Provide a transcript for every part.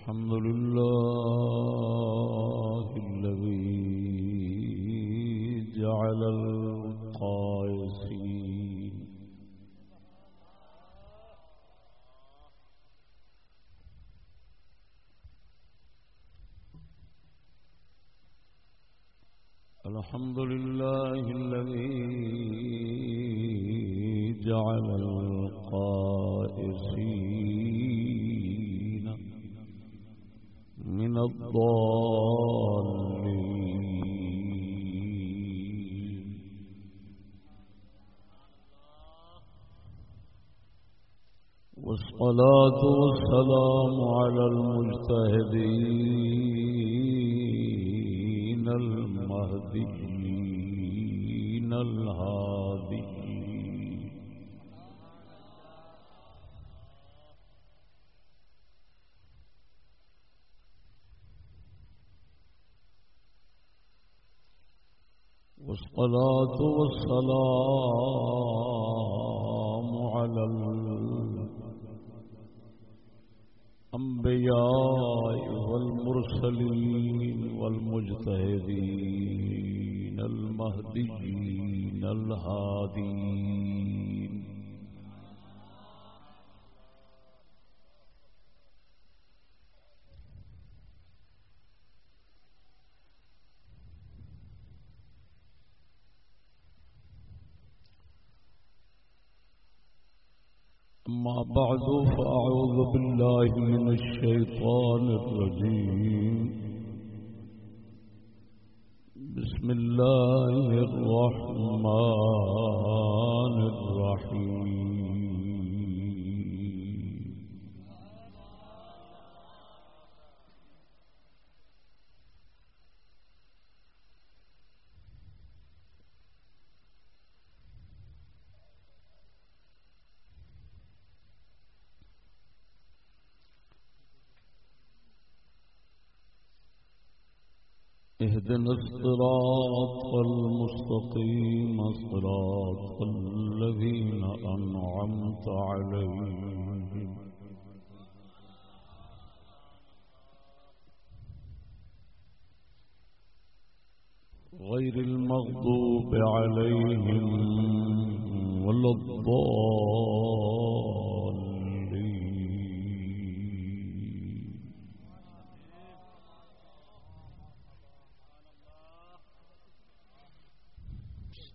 الحمد لله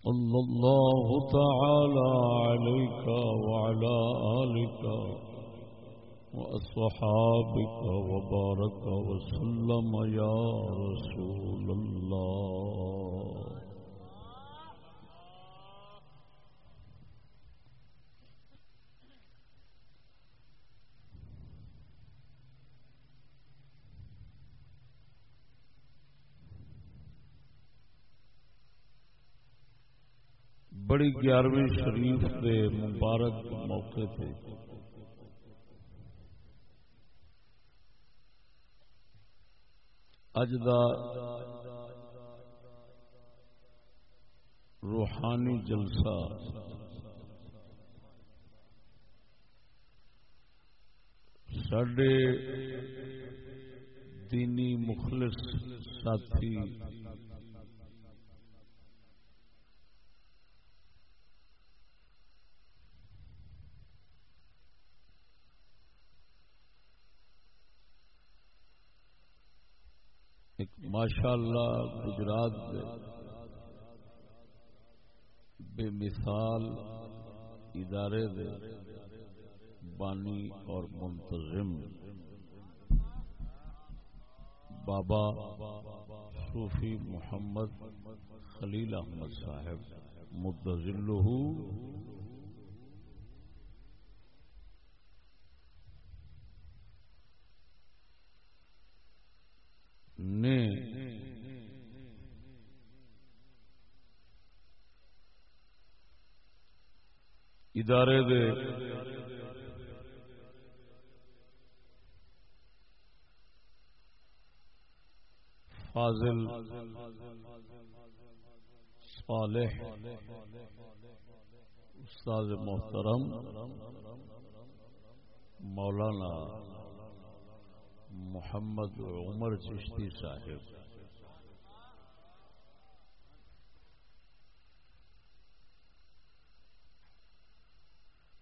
صلى الله تعالى عليك وعلى آلك وأصحابك وبارك وسلم يا رسول الله. بڑی گیارہویں شریف کے مبارک موقع تھے اج دا روحانی جلسہ سڈے دینی مخلص ساتھی ایک ماشاء اللہ گجرات بے مثال ادارے دے بانی اور منتظم بابا صوفی محمد خلیل احمد صاحب مدزل نے ادارے دے فاضل صالح استاد محترم مولانا محمد عمر چشتی صاحب۔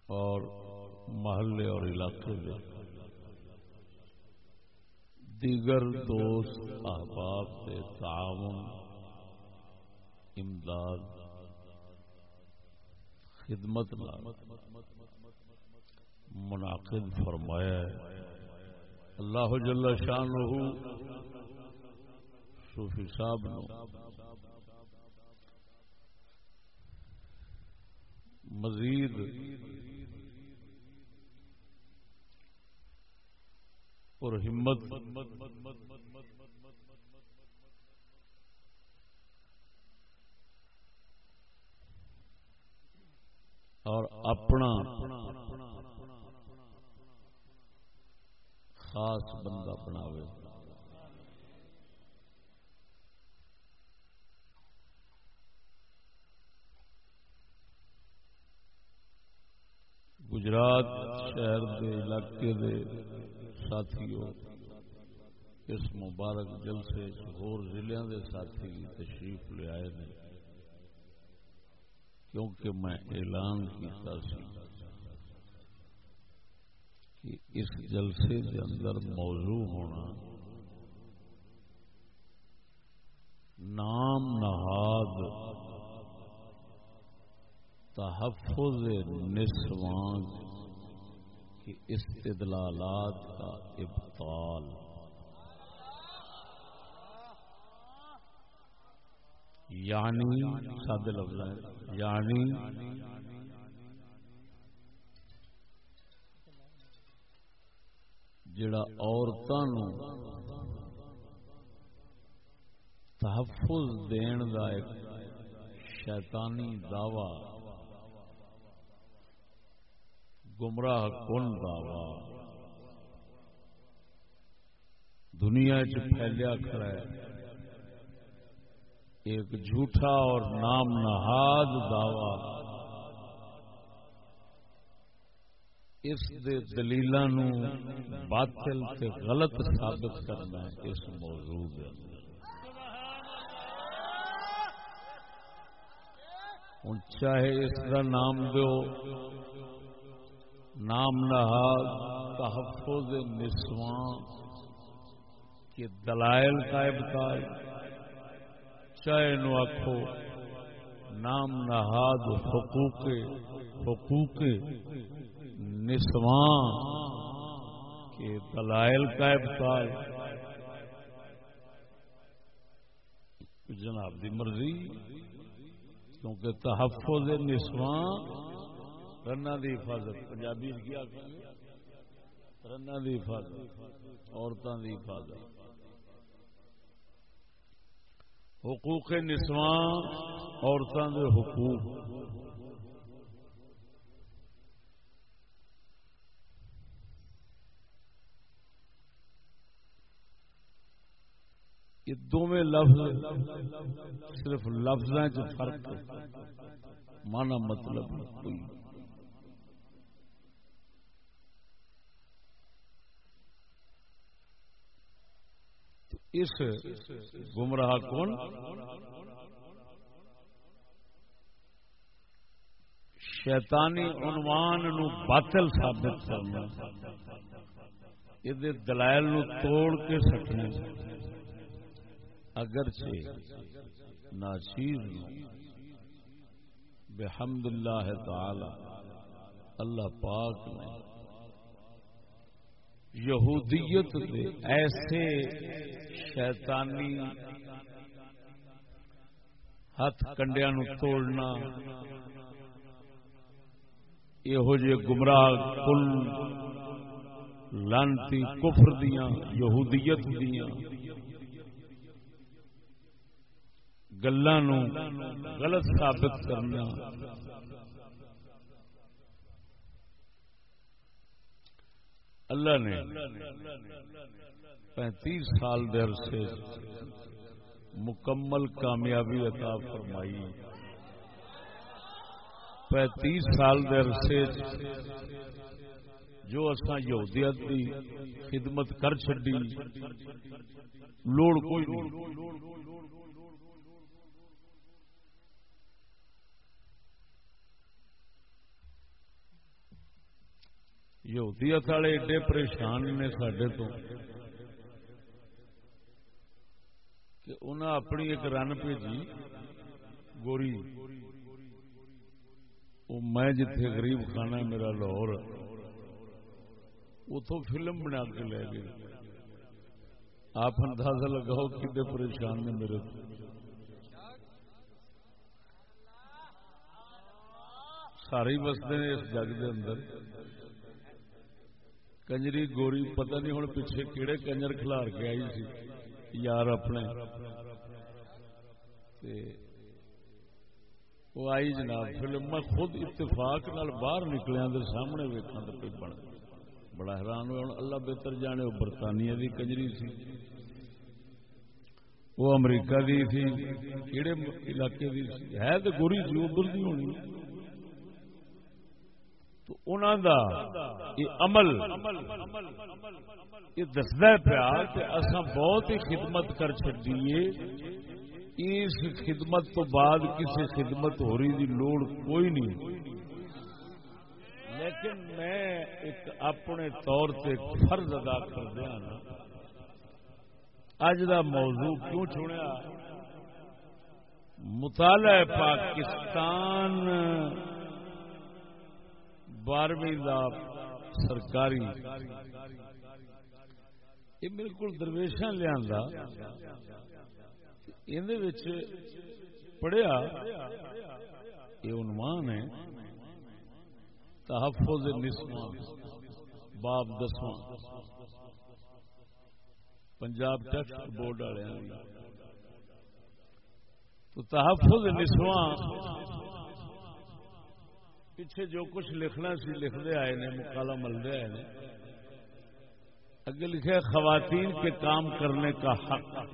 اور محلے اور علاقے میں دیگر دوست احباب سے تعاون، امداد، خدمت منعقد فرمایا ہے۔ اللہ جل شان صوفی صاحب نو۔ مزید اور ہمت اور اپنا خاص بندہ بناوے۔ گجرات شہر دے علاقے دے ساتھیوں، اس مبارک جلسے ہور ضلع دے ساتھی تشریف لے آئے نے کیونکہ میں اعلان کیتا سی کہ اس جلسے کے اندر موضوع ہونا نام نہاد، تحفظ نسوان کی استدلالات کا ابطال۔ یعنی ساد لفظ یعنی جڑا عورتوں تحفظ دین کا ایک شیطانی دعوی، گمراہ کن دعوی۔ دنیا چ پھیلیا کھڑا ہے۔ ایک جھوٹا اور نام نہاد دعوی۔ اس دلیل باطل تے غلط ثابت کرنا ہے اس موضوع کے ہوں چاہے اس کا نام دو نام نہاد، تحفظ نسواں کے دلائل کا ابتال چاہے نو آخو نام نہاد حقوق حقوق نسواں کے دلائل کا ابتال جناب دی مرضی، کیونکہ تحفظ نسواں رنا دی حفاظت، پنجابی کیا رنا دی حفاظت عورتوں دی حفاظت۔ حقوق نسواں عورتوں کے حقوق۔ یہ دونوں لفظ صرف لفظ فرق مانا مطلب کوئی۔ اس گمراہ کون؟ شیطانی عنوان نو باطل ثابت کرنا یہ دلائل نو توڑ کے سکنا اگرچہ ناچیر بحمد اللہ تعالی، اللہ پاک نے یہودیت دے ایسے شیطانی ہاتھ کنڈیا نو توڑنا، یہو جہ گمراہ کل لانتی کفر دیاں، یہودیت دیاں گلوں غلط ثابت کرنا۔ اللہ نے پینتیس سال دیر سے مکمل کامیابی عطا فرمائی۔ پینتیس سال دے عرصے جو اساں یہودیت دی خدمت کر چڈی لوڑ کوئی نہیں۔ یہودیت والے ایڈے پریشان نے سڈے تو کہ انہیں اپنی ایک رن بھیجی، گوری وہ میں جتھے غریب خانہ میرا لاہور اتو فلم بنا کے لے گئے۔ آپ اندازہ لگاؤ کتنے پریشان نے میرے سارے بستے ہیں اس جگ کے اندر۔ کنجری گوری پتہ نہیں ہوں پیچھے کہڑے کنجر کھلار کے آئی سی یار اپنے وہ آئی جناب فلم میں خود اتفاق نال باہر نکلیا سامنے ویکاں تو پہ بن بڑا حیران ہوا اللہ بہتر جانے وہ برطانیہ دی کنجری سی وہ امریکہ دی تھی کہڑے علاقے دی ہے تو گوری سی ادھر دی ہونی تو انہوں دا یہ عمل، یہ دستا پیا کہ اصا بہت ہی خدمت کر چڈیے اس خدمت تو بعد کسی خدمت ہو رہی دی لوڑ کوئی نہیں۔ لیکن میں ایک اپنے طور سے فرض ادا کر دیا نا۔ اج دا موضوع کیوں چنیا؟ مطالعہ پاکستان بارہویں دا سرکاری۔ یہ بالکل درویشاں لیا پڑھیا، یہ عنوان ہے، تحفظ نسواں، باب دسواں۔ پنجاب ٹیکس بورڈ والے تو تحفظ نسواں پیچھے جو کچھ لکھنا سی لکھتے آئے نے مکالا ملتے آئے نے۔ اگے لکھے، خواتین کے کام کرنے کا حق۔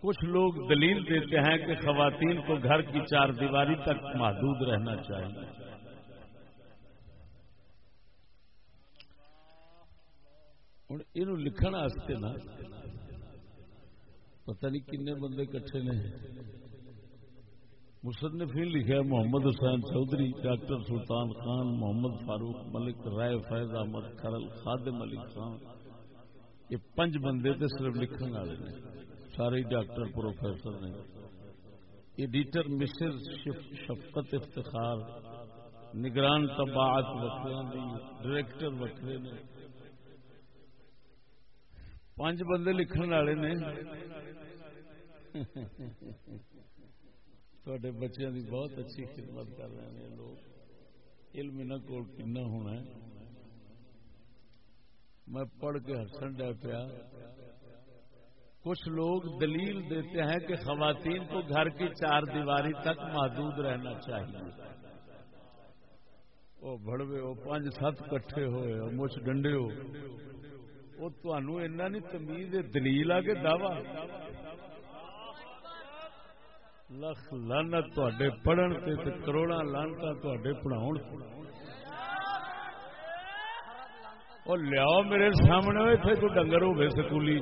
کچھ لوگ دلیل دیتے ہیں کہ خواتین کو گھر کی چار دیواری تک محدود رہنا چاہیے۔ ہوں یہ لکھن نا، پتہ نہیں کنے بندے کٹھے نے۔ مصنفین لکھا ہے محمد حسین چودھری، ڈاکٹر سلطان خان، محمد فاروق ملک، رائے فیض احمد کرل خادم علی خان۔ یہ پنج بندے تو صرف لکھن والے نے۔ سارے ڈاکٹر، پروفیسر نے۔ ایڈیٹر مسر شفقت افتخار، نگران طباعت وکرے نے ڈائریکٹر وکرے نے۔ پانچ بندے لکھن والے نے۔ تھوڑے بچوں کی بہت اچھی خدمت کر رہے ہیں لوگ علم ان کو کنا ہونا ہے میں پڑھ کے ہسن ڈہ پیا کچھ لوگ دلیل دیتے ہیں کہ خواتین کو گھر کی چار دیواری تک محدود رہنا چاہیے وہ بڑوے وہ پانچ سات کٹھے ہوئے وہ مچھ ڈنڈے ہو وہ تمہوں نہیں تمیز دلیل آ کے دعوی لکھ لانت تے پڑھن کروڑا لانتا تے۔ پڑھاؤ اور لیاؤ میرے سامنے اتنے کوئی ڈنگر ہوگی سکولی۔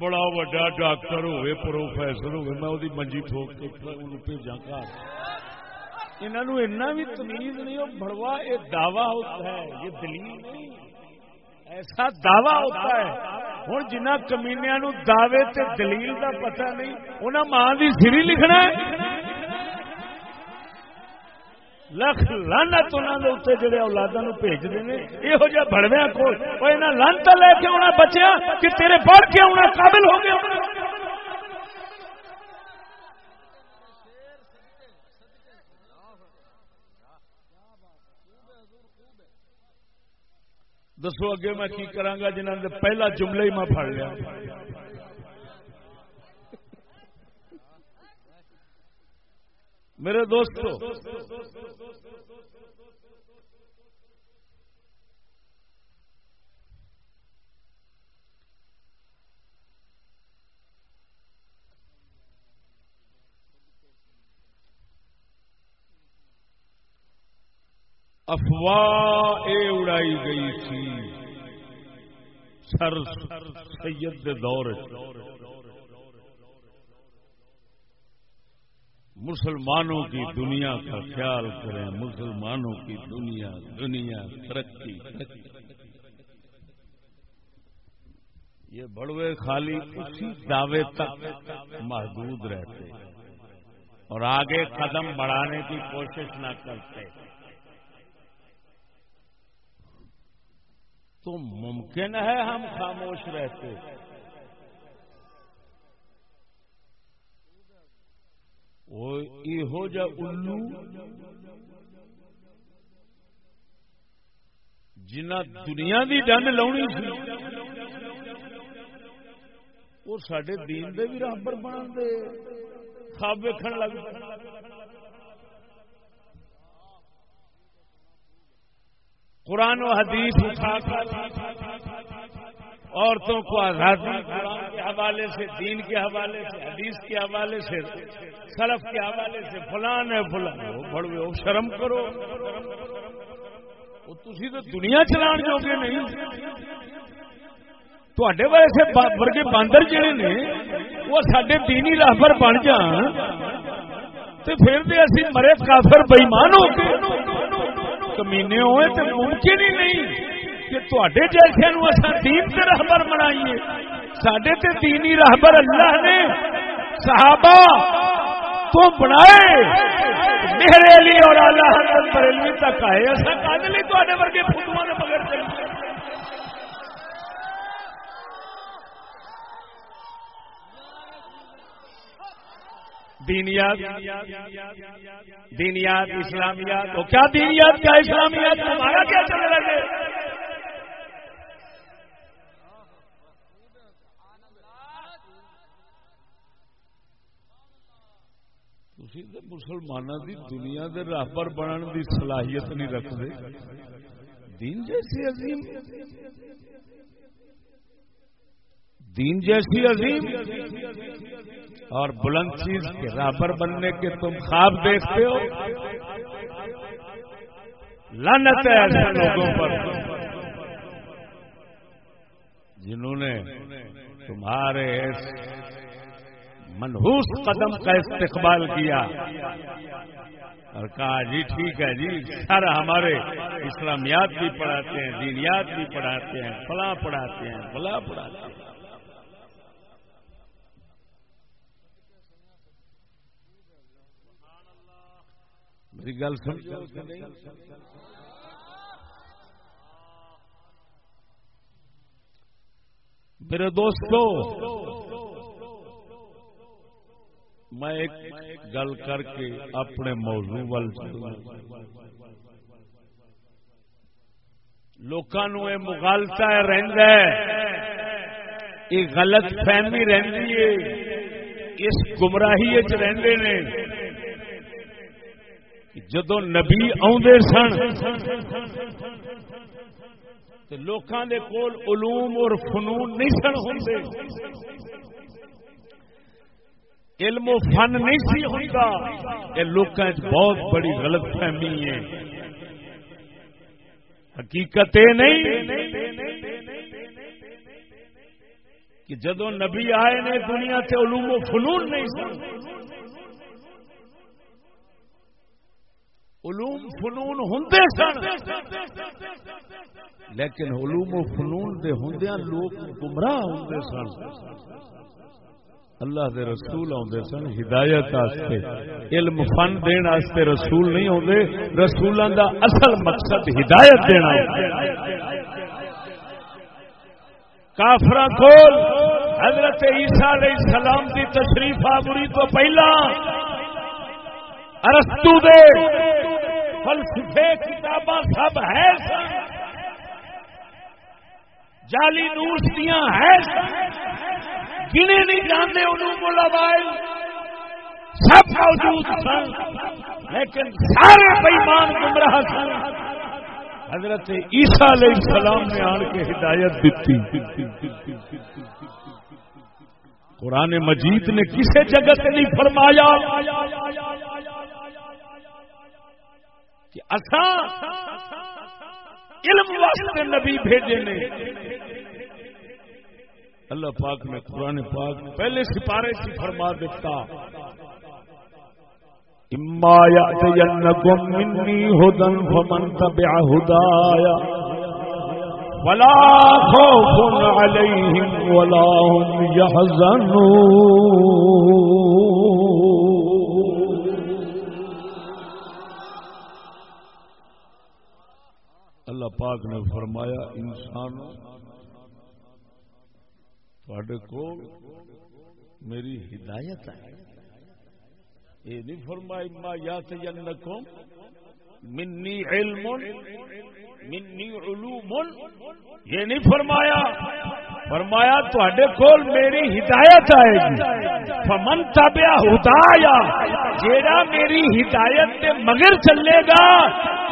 بڑا وڈا ڈاکٹر ہوئے پروفیسر ہوئے میں وہی منجی ٹھوک کے بھیجا گھر انہوں بھی تمیز نہیں وہ بڑوا یہ دعوی ہوتا ہے، یہ دلیل نہیں۔ ایسا دعوی ہوتا ہے۔ ہوں جنہ کمینیا نو دعوے تے دلیل دا پتہ نہیں انہیں ماں کی سری لکھنا لکھ لانت انہوں جڑے اولادوں بھیجتے ہیں یہو جہ بڑویا کو لانتا لے کے آنا بچیا کہ تیرے پڑھ کے آنا قابل ہو گیا دسو اگے میں کی کرانگا جنہوں نے پہلا جملے ہی میں پڑ لیا۔ میرے دوستو افواہ اے اڑائی گئی تھی۔ سر سید دور مسلمانوں کی دنیا کا خیال کریں۔ مسلمانوں کی دنیا دنیا، ترقی۔ یہ بڑوے خالی اسی دعوے تک محدود رہتے۔ اور آگے قدم بڑھانے کی کوشش نہ کرتے۔ تو ممکن ہے ہم خاموش رہتے۔ وہ جا الو۔ جنہ دنیا کی ڈنڈ لاؤنی سی وہ سڈے دین دے بھی رابر بنا دے خواب ویکن لگ قرآن و حدیث اٹھا کر عورتوں کو آزادی قرآن کے حوالے سے، دین کے حوالے سے، حدیث کے حوالے سے، سلف کے حوالے سے، فلان ہے، فلان بڑے شرم کرو۔ تھی تو دنیا چلان جوگے نہیں۔ تے ویسے ورگے باندر جڑے نے، وہ سڈے دینی راہبر بن جان تو پھر بھی اسی مرے کافر بئیمان ہو کے کمینے ہوئے تو ممکن ہی نہیں کہ تے جیسے اصا دین سے رہبر بنائیے سڈے تے دینی رہبر اللہ نے صحابہ تو بنائے۔ میرے لیے اور اللہ حضرت بریلوی تک آئے۔ اصل کد لی تے ورگے فوٹو نے بغیر چلی دینیات دینیات اسلامیات، تو کیا دینیات، کیا اسلامیات؟ تمہارا کیا چل رہا ہے مسلمانوں کی دنیا کے راہبر بننے کی صلاحیت نہیں رکھتے۔ دین جیسی عظیم۔ دین جیسی عظیم۔ اور بلند چیز کے راہبر بننے کے تم خواب دیکھتے ہو۔ لانت ہے ایسے لوگوں پر۔ جنہوں نے تمہارے منحوس قدم کا استقبال کیا اور کہا جی ٹھیک ہے جی سر ہمارے اسلامیات بھی پڑھاتے ہیں، دینیات بھی پڑھاتے ہیں، فلاں پڑھاتے ہیں، فلاں پڑھاتے ہیں۔ میری گل میرے دوستو میں ایک گل کر کے اپنے موضوع وال لوگوں یہ مغالتا رہتا ہے۔ یہ غلط فہمی رہتی ہے۔ اس گمراہی رہتے نے جدو نبی آدھے سن لوکاں دے کول علوم اور فنون نہیں سن ہوں علم و فن نہیں سی ہوتا یہ لوگوں بہت بڑی غلط فہمی ہے۔ حقیقت نہیں کہ جدو نبی آئے نے دنیا سے علوم و فنون نہیں سن۔ علوم فنون ہوں سن۔ لیکن علوم و فنون دے ہوں لوگ گمراہ ہوں سن۔ اللہ دے رسول آدھے سن، ہدایت آستے۔ علم فن دین آستے، رسول نہیں آتے رسولوں دا اصل مقصد ہدایت دینا کافر کول حضرت عیسیٰ علیہ السلام کی تشریف آبری تو پہلا۔ ارستو دے۔ فلسفے کتاباں سب ہے سن۔ جالی نوس دیا ہے گنے نہیں جانتے انہوں کو لبائل۔ سب موجود سن۔ لیکن سارے بےمان گمراہ سن۔ حضرت عیسیٰ علیہ السلام نے آن کے ہدایت دیتی۔ قرآن مجید نے کسے جگت نہیں فرمایا۔ کہ اصا علم واسطے نبی بھیجے نے۔ اللہ پاک نے قرآن پاک پہلے سپارے سے فرما دیتا۔ اما یاتینکم منی ہدن فمن تبع ہدایا ولا خوف عليهم ولا هم يحزنون۔ اللہ پاک نے فرمایا انسان تھوڑے کو میری ہدایت ہے۔ یہ نہیں فرمائی، ما یا تجنکم منی علم، منی علوم۔ یہ نہیں فرمایا فرمایا تے کول میری ہدایت آئے گی. فمن تابیا ہدایا جیڑا میری ہدایت کے مگر چلے گا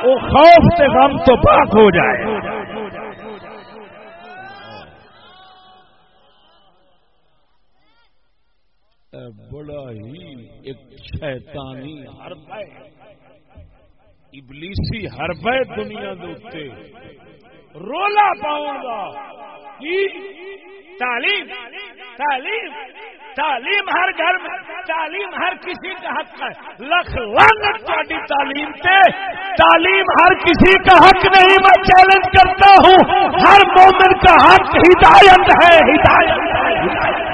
وہ خوف سے غم تو پاک ہو جائے بڑا ہی ایک شیطانی حرب ہے۔ ابلیسی حرب ہے دنیا دے رولا پاؤں گا تعلیم۔ تعلیم۔ تعلیم ہر گھر میں تعلیم ہر کسی کا حق ہے۔ لکھ لانت تاری تعلیم سے تعلیم ہر کسی کا حق نہیں، میں چیلنج کرتا ہوں۔ ہر مومن کا حق ہدایت ہے، ہدایت۔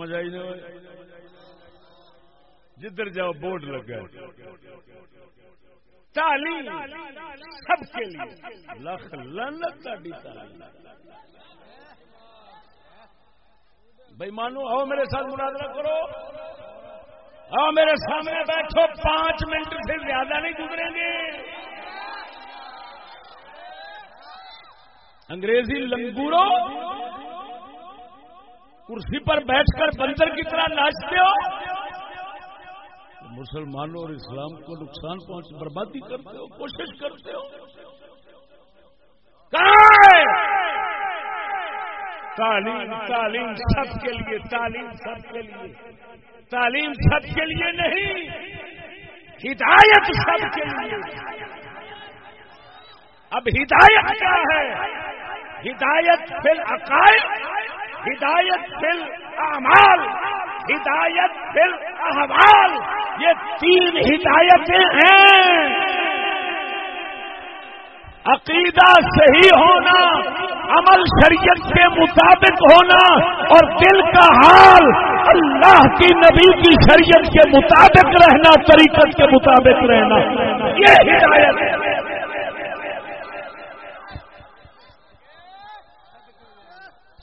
سمجھ آئی نہیں جدھر جاؤ، بورڈ لگا تعلیم سب کے لیے۔ لکھ لنت بھائی مانو، آؤ میرے ساتھ مناظرہ کرو۔ آؤ میرے سامنے بیٹھو۔ پانچ منٹ سے زیادہ نہیں گزریں گے۔ انگریزی لنگورو۔ کرسی پر بیٹھ کر بندر کی طرح ناچتے ہو؟ مسلمانوں اور اسلام کو نقصان پہنچ بربادی کرتے ہو، کوشش کرتے ہو۔ تعلیم تعلیم سب کے لیے، تعلیم سب کے لیے۔ تعلیم سب کے لیے نہیں، ہدایت سب کے لیے۔ اب ہدایت کیا ہے؟ ہدایت پھر عقائد ہدایت فل احمال ہدایت فل احوال، یہ تین ہدایتیں ہیں۔ عقیدہ صحیح ہونا، عمل شریعت کے مطابق ہونا اور دل کا حال اللہ کی نبی کی شریعت کے مطابق رہنا، طریقت کے مطابق رہنا۔ یہ ہدایت ہے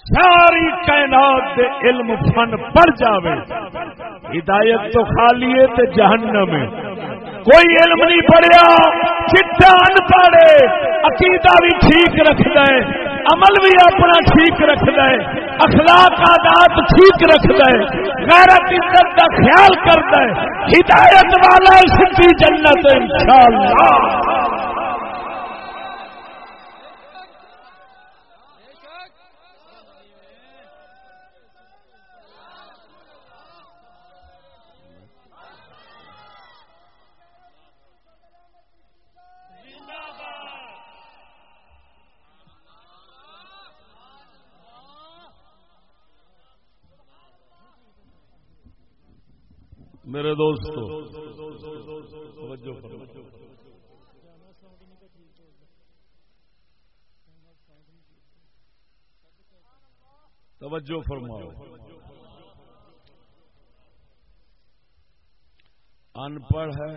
ساری کائنات دے علم فن پڑ جاوے۔ ہدایت تو خالی ہے تے جہنم ہے۔ کوئی علم نہیں پڑھیا، چٹا ان پڑھے عقیدہ بھی ٹھیک رکھتا ہے، عمل بھی اپنا ٹھیک رکھتا ہے، اخلاق آدات ٹھیک رکھتا ہے، غیرت، عزت کا خیال کرتا ہے۔ ہدایت والا سچی جنت، انشاءاللہ۔ میرے دوستو توجہ فرماؤ۔ ان پڑھ ہے۔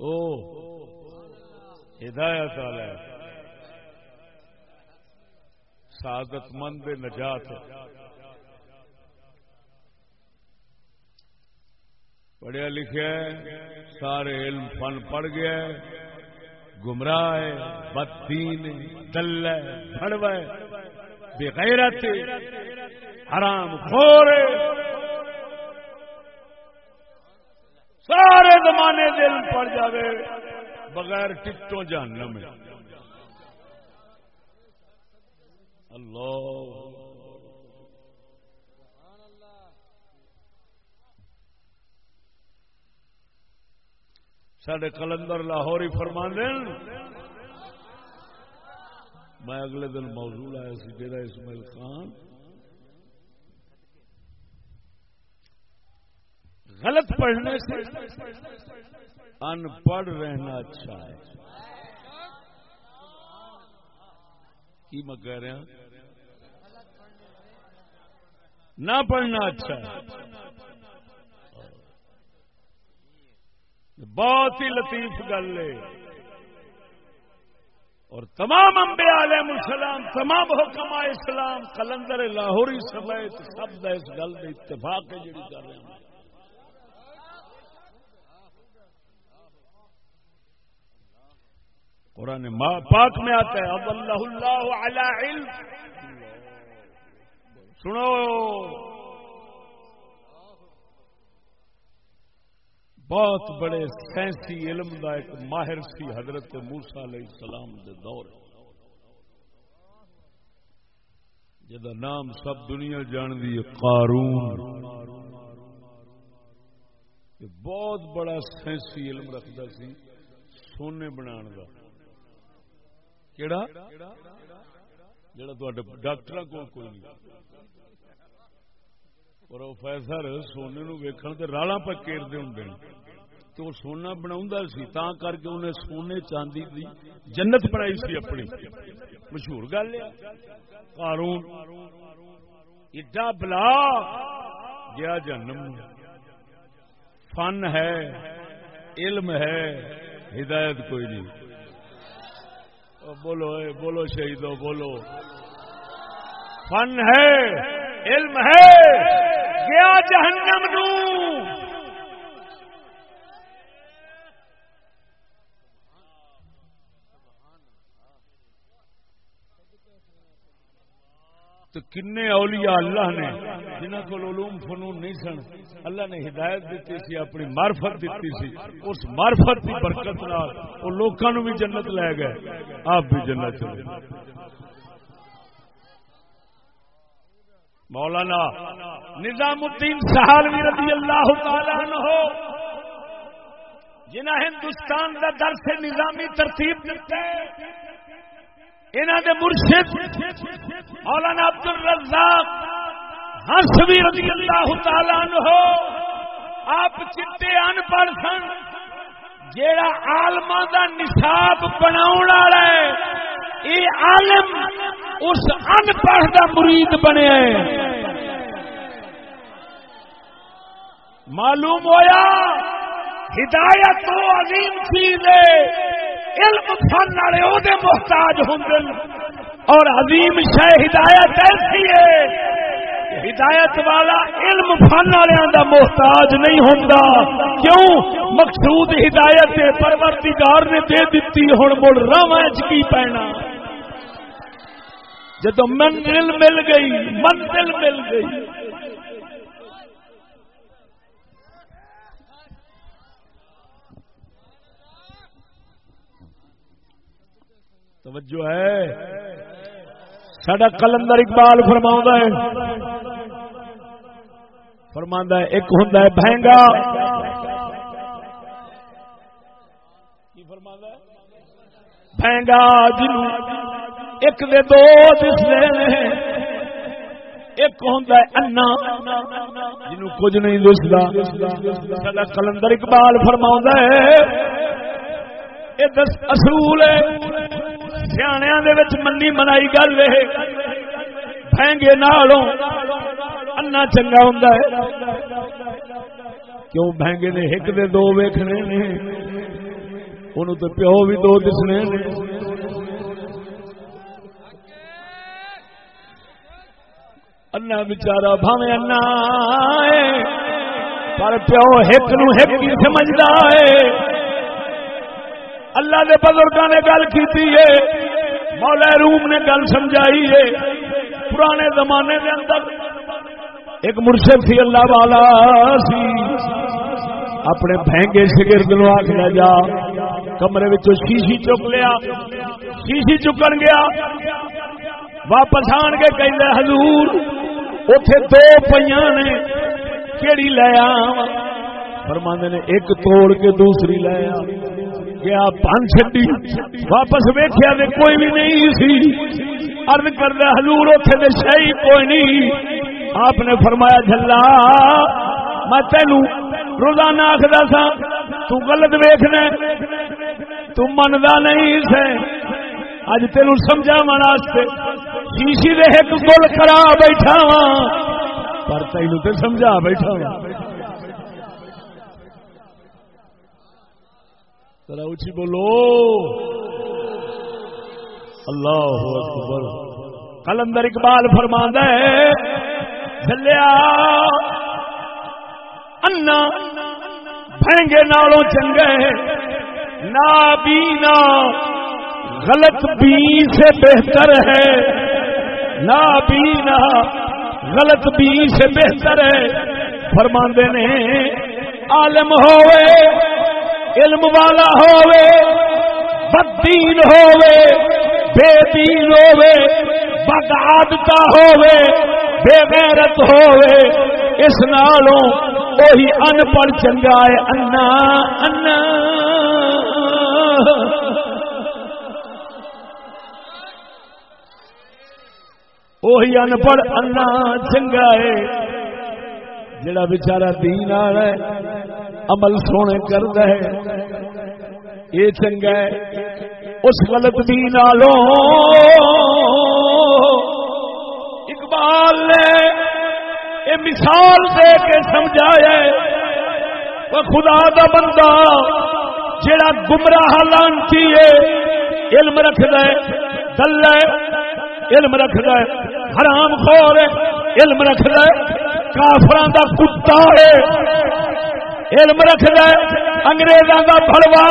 او ہدایت والا سعادت مند نجات۔ ہے پڑھیا لکھا سارے علم فن پڑھ گیا گمراہ ہے بدین دل ہے بڑوا بغیرت حرام خور سارے زمانے دل پڑ جاوے، بغیر ٹکٹوں جاننا میں اللہ۔ سڈے کلندر لاہور ہی فرما میں اگلے دن موضوع آیا سی ڈیرا اسماعیل خان۔ غلط پڑھنے سے ان پڑھ رہنا اچھا ہے۔ کی میں کہہ رہا نہ پڑھنا اچھا ہے۔ بہت ہی لطیف گل ہے۔ اور تمام امبیا علیہ السلام، تمام حکم اسلام، کلندر لاہوری سمیت سب اس گل دے اتفاق ہے جڑی کر رہے ہیں۔ قرآن پاک میں آتا ہے، اب اللہ اللہ علی علم۔ سنو۔ بہت بڑے سائنسی علم کا ایک ماہر سی حضرت موسا علیہ السلام دے دور۔ جا نام سب دنیا جان دی قارون۔ بہت بڑا سائنسی علم رکھتا سی، سونے بنا کیڑا؟ جڑا ڈاکٹر کو کوئی نہیں۔ پروفیسر سونے نو ویکھن تے رالا پکیر دے ہوندے تو سونا بنا سی، تا کر کے انہیں سونے چاندی دی جنت بنائی سی اپنی۔ مشہور گل ہے۔ قارون، ایڈا بلا گیا جنم۔ فن ہے، علم ہے، ہدایت کوئی نہیں۔ بولو، اے بولو شہیدو، بولو۔ فن ہے۔ علم ہے۔ گیا جہنم نو تو کن اولیاء اللہ نے جنہ کو علوم فنون نہیں سن، اللہ نے ہدایت دیتی سی، اپنی معرفت دیتی سی۔ اس معرفت کی برکت نال وہ لوگوں بھی جنت لے گئے، آپ بھی جنت چلے۔ مولانا نظام الدین سہالوی رضی اللہ تعالیٰ ہو جنہ ہندوستان کا درس نظامی ترتیب دیتے انہوں نے مرشد مولانا عبد الرزاق ہنسوی رضی اللہ تعالیٰ ہو آپ چٹے ان پڑھ سن، جیڑا آلما دا نصاب بنا یہ عالم اس ان پڑھ کا مرید بنے معلوم ہویا، ہدایت تو عظیم چیز ہے۔ علم فن والے وہ محتاج ہوں اور عظیم شہ ہدایت ایسی ہے ہدایت والا علم فن والوں کا محتاج نہیں ہوں کیوں؟ مقصود ہدایت پرورتگار نے دے دیتی ہوں مڑ رواں کی پینا جدو منزل مل گئی، منزل مل گئی۔ توجہ ہے۔ سڈا کلندر اقبال فرما ہے۔ فرما ہے، ایک ہوں بہنگا بہنگا جن ایک دے دو دستے ایک ہوں انا، جنوں کچھ نہیں دستا سڈا کلندر اقبال فرما ہے یہ دس اصول ہے۔ سیاح منی منائی گل بہنگے نالوں انا چنگا ہوں کیوں بہنگے نے ایک دے دو ویخنے نے؟ ان تو پیو بھی دو دسنے نے۔ انا بچارا بھاوے انا پر پیو ایک نو ایک کی سمجھدا ہے اللہ دے بزرگاں نے گل کیتی ہے مولا روم نے گل سمجھائی ہے پرانے زمانے دے اندر ایک مرشد سی اللہ والا سی اپنے بہنگے شگرد نو آخر جا کمرے شیشی چک لیا شیشی چکن گیا واپس آن کے کہ حضور اتے دو پہ نے، کیڑی لیا فرماندے نے، ایک توڑ کے دوسری لیا گیا پن چڈی واپس ویخیا کوئی بھی نہیں سی۔ ارد کر حضور اتنے شہی کوئی نہیں۔ آپ نے فرمایا جلا میں تینوں روزانہ آخر سا تو غلط ویخنا تو منتا نہیں سے اج تین سمجھا واسطے۔ شیشی دے ایک گل کرا بیٹھا پر تین تو سمجھا بیٹھا ذرا اچھی بولو۔ اللہ اکبر۔ کلندر اقبال فرما ہے چلیا انا بھنگے نالوں چنگے۔ نا بینا غلط بی سے بہتر ہے۔ نا بینا غلط بی سے بہتر ہے۔ فرماندے نے، عالم ہوئے، علم والا ہوئے بدین ہوئے بے دین ہوئے بد عادتا ہوئے بے غیرت ہوئے۔ اس نالوں وہی ان پڑھ چنگا ہے، انا انا۔ وہی ان پڑھ انا چنگا ہے۔ جڑا بچارا دین آ عمل سونے کرد ہے۔ یہ چنگا ہے، اس غلط دین اقبال نے یہ مثال دے کے سمجھایا وہ خدا دا بندہ جڑا گمراہ لانتی ہے، علم رکھ دے دل علم رکھ ہے، حرام خور علم رکھ ہے کافران دا کتا ہے۔ علم رکھ ہے، انگریزاں دا بھڑوا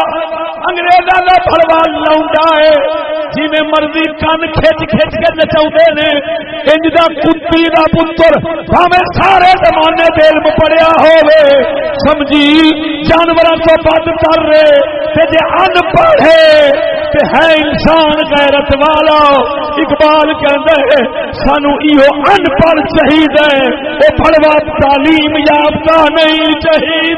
انگریزاں دا بھڑوا لونڈا ہے۔ جی میں مرضی کن کھچ کھچ کے نچاؤ نے، انج دا کتی دا پتر ہمیں سارے زمانے دے علم پڑیا ہوئے سمجھی، جانوراں تو بد کر رہے۔ تے جے ان پڑھے تے ہے انسان غیرت والا۔ اقبال کہندا ہے سانو ایو ان پڑھ چاہیے وہ پڑھوا تعلیم یافتہ نہیں چاہیے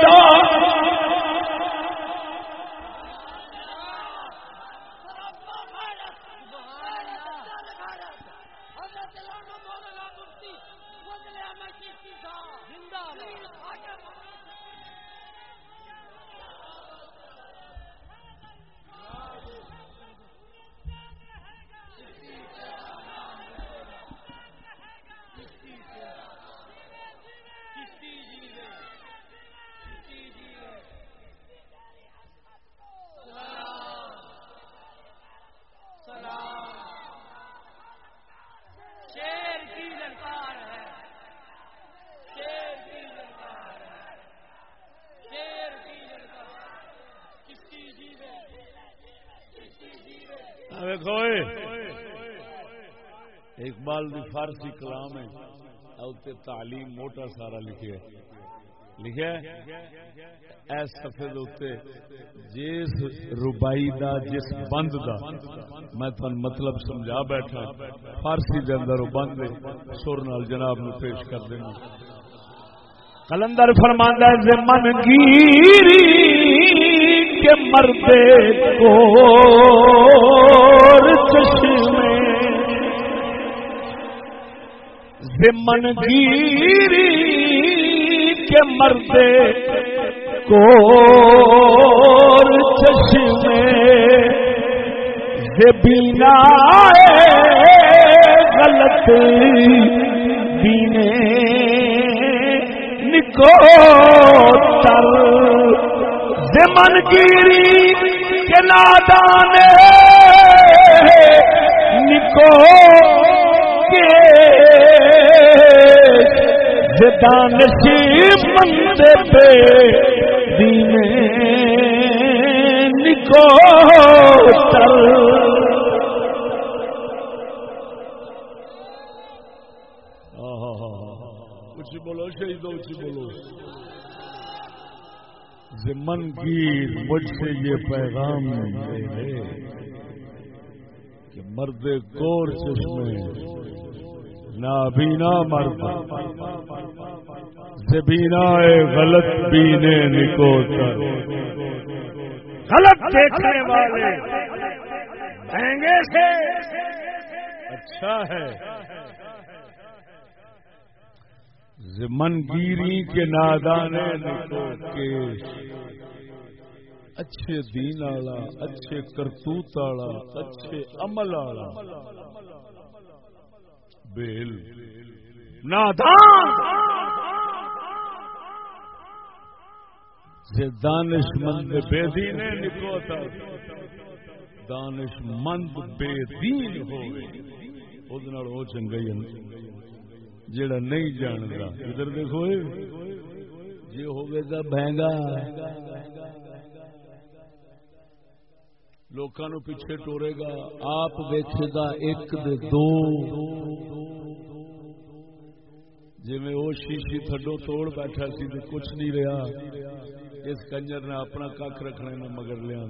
اقبال دی فارسی کلام ہے اوتے تعلیم موٹا سارا لکھے لکھا ایس سفے جس ربائی دا، جس بند دا، میں تھن مطلب سمجھا بیٹھا۔ فارسی دے اندر او بند سر نال جناب نو پیش کر دینا۔ کلندر فرماندہ من گیری کے مردے کو چشمے من گیری کے مردے کو چشمے بینا غلط بینے نکو تر زمن گیری کے نادان نکو کے دانشی من دے پہ دینے نکو اچھی بولو، شہید اچھی بولو۔ زمن گیر، مجھ سے یہ پیغام ہے۔ کہ مرد گور چشمے۔ نابینا مرد۔ زبینا غلط بینے نکو غلط دیکھنے والے۔ مہنگے سے۔ اچھا ہے۔ زمن گیری کے نادانے نکو کیش اچھے دین والا، اچھے کرتوت والا، اچھے عمل والا۔ بیل نادان! دانش مند بے دین نکو دانش مند بے دین ہو چنگا ہی جڑا نہیں جانتا ادھر دیکھو جی ہوگا بہنگا۔ لوگوں پیچھے ٹورے گا۔ آپ ویچے گا ایک دے دو۔ جی میں وہ شیشی تھڈو توڑ بیٹھا سی تو کچھ نہیں رہا اس کنجر نے اپنا کھ رکھنے میں مگر لیا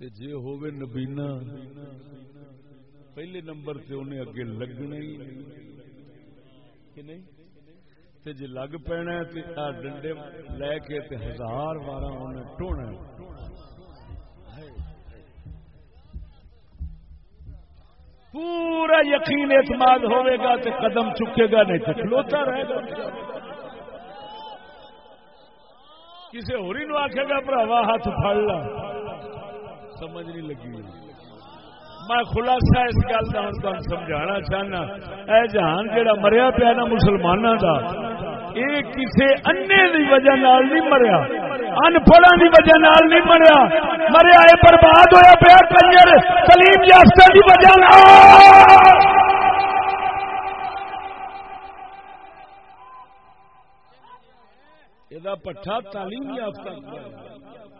جی ہوگی نبینا، پہلے نمبر سے انہیں اگے لگنا ہی نہیں؟ تے جی لگ پینا تو ڈنڈے لے کے تے ہزار بارہ انہیں ٹونا پورا یقین اعتماد ہوئے گا تو قدم چکے گا نہیں تو کھلوتا رہے گا۔ کسی ہوری نو آخے گا پراوا ہاتھ پڑ لا۔ سمجھ نہیں لگی۔ میں خلاصہ اس گل کا ہوں تم سمجھا چاہنا۔ اے جہان جہاں مریا پیا نا مسلمانوں کا یہ کسی انے کی وجہ نہیں مریا ان پڑھا کی وجہ نہیں مریا۔ مریا یہ برباد ہوا پیا کنجر کلیم یافتہ کی وجہ یہ پٹھا تعلیم یافتہ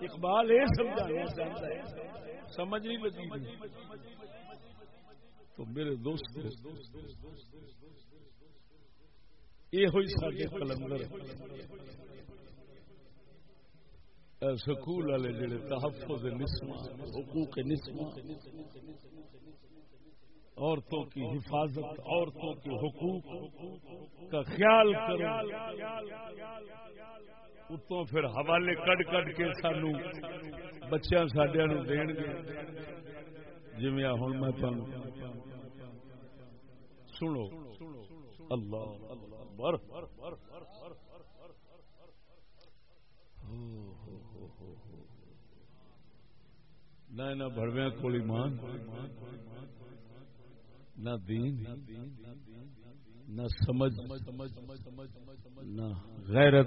اقبال یہ سمجھانا چاہتا ہے۔ سمجھ نہیں لگی۔ تو میرے دوست یہ ہوئی سارے کلندر۔ سکول والے جڑے تحفظ نسما حقوق نسما عورتوں کی حفاظت، عورتوں کے حقوق کا خیال کرو۔ اتوں پھر حوالے کٹ کٹ کے سانو بچیا سڈیا دین گے۔ جی ہوں میں تم سنو۔ اللہ۔ اکبر۔ نہ بڑویا کولی مان نہ دین، نہ سمجھ، نہ غیرت،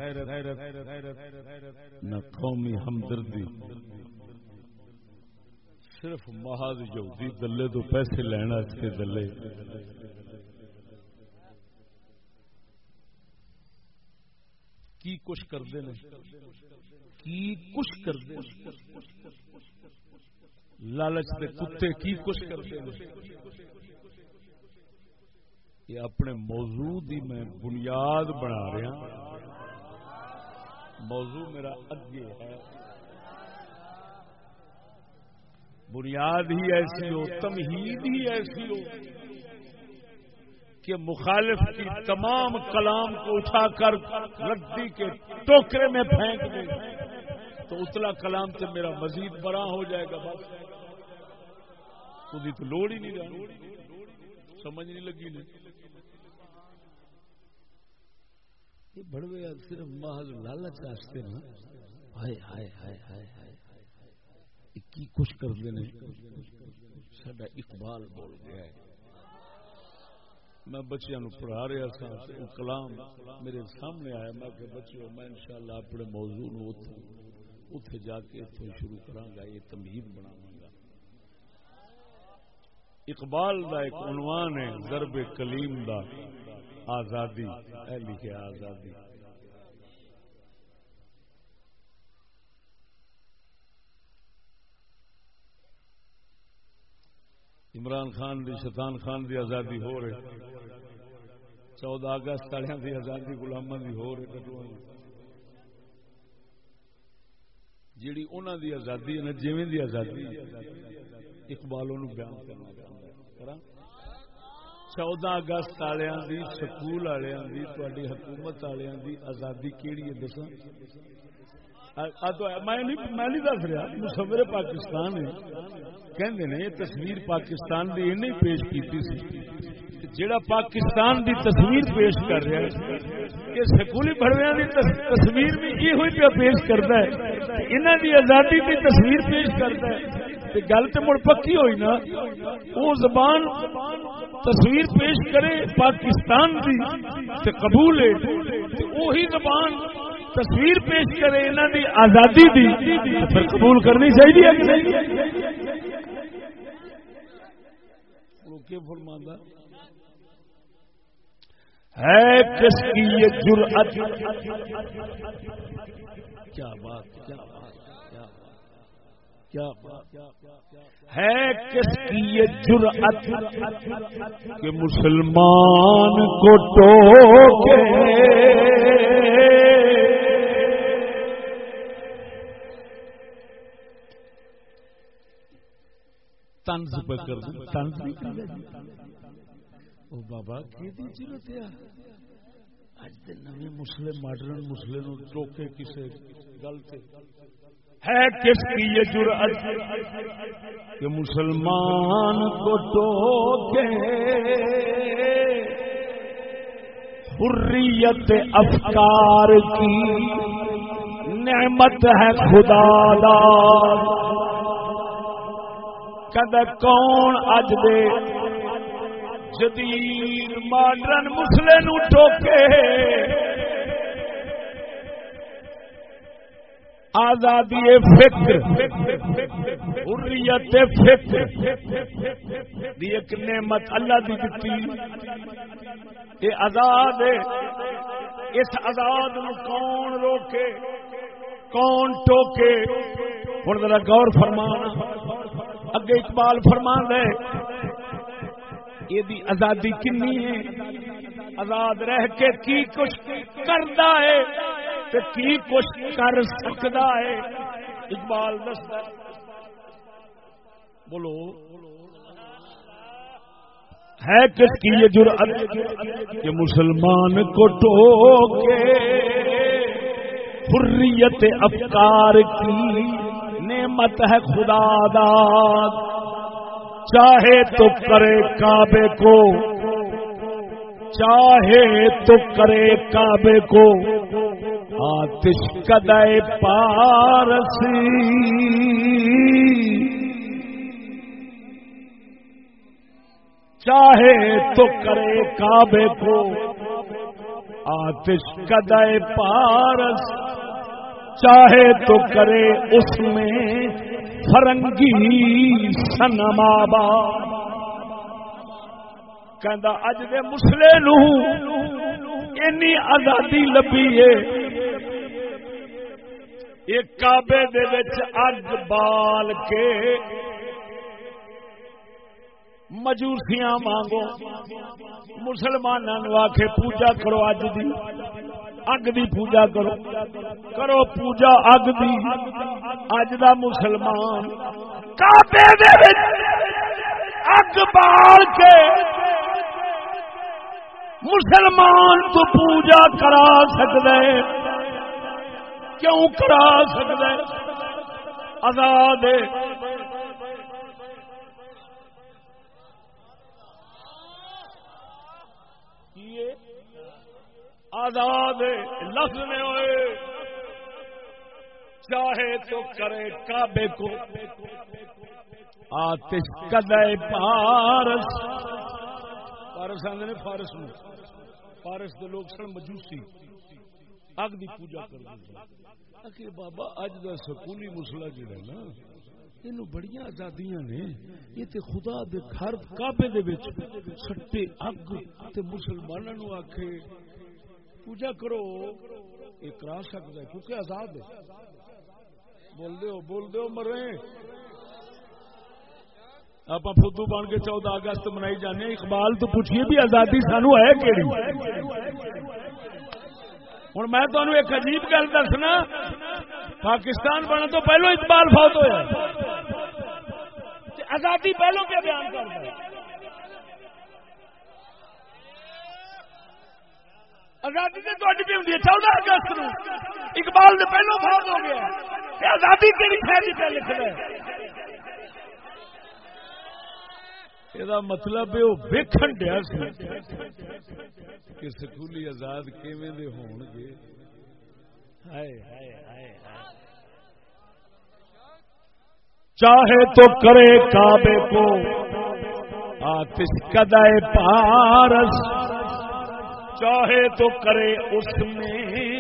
نہ قومی ہمدردی۔ صرف محاذ یہودی دلے تو پیسے لینا سے دلے۔ کی کچھ کرتے کی کچھ کرتے لالچ کے کتے کی کچھ کرتے یہ اپنے موضوع دی میں بنیاد بنا رہا موضوع میرا اگے ہے۔ بنیاد ہی ایسی ہو، تمہید ہی ایسی ہو۔ کہ مخالف کی تمام کلام کو اٹھا کر لکڑی کے ٹوکرے میں پھینک دے۔ تو اتلا کلام سے میرا مزید بڑا ہو جائے گا بس۔ تو لوڑ ہی نہیں رہا سمجھ نہیں لگی نہیں بڑوے صرف محل لالچ واسطے نا۔ ہائے ہائے ہائے ہائے ہائے کی کچھ کر دینے۔ سڈا اقبال بول گیا ہے۔ میں بچیاں نو پڑھا رہا سا، وہ کلام میرے سامنے آیا، میں کہ بچوں میں انشاءاللہ اپنے موضوع نو اتنے جا کے اتوں شروع کرا گا یہ تمہید بناواں گا اقبال دا ایک عنوان ہے، ضرب کلیم دا آزادی، اے لکھے آزادی۔ عمران خان دی، شیطان خان دی آزادی ہو رہی۔ چودہ اگست والے دی آزادی گلاما دی ہو رہی کٹو جیڑی انہوں دی آزادی ہے نا، جیویں دی آزادی اقبال بیان کرنا چاہتا چودہ اگست والوں دی سکول والوں دی تاری حکومت والوں دی آزادی کیڑی ہے؟ دسا میں نہیں دس رہا مصور پاکستان کہندے نے یہ تصویر پاکستان دی انہیں پیش کیتی سی۔ جڑا پاکستان دی تصویر پیش کر رہا ہے، کہ سکولی بڑویا دی تصویر بھی یہ ہوئی پہ پیش کرتا ہے انہوں دی آزادی دی تصویر پیش کرتا ہے۔ گل تو مڑ پکی ہوئی نا وہ زبان تصویر پیش کرے پاکستان دی تے قبول ہے۔ وہی زبان تصویر پیش کرے انہوں دی آزادی دی پھر قبول کرنی چاہیے کہ نہیں؟ فرماندہ ہے کس کی یہ جرأت؟ کیا بات، کیا کیا ہے کس کی یہ جرأت کہ مسلمان کو ٹوکے؟ تنز پہ کر تنز او بابا کی دی ضرورت ہے؟ اج دے نویں مسلم، ماڈرن مسلم نو ٹوکے کسے گل تے۔ ہے کس کی یہ جرأت؟ کہ مسلمان کو ٹوکے۔ حریت افکار کی نعمت ہے خدا دار کد کون اج دے جدید ماڈرن مسلے نو ٹوکے آزادی فکر، حریت فکر۔ دی ایک نعمت اللہ دی دتی۔ یہ آزاد اس آزاد نو کون روکے؟ کون ٹوکے ہوں ذرا غور فرمانا۔ اگے اقبال فرمان ہے یہ آزادی کنی ہے؟ آزاد رہ کے کی کچھ کرتا ہے تو کی کچھ کر سکتا ہے؟ اقبال دستا بولو۔ ہے کس کی یہ جرأت کہ مسلمان کو ٹوکے؟ حریت افکار کی نعمت ہے خدا داد۔ چاہے تو کرے کعبے کو۔ چاہے تو کرے کعبے کو۔ آتش کدے پارسی۔ چاہے تو کرے کعبے کو۔ آتش کدے پارس۔ چاہے تو کرے اس میں فرنگی سنما کہ اج دے مسلے نو اینی آزادی لبی ہے ایک کعبے دے وچ اگ بال کے مجوسیاں مانگو مسلمانوں آخ پوجا کرو اج دی۔ اگ دی پوجا کرو۔ کرو پوجا اگ دی۔ اج دا مسلمان اگ بال کے مسلمان تو پوجا کرا سکتا ہے کیوں کرا سکتا ہے۔ آزاد آزاد لفظ میں ہوئے۔ چاہے تو کرے کعبے کو۔ آتش کدے پارس۔ پارس آدھے نے فارس میں۔ فارس کے لوگ سن مجوسی۔ اگ دی پوجا کر بابا، اج دا سکولی مسلا جڑا نا یہ بڑی آزادیاں نے۔ یہ تے خدا دے گھر کعبے دے وچ سٹے اگ تے مسلمانوں آکھے۔ پوجا کرو یہ کرا سکتا ہے کیونکہ آزاد ہے۔ بول دو بول دو مرے۔ آپ فدو بن کے چودہ اگست منائی جانے اقبال تو پوچھیے بھی آزادی سانو ہے کہڑی ہوں میں تمہیں ایک عجیب گل دسنا، پاکستان بننے تو پہلو اقبال فوت ہوا آزادی پہلو کیا بیان کرتا ہے؟ آزادی تو تھوڑی بھی ہوں چودہ اگست نو اقبال نے پہلو فوت ہو گیا آزادی کہڑی خیر پہ لکھ رہا ہے یہ مطلب ہے وہ ویکن دیا کہ سکولی آزاد کیویں دے ہون گے چاہے تو کرے کعبے کو آتش کدائے پارس چاہے تو کرے اس میں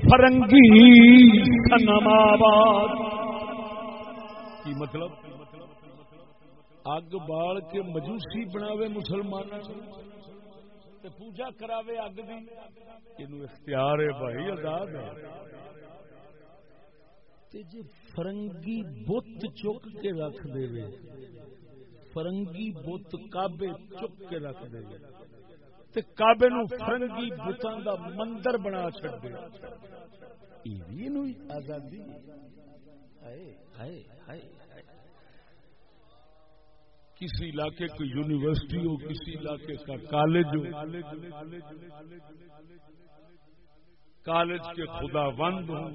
فرنگی سنم آباد کی مطلب؟ اگ بال کے مجوسی بناوے مسلمان پوجا کراوے اگ دی۔ یہ اختیار ہے بھائی، آزاد ہے۔ جی فرنگی بت چک کے رکھ دے فرنگی بت کابے چک کے رکھ دے تے کابے نو فرنگی بتان دا مندر بنا چھڑ دے یہ آزادی۔ ہائے ہائے ہائے کسی علاقے کی یونیورسٹی ہو، کسی علاقے کا کالج ہو۔ کالج کے خدا بند ہوں۔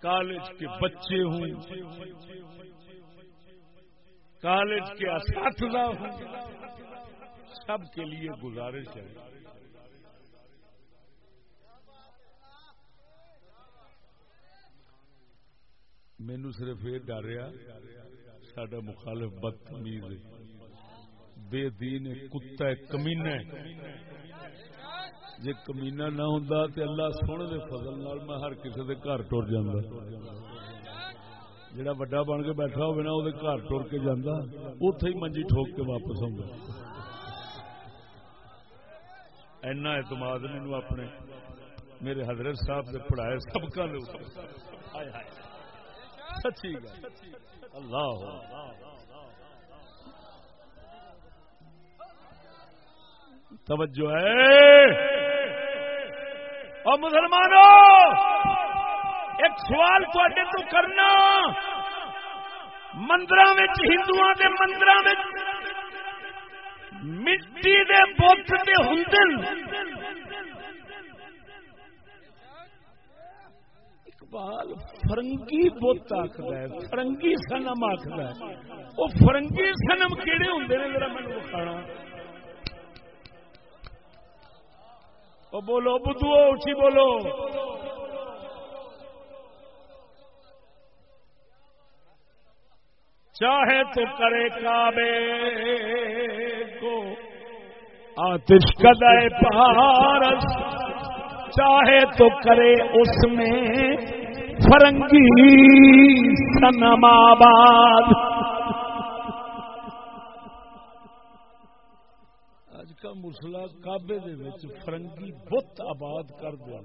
کالج کے بچے ہوں۔ کالج کے اساتذہ ہوں۔ سب کے لیے گزارش ہے۔ مینو صرف یہ ڈریا سڈا مخالف بدتمیز بے دین کتا کمینا جی کمینا نہ ہوں تو اللہ سونے دے فضل نال میں ہر کسی دے گھر ٹر جا جڑا وڈا بن کے بیٹھا ہو نا وہ گھر ٹر کے جانا اتے ہی منجی ٹھوک کے واپس آؤں اینا اعتماد مینو اپنے۔ میرے حضرت صاحب سے پڑھائے سب کا سچی اللہ۔ توجہ ہے۔ اور مسلمانوں ایک سوال تھوڑے تو کرنا۔ مندر ہندو مندر مٹی دے بت کے ہوں اقبال فرنگی بت آخر ہے، فرنگی سنم آخر ہے۔ وہ فرنگی سنم کہڑے ہوں نے میرا مینو بخانا وہ بولو، بدھو اچھی بولو۔ چاہے تو کرے کعبے۔ آتش کدائے پارس چاہے تو کرے اس میں فرنگی سنم آباد۔ اج کا مسلا کابے فرنگی بت آباد کر دیا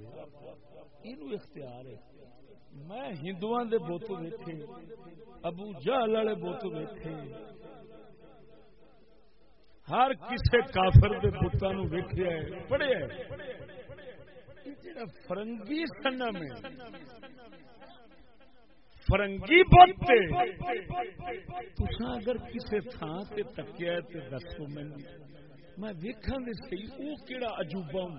یہ اختیار ہے۔ میں ہندو دے بت ویکھے، ابو جہل والے بت ویکھے۔ ہر کسے کافر دے بتان ویکھیا ہے، پڑھیا فرنگی سنم ہے۔ فرنگی بنتے اگر کسی تھان سے تکیا تو دسو میں میں دیکھا دے سی وہ کہڑا عجوبہ ہوں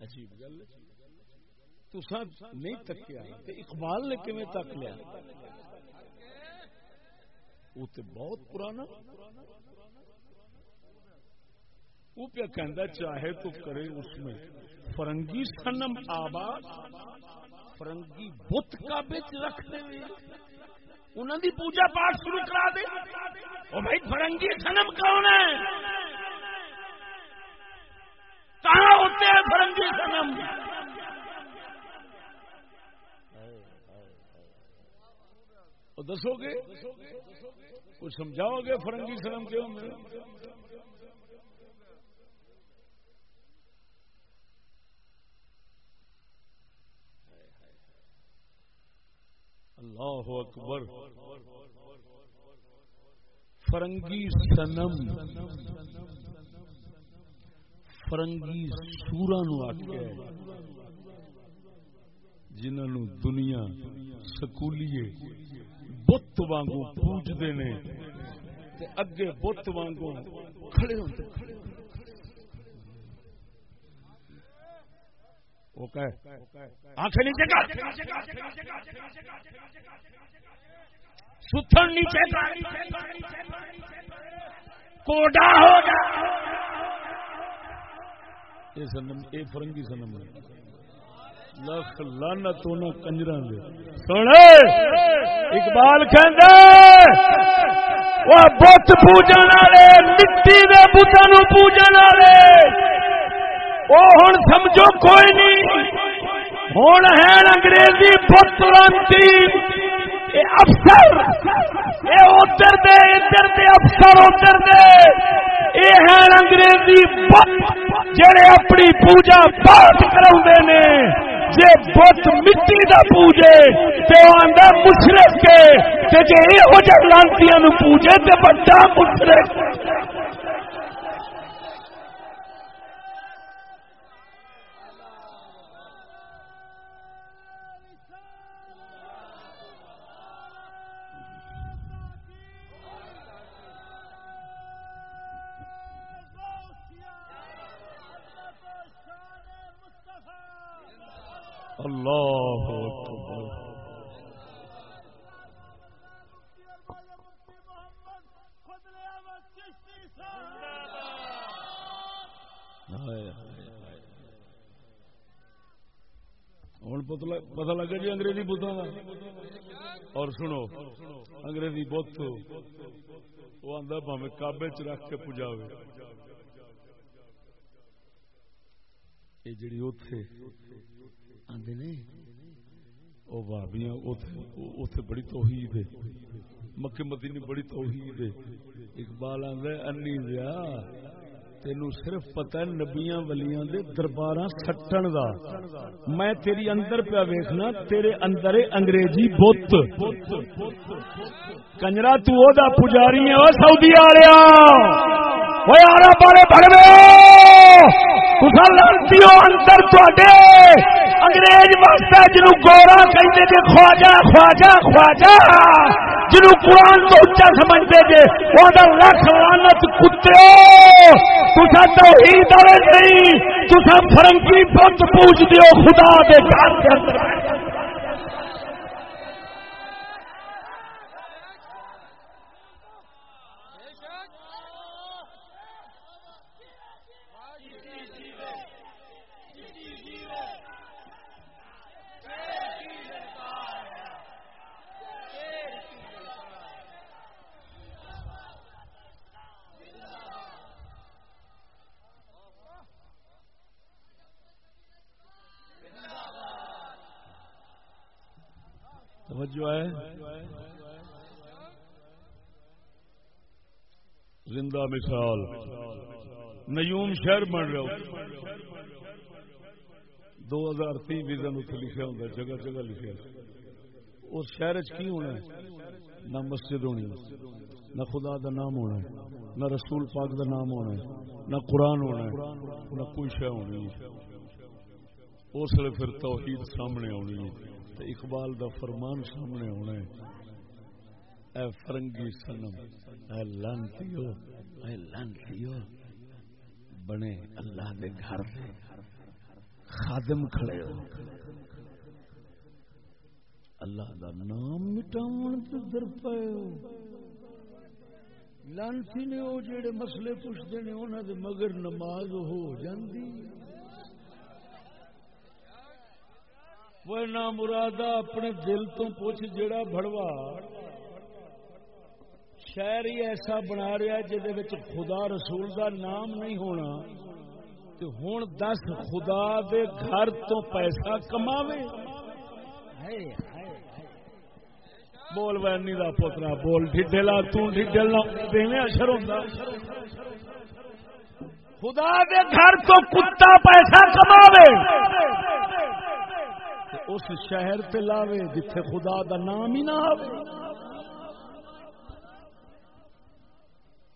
عجیب گل تسا نہیں تکیا اقبال نے کیون تک لیا؟ وہ تو بہت پرانا۔ وہ پہ کہندا، چاہے تو کرے اس میں۔ فرنگی سنم آباد، فرنگی بت کا کابے رکھتے انہوں دی پوجا پاٹ شروع کرا دے۔ وہ بھائی، فرنگی سنم کون ہے؟ کہاں ہوتے ہیں فرنگی سنم۔ دسو گے؟ کچھ سمجھاؤ گے فرنگی سنم کیوں اللہ اکبر۔ فرنگی سنم۔ فرنگی سورا نو آخیا جنہوں دنیا سکولیے بت وانگو پوجتے نے اگے بت وانگو کھڑے ہوتے آنکھیں نیچے ستھن نیچے کوڈا ہو گیا یہ سنم یہ فرنگی سنم لکھ لانا تو نہ کنجر سنے اقبال کہ وہ بت پوجن والے، مٹی کے بتوں پوجن والے۔ وہ ہوں سمجھو کوئی نہیں۔ ہوں ہے انگریزی پترانتی افسر۔ یہ ادھر دے ادھر دے افسر، ادھر دے۔ یہ ہے انگریزی جڑے اپنی پوجا پاٹ کرا نے۔ جی بت مٹی کا پوجے تو آدھا مشرق کے۔ جی یہ لانتی پوجے تو بڑا مشرق۔ اللہ ہوں پتا لگا جی انگریزی بتوں کا اور سنو، انگریزی بت۔ وہ آدھا پہ کابے چ رکھ کے پجا یہ جڑی اتے آدھے نے۔ وہ بابیاں اتے بڑی توحید ہے۔ مکے مدینے بڑی توحید ہے۔ اقبال آدھا انی دیا تینو صرف پتہ نبیاں ولیاں دے درباراں سٹن دا۔ میں تیری اندر پیا ویکھنا، تیرے اندر انگریزی بت۔ کنجرا، تو او دا پجاری ہے او سعودی والیا او یارا بڑے بڑے تسا لانتی ہو اندر تواڈے انگریز واسطے جنو گورا کہتے جی خواجہ خواجہ خواجہ جنو قرآن تو اچا سمجھتے جی وہ لکھ لانت کتے تسا تو ہی دے نہیں تسا فرنگی بت پوچھ دیو خدا دے گھر کے اندر توجہ ہے۔ زندہ مثال۔ نیوم شہر بن رہا دو ہزار تی ویزن اتنے لکھا ہوں جگہ جگہ لکھا اس شہر کی ہونا ہے؟ نہ مسجد ہونی نہ خدا دا نام ہونا ہے، نہ رسول پاک دا نام ہونا ہے، نہ قرآن ہونا ہے، نہ کوئی شہ ہونی اس لیے پھر توحید سامنے آنی ہے۔ تو اقبال دا فرمان سامنے ہونا ہے۔ اے فرنگی سنم اے لانتیو اے لانتیو۔ بنے اللہ دے گھر دے خادم کھڑے ہو۔ اللہ دا نام مٹاون تے در پے ہو۔ لانتی نے وہ جڑے مسئلے پوچھتے ہیں انہوں دے مگر نماز ہو جاندی۔ وہ نہ مرادہ اپنے دل تو پوچھ جڑا بڑوا شہر ہی ایسا بنا رہا جہد خدا رسول دا نام نہیں ہونا تو ہوں دس خدا دے گھر تو پیسہ کماوے۔ بول وینی دا پوترا، بول ڈھڈلا تڈلا اثر ہوتا خدا دے گھر تو کتا پیسہ کماوے۔ اس شہر تے لاوے جتھے خدا دا نام ہی نہ آوے۔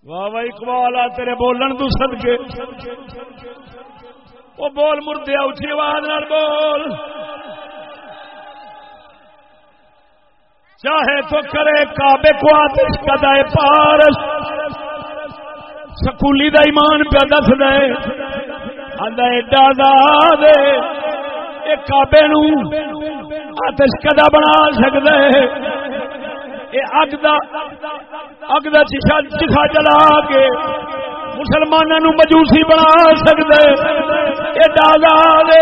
واہ واہ، اقبال، آ تیرے بولن تو سد کے وہ بول مردیا اچھی آواز بول۔ چاہے تو کرے کابے کو آتش کدائے پارس۔ سکولی دا ایمان پہ دس دے آدھا ایڈا دے یہ کعبے نو آتش کدا بنا سکتا ہے یہ اگ دا اگ دا چیخا جلا کے مسلمانوں مجوسی بنا سکتا سکتے ایڈا دے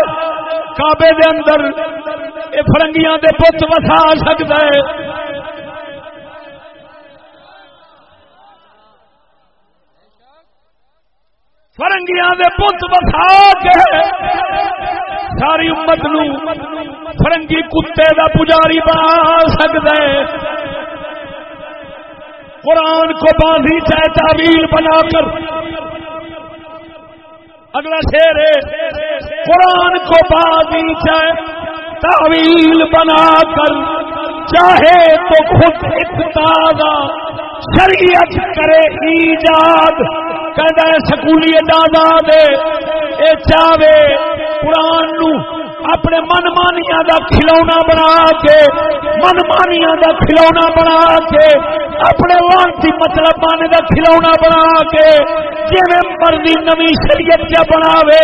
کعبے دے اندر یہ فرنگیاں دے پت وسا سکتا ہے فرنگیاں دے پت وسا کے ساری امت نو فرنگی کتے دا پجاری بنا سکتا ہے قرآن کو باندھی چاہے تعویل بنا کر اگلا شیر ہے۔ قرآن کو باندھی چاہے تعویل بنا کر چاہے تو خود اقتدا شریعت کرے ایجاد۔ کہ سکولی دادا دے اے چاہے قرآن نو اپنے من مانیا دا کھلونا بنا کے من مانیا دا کھلونا بنا کے اپنے لانتی مطلب پانے دا کھلونا بنا کے جی مرضی نمی شریعت کیا بناوے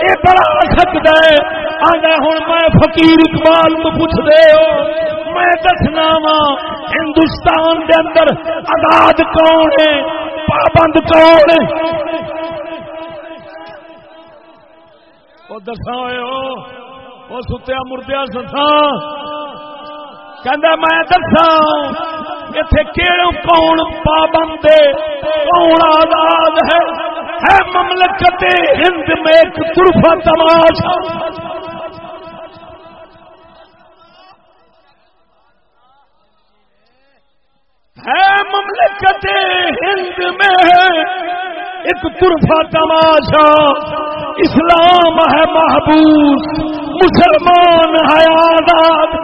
یہ بنا سکتا ہے آگے ہوں میں فقیر اقبال تو پوچھ دے ہو میں دسنا وا ہندوستان دے اندر آزاد کون ہے پابند کون وہ دسا وہ ستیا مردیا سسا کہ میں دسا اتے کہڑوں کون پابند کون آزاد ہے؟ ہے مملکت ہند میں ایک طرفہ تماشا ہے مملکت ہند میں ایک طرفہ تماشا، اسلام ہے محبوب مسلمان ہے آزاد۔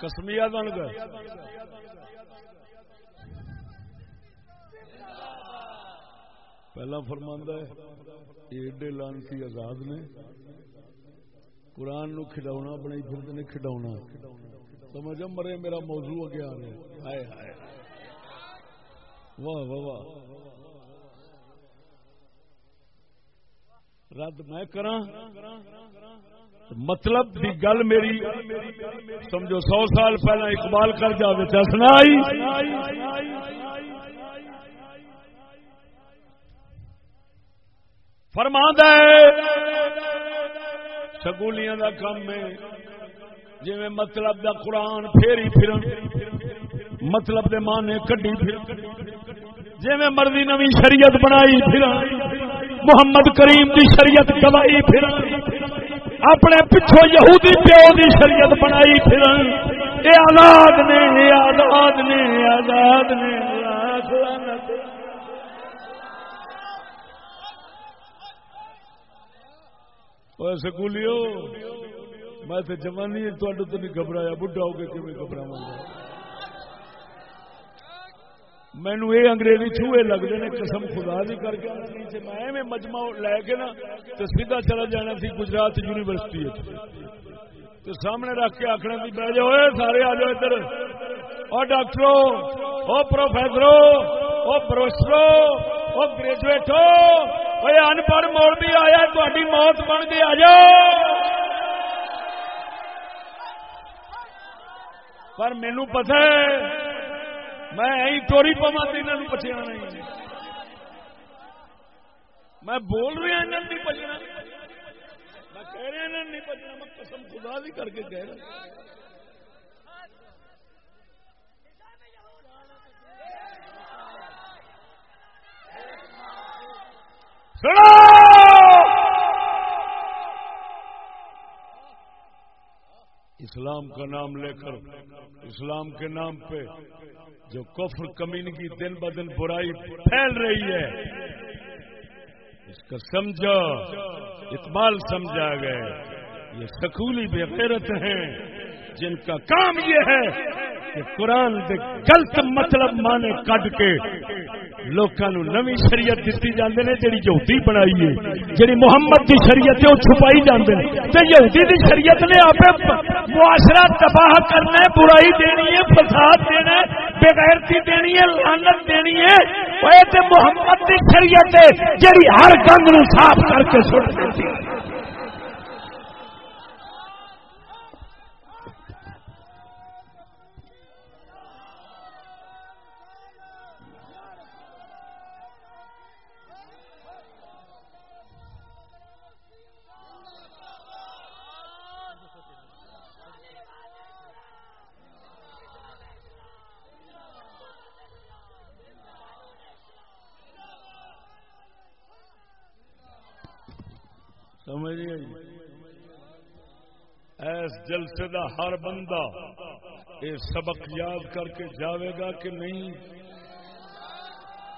کسمیا بن گئے۔ پہلا فرماندہ ہے، ایڈے لانسی آزاد نے، قرآن نو کھڈاؤنا بنائی، پھر نے کھڈاؤنا سمجھ مرے، میرا موضوع اگے آ رہا ہائے ہائے۔ واہ واہ واہ۔ رد میں کرا مطلب دی گل میری، سمجھو، سو سال پہلا اقبال کر جائے چسنا فرما سگولیاں دا کام ہے۔ جی مطلب دا قرآن پھیری پھر مطلب دے مانے کڈی پھر جی مرضی نوی شریعت بنائی پھر محمد کریم دی شریعت گوائی پھر اپنے پچھو یہودی پیو دی شریعت بنائی پھر اے آزاد نے، اے آزاد نے، اے آزاد نے۔ سکولیو میں تو جوانی تو نہیں گھبرایا بڑھا ہو کے کیون گھبرا مینو یہ انگریزی چوہے لگتے ہیں قسم خدا بھی کر کے نیچے میں مجمع لے کے نا تو سیدھا چلا جانا سی گجرات یونیورسٹی تو سامنے رکھ کے آخنا سی بہ جاؤ سارے آ جاؤ ادھر اور ڈاکٹرو او پروفیسرو او پروفیسرو او گریجویٹو وہ ان پڑھ موڑ بھی آیا تاری موت بن کے آ جاؤ پر مینو پتا ہے میں ٹوری پوا تو انہوں بچنا نہیں میں بول رہا انہوں نہیں بچنا میں کہہ رہا انہوں نہیں بچنا میں قسم خدا بھی کر کے کہہ رہا اسلام کا نام لے کر، اسلام کے نام پہ جو کفر کمینگی دن ب دن برائی پھیل رہی ہے، اس کا سمجھا، اقبال سمجھا گئے، یہ سکولی بے غیرت ہیں، جن کا کام یہ ہے کہ قرآن دے گلت مطلب مانے کٹ کے لوکاں نوی شریعت دیتی جاندے نے جڑی یہودی بنائی ہے جڑی محمد دی شریعت ہے چھپائی جاندے نے۔ تے یہودی دی شریعت نے اپے معاشرہ تباہ کرنا ہے، برائی دینی ہے، فساد دینا ہے بے غیرتی دینی ہے، لعنت دینی ہے۔ اے تے محمد دی شریعت ہے جڑی ہر گند نو صاف کر کے سٹ دیتی ہے۔ جلسے دا ہر بندہ یہ سبق یاد کر کے جاوے گا کہ نہیں؟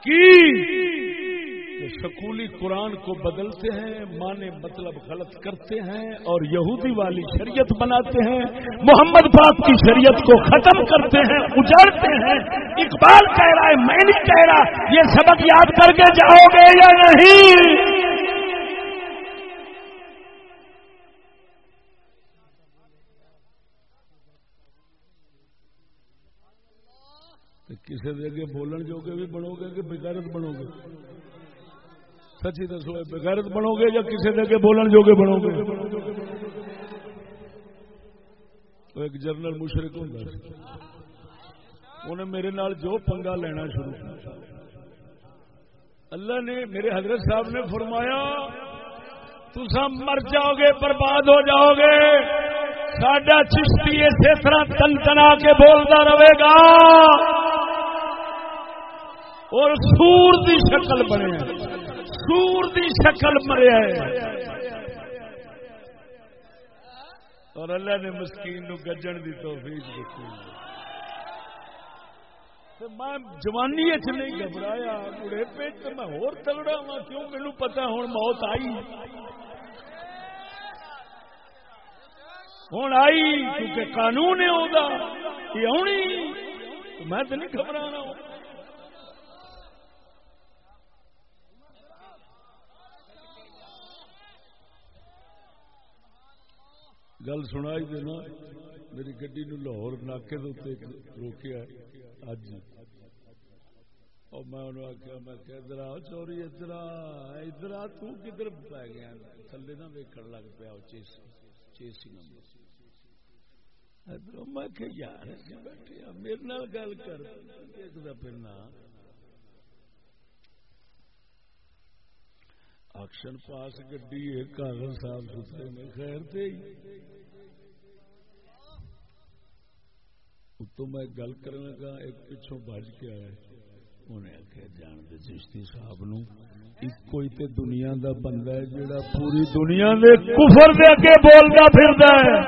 کی؟ سکولی قرآن کو بدلتے ہیں مانے مطلب غلط کرتے ہیں اور یہودی والی شریعت بناتے ہیں، محمد پاک کی شریعت کو ختم کرتے ہیں، اجڑتے ہیں۔ اقبال کہہ رہا ہے، میں نہیں کہہ رہا، یہ سبق یاد کر کے جاؤ گے یا نہیں؟ کسی اگے بولن جو گے بھی بنو گے کہ بغیرت بنو گے سچی دسو بغیرت بنو گے یا کسی اگے بولن جو گے بنو گے تو ایک جنرل مشرق ہوں انہیں میرے نال جو پنگا لینا شروع کیا۔ اللہ نے میرے حضرت صاحب نے فرمایا تم مر جاؤ گے برباد ہو جاؤ گے سڈا چشتی اسی طرح تن تنا کے بولتا رہے گا۔ اور سور دی شکل بنے سور دی شکل مریا اور اللہ نے مسکین نو گجن دی توفیق دیتی میں جوانی چ نہیں گھبرایا بڑے پہ تو میں ہور تگڑا وا کیوں مینو پتا ہوں موت آئی۔ ہوں آئی کیونکہ قانون ہے ہوگا یہ آنی۔ میں تو نہیں گھبرانا۔ ہوں گل سنائی دینا میری گڈی نو لاہور ناکے دے روکیا اج اور میں انہوں آخیا میں کہ ادھر آ چوری، ادھر ادھر آ تدھر پی گیا؟ تھلے نہ ویکن لگ پیا چیسی ادھر میں کہ یار بیٹھے میرے نال گل کر۔ دیکھتا پھرنا آکشن پاس گڈی کاغذ صاف ستھرے میں خیر تھے تو میں گل کرنے کا ایک پچھوں بج کے آیا انہیں آخیا جان دے چشتی صاحب نو۔ کوئی تے دنیا دا بندہ ہے جڑا پوری دنیا دے کفر دے اگے بولتا پھردا ہے۔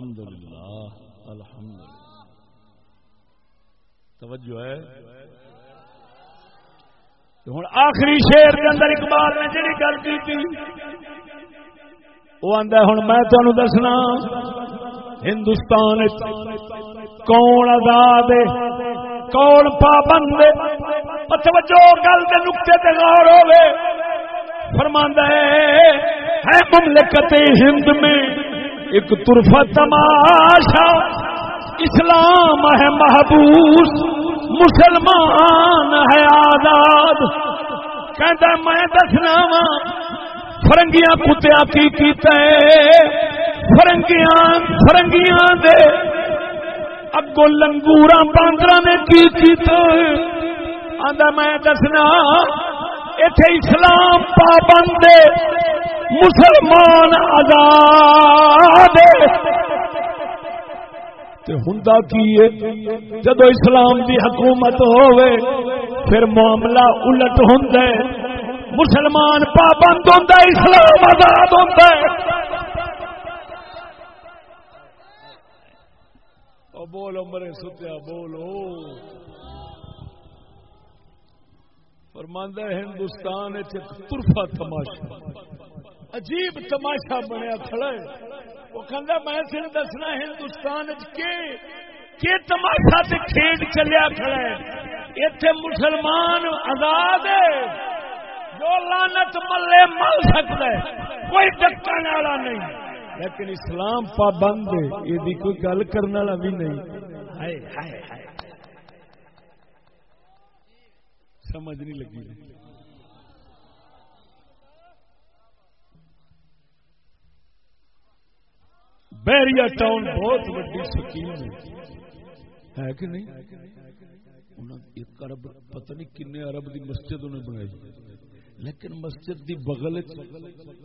الحمد للہ الحمد توجہ ہے۔ ہوں آخری شیر کے اندر اقبال نے جڑی گل کی وہ آدھا ہوں میں تمہیں دسنا، ہندوستان کون آزاد کون پابند توجہ، گل کے نقطے تے غور ہوے فرماندا ہے مملکت ہند میں ایک طرفہ تماشا، اسلام ہے محبوس، مسلمان ہے آزاد۔ کہ میں دسنا وا فرنگیاں کتیا کی کیتا ہے فرنگیاں فرنگیاں دے۔ اگو لنگورا باندر نے کی کیتا ہے آدھا میں دسنا اتے اسلام پابند مسلمان آزاد ہوں کی جدو اسلام کی حکومت ہوئے پھر معاملہ الٹ ہوں مسلمان پابند ہوں اسلام آزاد ہوں بولو مرے ستیا، بولو۔ فرماندہ ہندوستان ترفا تماشا۔ عجیب تماشا بنیا کھڑا ہے۔ وہ کہندا میں تین دسنا ہندوستان کے تماشا تے کھیڈ چلیا کھڑا ہے۔ ایتھے مسلمان آزاد ہے۔ جو لانت ملے مل سکتا ہے۔ کوئی ڈکن والا نہیں۔ لیکن اسلام پابند ہے۔ یہ کوئی گل کرنے والا بھی نہیں۔ ہائے ہائے ہائے۔ سمجھ نہیں لگی۔ بیریا ٹاؤن بہت بڑی سکیم ہے۔ کہ نہیں؟ ایک ارب پتہ نہیں کن ارب دی مسجد انہیں بنائی جی۔ لیکن مسجد دی بغل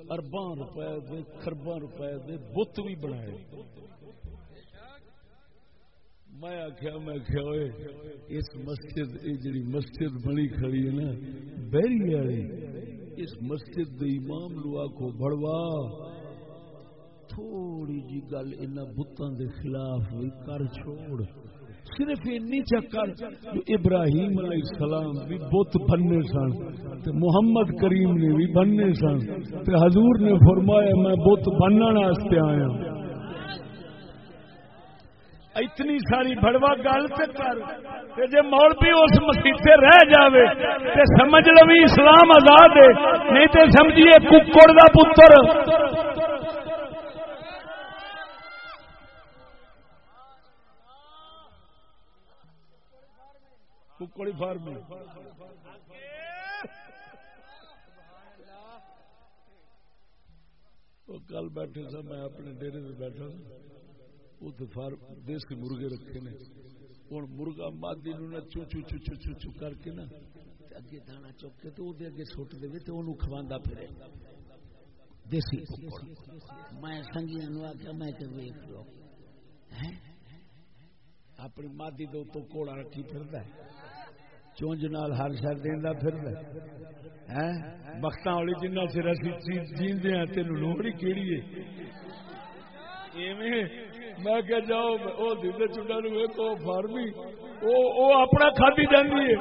ارباں روپے دے، خرباں روپے دے بت بھی بنائے۔ میں آخیا میں آخیا ہوئے اس مسجد یہ جڑی مسجد بنی کھڑی ہے نا بہری والی اس مسجد دے امام لو آخو بڑوا تھوڑی جی گل ان بتوں دے خلاف بھی کر چھوڑ۔ صرف اینی چکر ابراہیم علیہ السلام بھی بت بننے سن، تے محمد کریم نے بھی بننے سن، تے حضور نے فرمایا، میں بت بننے واسطے آیا۔ اتنی ساری بڑوا گل تے کر تے جے مولوی اس مسیتے رہ جاوے، تے سمجھ لو اسلام آزاد ہے، نہیں تے سمجھیے ککڑ دا پتر۔ ککڑی فارم کل بیٹھے سا میں اپنے ڈیری سے بیٹھا دیسی مرغے رکھے نے۔ ہوں مرغا مادی نو چو چو چو چو چو چو کر کے نا اگے دانا چک کے تو اگے سٹ دے تو انہوں کھوا پھرے۔ دیسی میں سنگیا نو آخیا میں کہ ویخ لو۔ اپنی مادی دو تو کوڑا رکھی پھرتا ہے۔ چونج نال ہر شہر دینا پھر وقت والی جنہ چر اسی جی- جیندے ہیں تین لوڑی کیڑی ہے۔ میں کہ جاؤ وہ دیدے چنڈا نو ویکو فارمی وہ اپنا کھادی جاندی ہے۔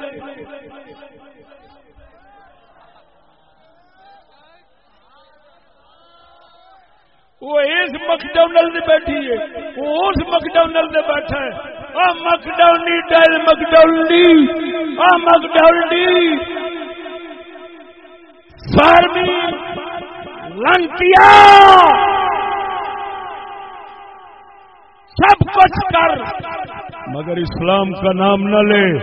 وہ اس مکڈونل بیٹھی ہے۔ وہ اس مکڈونل بیٹھا ہے۔ مکڈونی ڈل مکڈونی مکڈونی۔ فارمی لنکیا۔ سب کچھ کر۔ مگر اسلام کا نام نہ لے،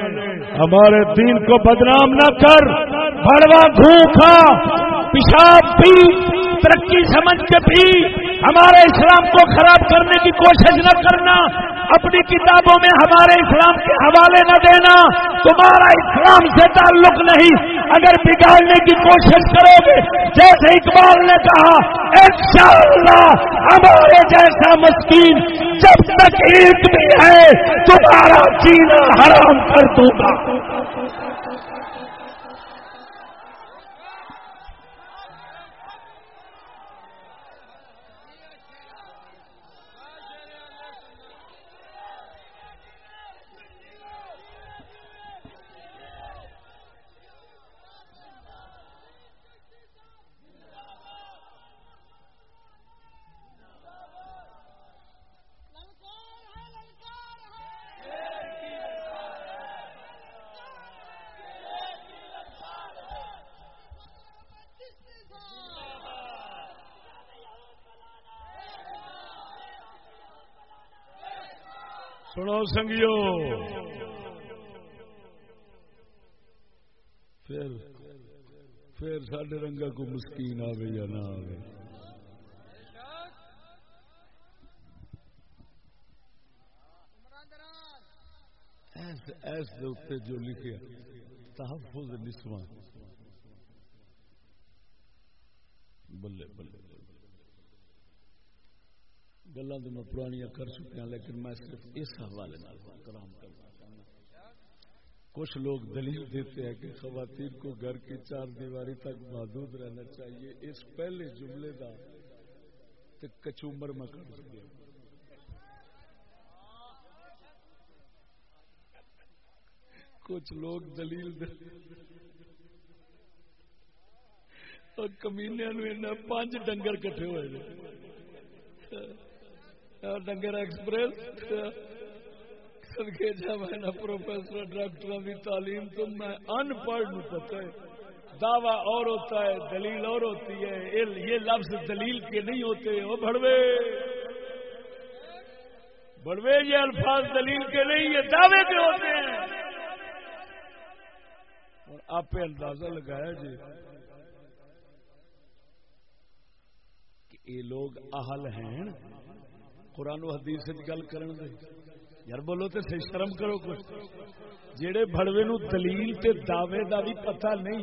ہمارے دین کو بدنام نہ کر۔ بڑوا گھوکھا، پیشاب بھی، ترقی سمجھ کے بھی۔ ہمارے اسلام کو خراب کرنے کی کوشش نہ کرنا، اپنی کتابوں میں ہمارے اسلام کے حوالے نہ دینا، تمہارا اسلام سے تعلق نہیں۔ اگر بگاڑنے کی کوشش کرو گے، جیسے اقبال نے کہا، انشاءاللہ ہمارے جیسا مسکین جب تک ایک بھی ہے، تمہارا جینا حرام کر دوں گا۔ سنو سنگیو۔ پھر پھر سڈے رنگا کو مسکین آوے یا نہ آوے۔ ایس دے جو لکھے تحفظ نسواں۔ بلے بلے۔ گلا تو میں پرانیاں کر چکیا لیکن میں صرف اس حوالے کرام کرنا کچھ لوگ دلیل دیتے ہیں کہ خواتین کو گھر کی چار دیواری تک محدود رہنا چاہیے۔ اس پہلے جملے کا کچومر میں کر دیا کچھ لوگ دلیل کمینیا پانچ ڈنگر کٹھے ہوئے ڈنگر ایکسپریس جب ہے نا پروفیسر ڈاکٹر کی تعلیم تو میں ان پڑھ پتا ہے دعوی اور ہوتا ہے، دلیل اور ہوتی ہے۔ یہ لفظ دلیل کے نہیں ہوتے۔ وہ بڑوے بڑوے یہ الفاظ دلیل کے نہیں، یہ دعوے کے ہوتے ہیں۔ آپ اندازہ لگایا جی کہ یہ لوگ اہل ہیں۔ قرآن و حدیث گل کرن دے۔ یار بولو تو صحیح شرم کرو کچھ۔ جہے بڑوے نو دلیل تے دعوے دا بھی پتہ نہیں،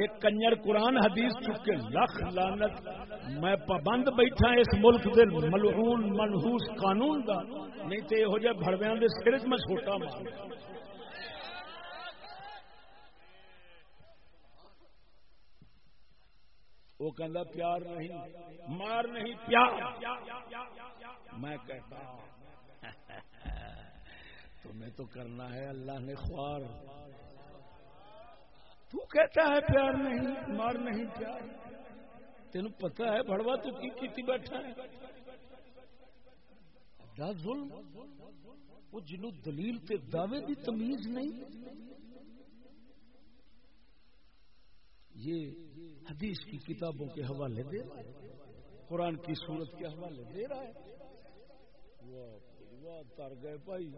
ایک کنجر قرآن حدیث چکے۔ لکھ لانت میں پابند بیٹھا اس ملک دے ملعون، منحوس قانون دا۔ نہیں تے یہو جہ بڑویاں دے سر میں چھوٹا مار وہ کہنا پیار نہیں۔ مار نہیں، پیار۔ میں کہتا تمہیں تو کرنا ہے اللہ نے خوار۔ تو کہتا ہے پیار نہیں، مار نہیں پیار۔ تین پتا ہے بڑوا تو کی کیتی بیٹھا ہے؟ ظلم۔ وہ جنوں دلیل تے دعوے بھی تمیز نہیں۔ یہ حدیث کی کتابوں کے حوالے دے رہا ہے۔ قرآن کی صورت کے حوالے دے رہا ہے۔ تر گئے بھائی۔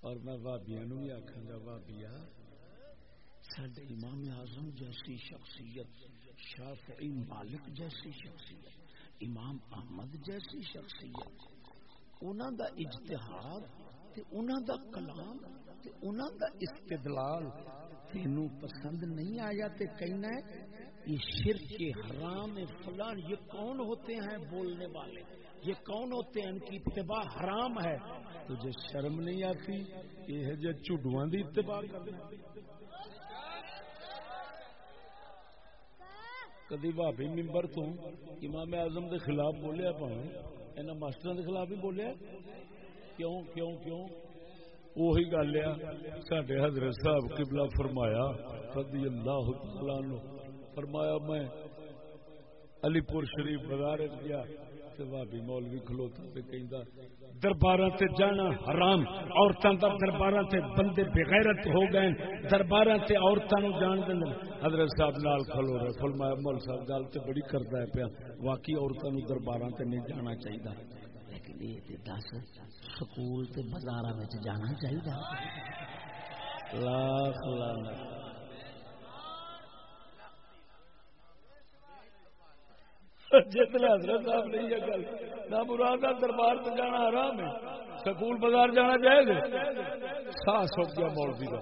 اور میں بابیا نو بھی آخا گا بابیا سڈے امام اعظم جیسی شخصیت، شافعی مالک جیسی شخصیت، امام احمد جیسی شخصیت انہوں دا اجتہاد انہوں دا کلام انہوں دا استدلال تینوں پسند نہیں آیا تے کہنا ہے یہ شرک کے حرام فلان، یہ کون ہوتے ہیں بولنے والے؟ یہ کون ہوتے ہیں؟ ان کی اتباع حرام ہے۔ تجھے شرم نہیں آتی؟ یہ ہے جو چڈواں اتباع کرنا۔ کدی بھابی ممبر تو امام اعظم دے خلاف بولیا پاؤں انہاں ماسٹر دے خلاف بھی بولیا؟ کیوں کیوں کیوں؟ وہی گل ہے سڈے حضرت صاحب قبلہ فرمایا، رضی اللہ تعالی فرمایا میں علی پور شریف بازار گیا بھابی مولوی کھلوتا تے کہندا درباراں تے جانا حرام عورتاں دا درباراں تے بندے بغیرت ہو گئے درباراں تے عورتاں نو جان دین حضرت صاحب نال کھلو رہے فرمایا مول صاحب گل تے بڑی کردا ہے پیا۔ واقعی عورتاں نو درباراں تے نہیں جانا چاہیے لیکن یہ تے دس سکول تے بازار جانا چاہیے لاکھ۔ جتنے حضرت صاحب نہیں ہے گل نہ مراد دربار سے جانا آرام ہے، سکول بازار جانا چاہے گا سا سوچ گیا مولوی کا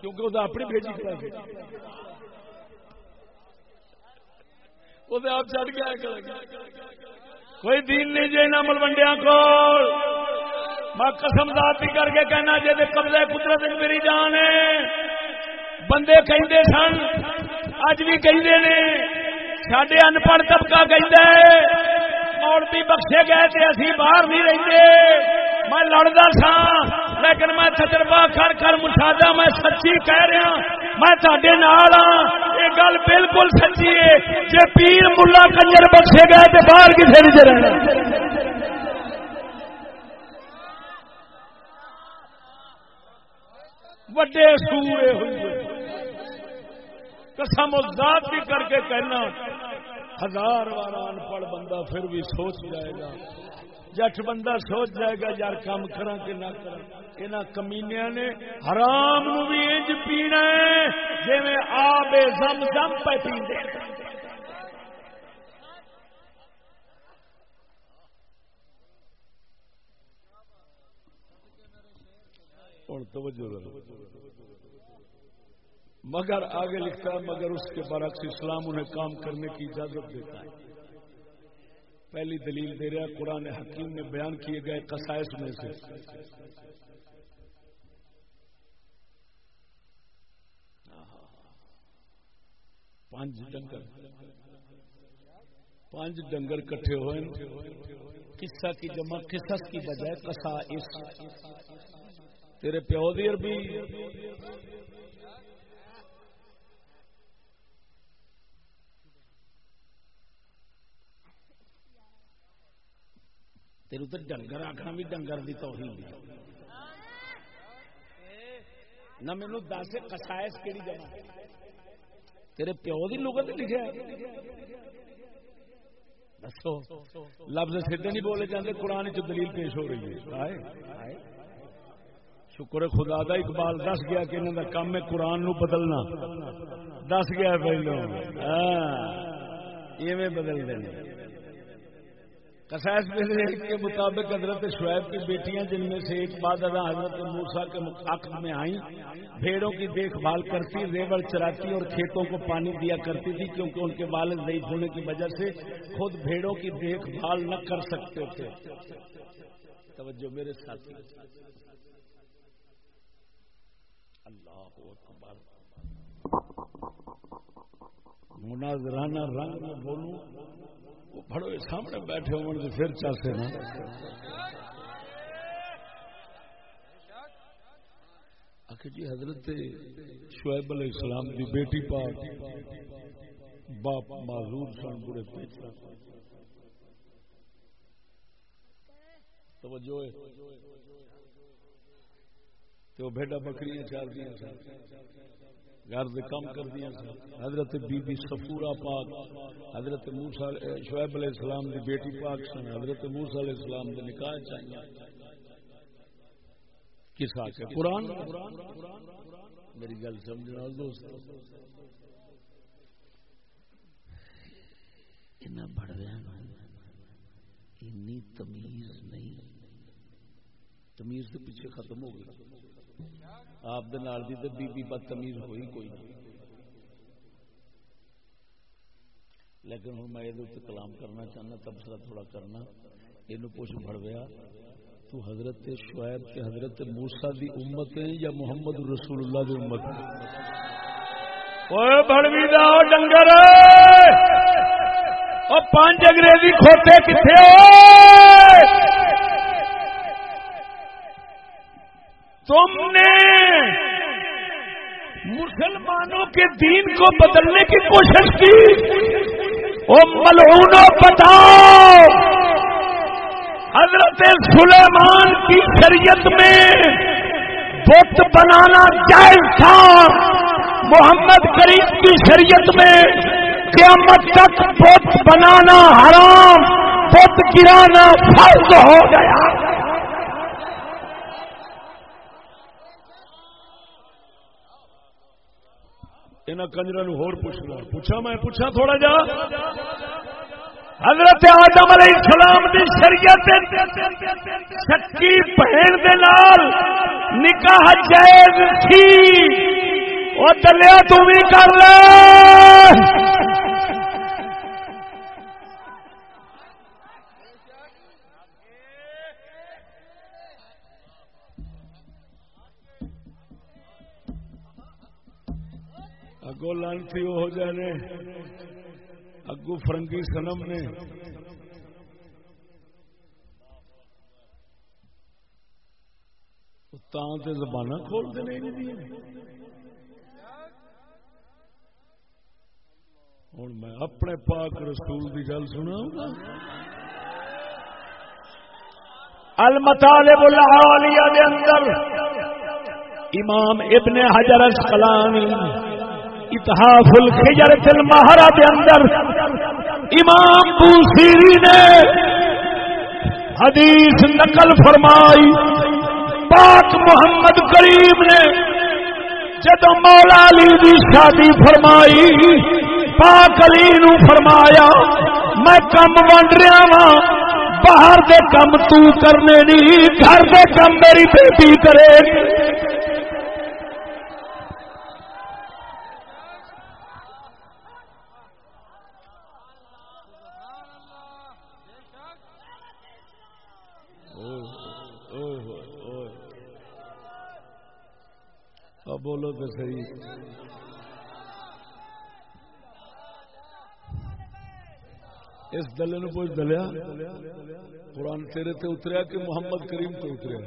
کیونکہ وہ اپنی بیٹی کرا گئی وہ آپ چڑھ گیا کوئی دین نہیں جی نہ ملوڈیا کو میں قسم ذاتی کر کے کہنا جی قبضے قدرت میری جان ہے۔ بندے کہندے سن، اج بھی کہندے نے۔ سڈے ان پڑھ طبقہ کہندا ہے بخشے گئے تے اسی باہر نہیں رہتے میں لڑدا سا، لیکن میں تجربہ کر کر مشاہدہ میں سچی کہہ رہا ہاں۔ میں تھے نال ہاں یہ گل بالکل سچی ہے۔ جی پیر ملا کنجر بخشے گئے تے باہر کسی نہیں رہنا۔ وڈے سورے ہوئے۔ قسم ذات بھی کر کے کہنا، ہزار بار ان پڑھ بندہ پھر بھی سوچ جائے گا۔ جٹ بندہ سوچ جائے گا، یار کام کرا کہ نہ کرا یہاں کمینیا نے، حرام نو بھی انج پینا ہے جی میں آب زم زم پہ پیندے۔ ہوں توجہ مگر آگے لکھتا ہے، مگر اس کے برعکس اسلام انہیں کام کرنے کی اجازت دیتا ہے۔ پہلی دلیل دے رہا قرآن حکیم میں بیان کیے گئے قصائص میں سے۔ پانچ ڈنگر۔ پانچ ڈنگر کٹھے ہوئے قصہ کی جمع، قصص کی بجائے کسا تیرے پیو دی عربی۔ تیرے تو ڈنگر آخنا بھی ڈنگر کی توہین نہ مینو دس کسائس کہڑی جگہ تیرے پیو کی لغت لکھا دسو، لفظ سیدے نہیں بولے جاتے قرآن چ دلیل پیش ہو رہی ہے۔ شکر خدا دا اقبال دس گیا کہ انہوں کا کام ہے قرآن نو بدلنا۔ دس گیا پہلو ہاں بدل دینا کسائس کے مطابق حضرت شعیب کی بیٹیاں جن میں سے ایک بعد ادا حضرت موسا کے عقد میں آئیں، بھیڑوں کی دیکھ بھال کرتی ریوڑ چراتی اور کھیتوں کو پانی دیا کرتی تھی کیونکہ ان کے والد ضعیف ہونے کی وجہ سے خود بھیڑوں کی دیکھ بھال نہ کر سکتے تھے۔ توجہ میرے ساتھی اللہ اکبر۔ مناظرانہ رنگ میں بولوں۔ بڑو سامنے بیٹھے ہو پھر چاسے نا۔ جی حضرت شعیب علیہ السلام کی بیٹی پاک باپ معذور سن برے پیچھا توجہ تو بیٹا بکریاں چار دیا سن۔ گھر سے کم کر دیا حضرت بی بی سفورا پاک، حضرت موسا شعیب علیہ السلام کی بیٹی پاک سن، حضرت موسا علیہ السلام کے نکاح چاہیے کس آ کے؟ قرآن؟ میری گل سمجھنا دوست۔ اتنا بڑھ رہا اتنی تمیز نہیں۔ تمیز کے پیچھے ختم ہو گئی۔ آپ بی بی بدتمیز ہوئی کوئی نہیں۔ لیکن ہوں میں یہ کلام کرنا چاہنا، تبصرہ تھوڑا کرنا۔ یہ پوچھ بڑھ گیا تو حضرت شعیب کے حضرت موسا دی امت ہے یا محمد رسول اللہ دی امت ہے۔ ڈنگر پانچ انگریزی کھوتے کتنے تم نے مسلمانوں کے دین کو بدلنے کی کوشش کی۔ وہ ملعونوں بتاؤ۔ حضرت سلیمان کی شریعت میں بت بنانا جائز تھا۔ محمد کریم کی شریعت میں قیامت تک بت بنانا حرام، بت گرانا فرض ہو گیا۔ یہاں کنجر پوچھنا پوچھا میں پوچھا تھوڑا جا حضرت آدم علیہ السلام دی شریعت سکی بہن دے نال نکاح جائز تھی وہ دلیا تم بھی کر لے اگو لانتی ہو جانے، اگو فرنگی سنم نے۔ زبان کھول دے ہوں میں اپنے پاک رسول کی گل سنا المطالب العالیہ دے اندر امام ابن حجر اسقلانی اتحاف الخجر المہرہ دے اندر۔ امام بوسیری نے حدیث نقل فرمائی۔ پاک محمد کریم نے جدو مولا علی دی شادی فرمائی، پاک علی نو فرمایا، میں کم ونڈ رہا وا باہر دے کم تو کرنے نہیں، گھر دے کم میری بیٹی کرے۔ بولو تو صحیح۔ اس دلے نو پوچھ دلیا، قرآن تیرے تے اتریا کہ محمد کریم تے اتریا؟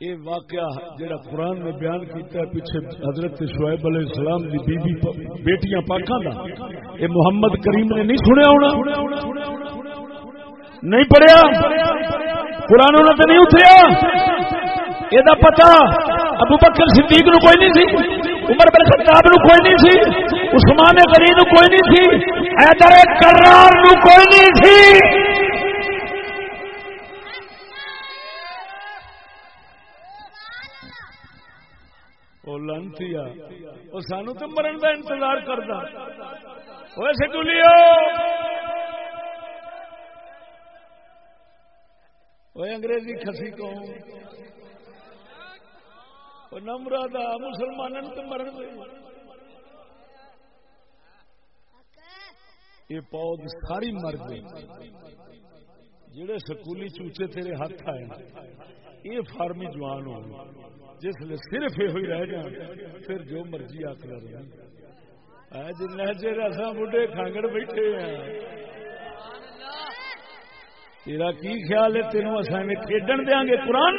یہ واقعہ جڑا قرآن نے بیان کیتا ہے پیچھے حضرت شعیب علیہ السلام دی بی بی بیٹیاں پاکاں دا۔ یہ محمد کریم نے نہیں سنیا ہونا۔ نہیں پڑھیا۔ قرآن انہوں نے نہیں اتریا۔ یہ پتا ابو بکر صدیق نو کوئی نہیں سی عمر بن خطاب نو کوئی نہیں سی عثمان غنی نو کوئی نہیں سی حیدر کرار نو کوئی نہیں سی لانتی سانو تو مرن کا انتظار کرتا ویسے ٹولیو انگریزی کسی کو نمرا مسلمان مرن دے۔ یہ پود ساری مر گئی جڑے سکولی چوچے تیرے ہاتھ آئے یہ فارمی جوان ہو جس لیے صرف یہ ہوئی رہ جان پھر جو مرضی آخر رہے جن چیر اصا بڑھے کھانگڑ بیٹھے ہیں۔ تیرا کی خیال ہے؟ تینوں اصل کھیڈن دیا گے قرآن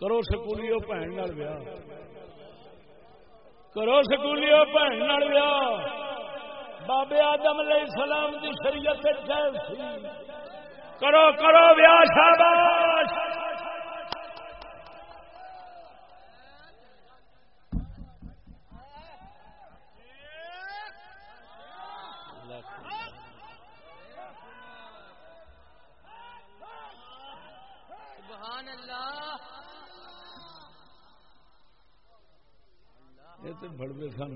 کرو سکولیو بھن ویا کرو سکولیو بھن ویا بابے آدم علیہ السلام کی شریعت کرو کرو ویا شاباش یہ تو بڑے سان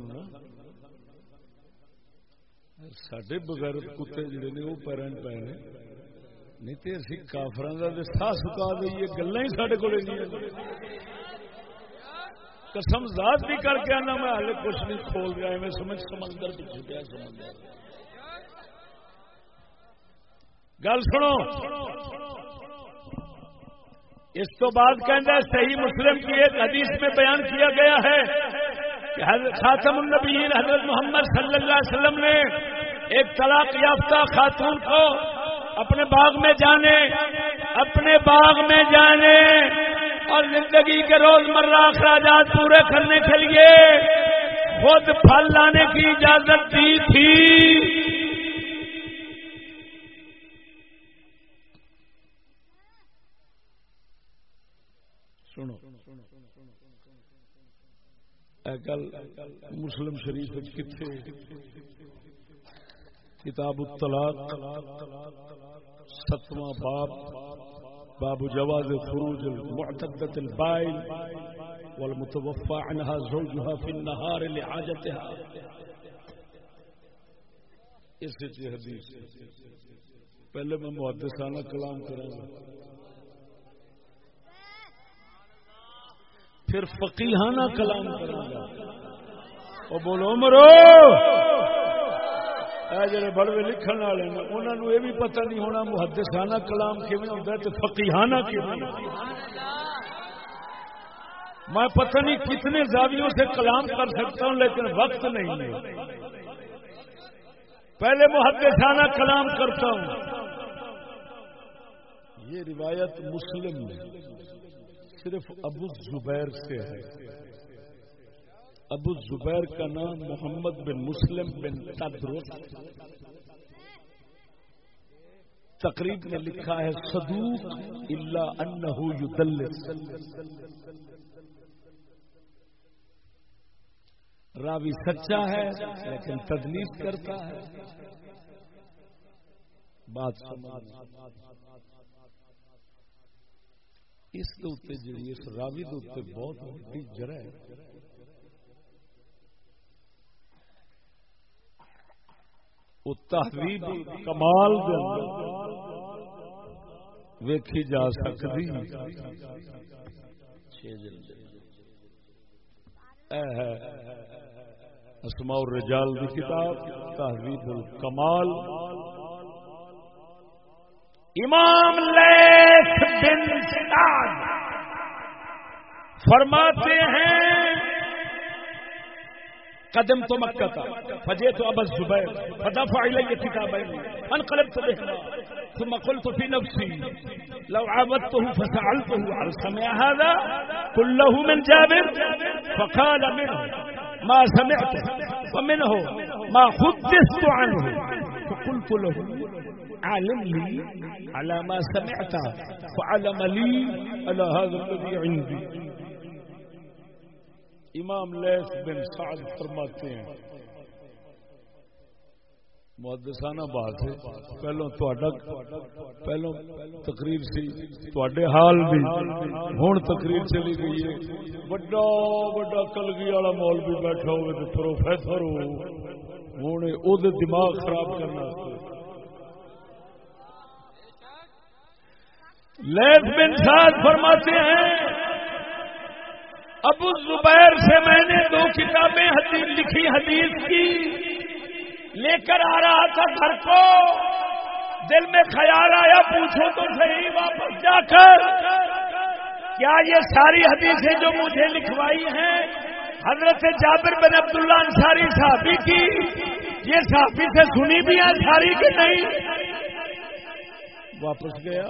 سڈے بغیر کتے جڑے نے وہ پیروں پے نے نہیں تو اسی کافر کا سا سکا دئیے گلا ہی سارے کو قسم ذات بھی کر کے آنا میں ہال کچھ نہیں کھول گیا میں سمجھ سمندر پیچھے پیا سمندر گل سنو اس تو بعد کہنا صحیح مسلم کی ایک حدیث میں بیان کیا گیا ہے خاتم النبیین حضرت محمد صلی اللہ علیہ وسلم نے ایک طلاق یافتہ خاتون کو اپنے باغ میں جانے، اپنے باغ میں جانے اور زندگی کے روز مرہ اخراجات پورے کرنے کے لیے خود پھل لانے کی اجازت دی تھی۔ گل مسلم شریف کتنے کتاب الطلاق، ستواں باب باب جواز خروج المعتدة البائن والمتوفى عنها زوجها في النهار لحاجتها۔ اس حدیث پہلے میں محدثانہ کلام کروں گا پھر فقیحانہ کلام کروں گا وہ بولو مرو جڑے بڑے لکھن والے انہوں نے یہ بھی پتہ نہیں ہونا محدثانہ کلام کیون ہوتا ہے تو فقیحانہ کیون میں پتہ نہیں کتنے زاویوں سے کلام کر سکتا ہوں، لیکن وقت نہیں ہے۔ پہلے محدثانہ کلام کرتا ہوں۔ یہ روایت مسلم ہے۔ صرف ابو زبیر سے ہے۔ ابو زبیر کا نام محمد بن مسلم بن تدرس۔ تقریب میں لکھا ہے، صدوق اللہ انہ یدلس۔ راوی سچا ہے، لیکن تدلیس کرتا ہے۔ بات اس جی اس راوی بہت بڑی جرا ہے۔ تحریب کمال ویکھی جا سکتی۔ اسماء الرجال دی کتاب تحریب الکمال۔ امام لیث بن سعد فرماتے ہیں، قدم تو مکہ تھا فجے تو اب زبیر فدفع الی کتابین، انقلبت بهما ثم قلت في نفسي لو عابدته فسألته هل سمع هذا؟ كله من جابر، فقال منه ما سمعت ومنه ما حدثت عنه، فقلت له علم لي على ما سمعت، فعلم لي على هذا الذي عندي. امام لیس بن سعد فرماتے ہیں، محدثانہ بات ہے پہلو پہلو تقریر سی تے حال بھی ہوں تقریر چلی گئی ہے۔ بڑا بڑا کلگی والا مول بھی بیٹھا ہوئے تو پروفیسر ہو، ہوں وہ دماغ خراب کرنا لیس بن سعد فرماتے ہیں، ابو زبیر سے میں نے دو کتابیں حدیث لکھی حدیث کی، لے کر آ رہا تھا گھر کو، دل میں خیال آیا، پوچھو تو صحیح، واپس جا کر، کیا یہ ساری حدیثیں جو مجھے لکھوائی ہیں، حضرت جابر بن عبداللہ انصاری صحابی کی، یہ صحابی سے سنی بھی ہے ساری کہ نہیں؟ واپس گیا۔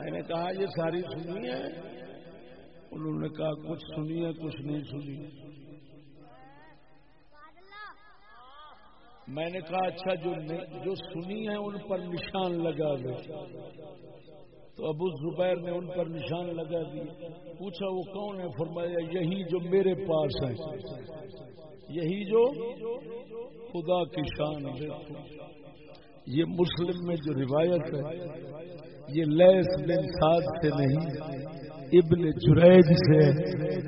میں نے کہا، یہ ساری سنی ہے؟ انہوں نے کہا، کچھ سنی ہے، کچھ نہیں سنی. میں نے کہا اچھا جو جو سنی ہے ان پر نشان لگا دو تو ابو زبیر نے ان پر نشان لگا دی۔ پوچھا، وہ کون ہے? فرمایا، یہی جو میرے پاس ہے یہی جو خدا کی شان ہے۔ یہ مسلم میں جو روایت ہے، یہ لیس بن سعد سے نہیں، ابن جریج سے،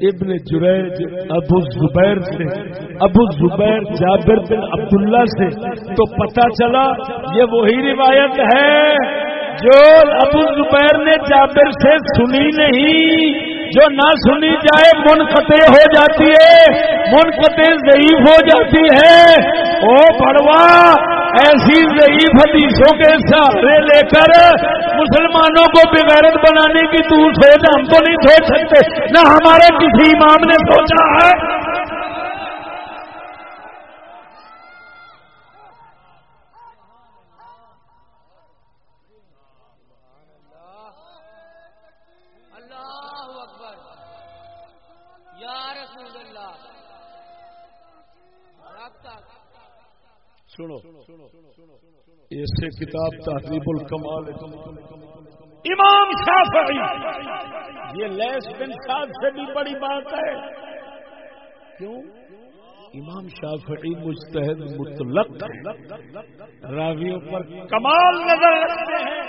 ابن جریج ابو زبیر سے، ابو زبیر جابر بن عبداللہ سے، تو پتا چلا یہ وہی روایت ہے۔ جو ابو زبیر نے جابر سے سنی نہیں، جو نہ سنی جائے منقطع ہو جاتی ہے، منقطع ضعیف ہو جاتی ہے۔ او بڑوا ایسی ضعیف حدیثوں کے سہارے لے کر مسلمانوں کو بغیرت بنانے کی تو سوچ ہم تو نہیں سوچ سکتے، نہ ہمارے کسی امام نے سوچا ہے۔ سنو۔ اسے کتاب تحریب الکمال امام شافعی یہ لیس بن سعد سے بھی بڑی بات ہے۔ کیوں؟ امام شافعی مستحد مطلق راویوں پر کمال نظر رکھتے ہیں۔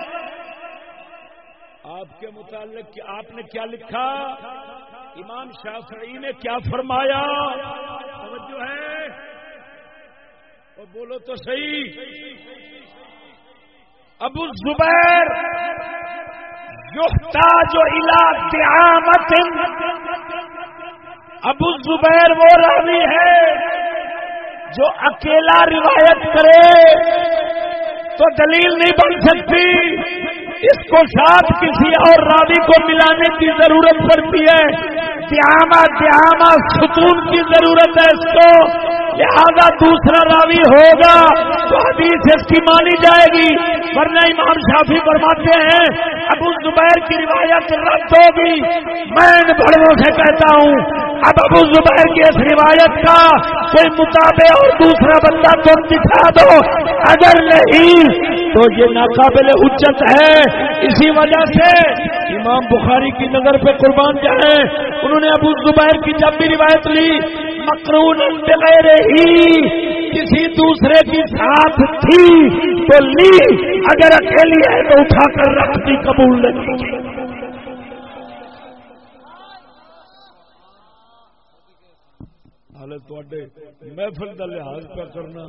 آپ کے متعلق آپ نے کیا لکھا؟ امام شافعی نے کیا فرمایا؟ توجہ ہے۔ اور بولو تو صحیح۔ ابو زبیر جو قیامت ابو زبیر وہ راوی ہے جو اکیلا روایت کرے تو دلیل نہیں بن سکتی۔ اس کو ساتھ کسی اور راوی کو ملانے کی ضرورت پڑتی ہے۔ قیامہ قیامہ ستون کی ضرورت ہے اس کو۔ لہذا دوسرا راوی ہوگا تو حدیث اس کی مانی جائے گی، ورنہ امام شافی فرماتے ہیں، ابو زبیر کی روایت رد ہوگی۔ میں ان بڑوں سے کہتا ہوں، اب ابو زبیر کی اس روایت کا کوئی مطابع اور دوسرا بندہ تم دکھا دو۔ اگر نہیں، تو یہ ناقابل اجت ہے۔ اسی وجہ سے امام بخاری کی نظر پہ قربان جائیں۔ انہوں نے ابو زبیر کی جب بھی روایت لی مکرون بغیر ہی کسی دوسرے کی ساتھ تھی تو لی، اگر اکیلی ہے تو اٹھا کر رکھتی قبول نہیں محفل کا لحاظ پہ کرنا،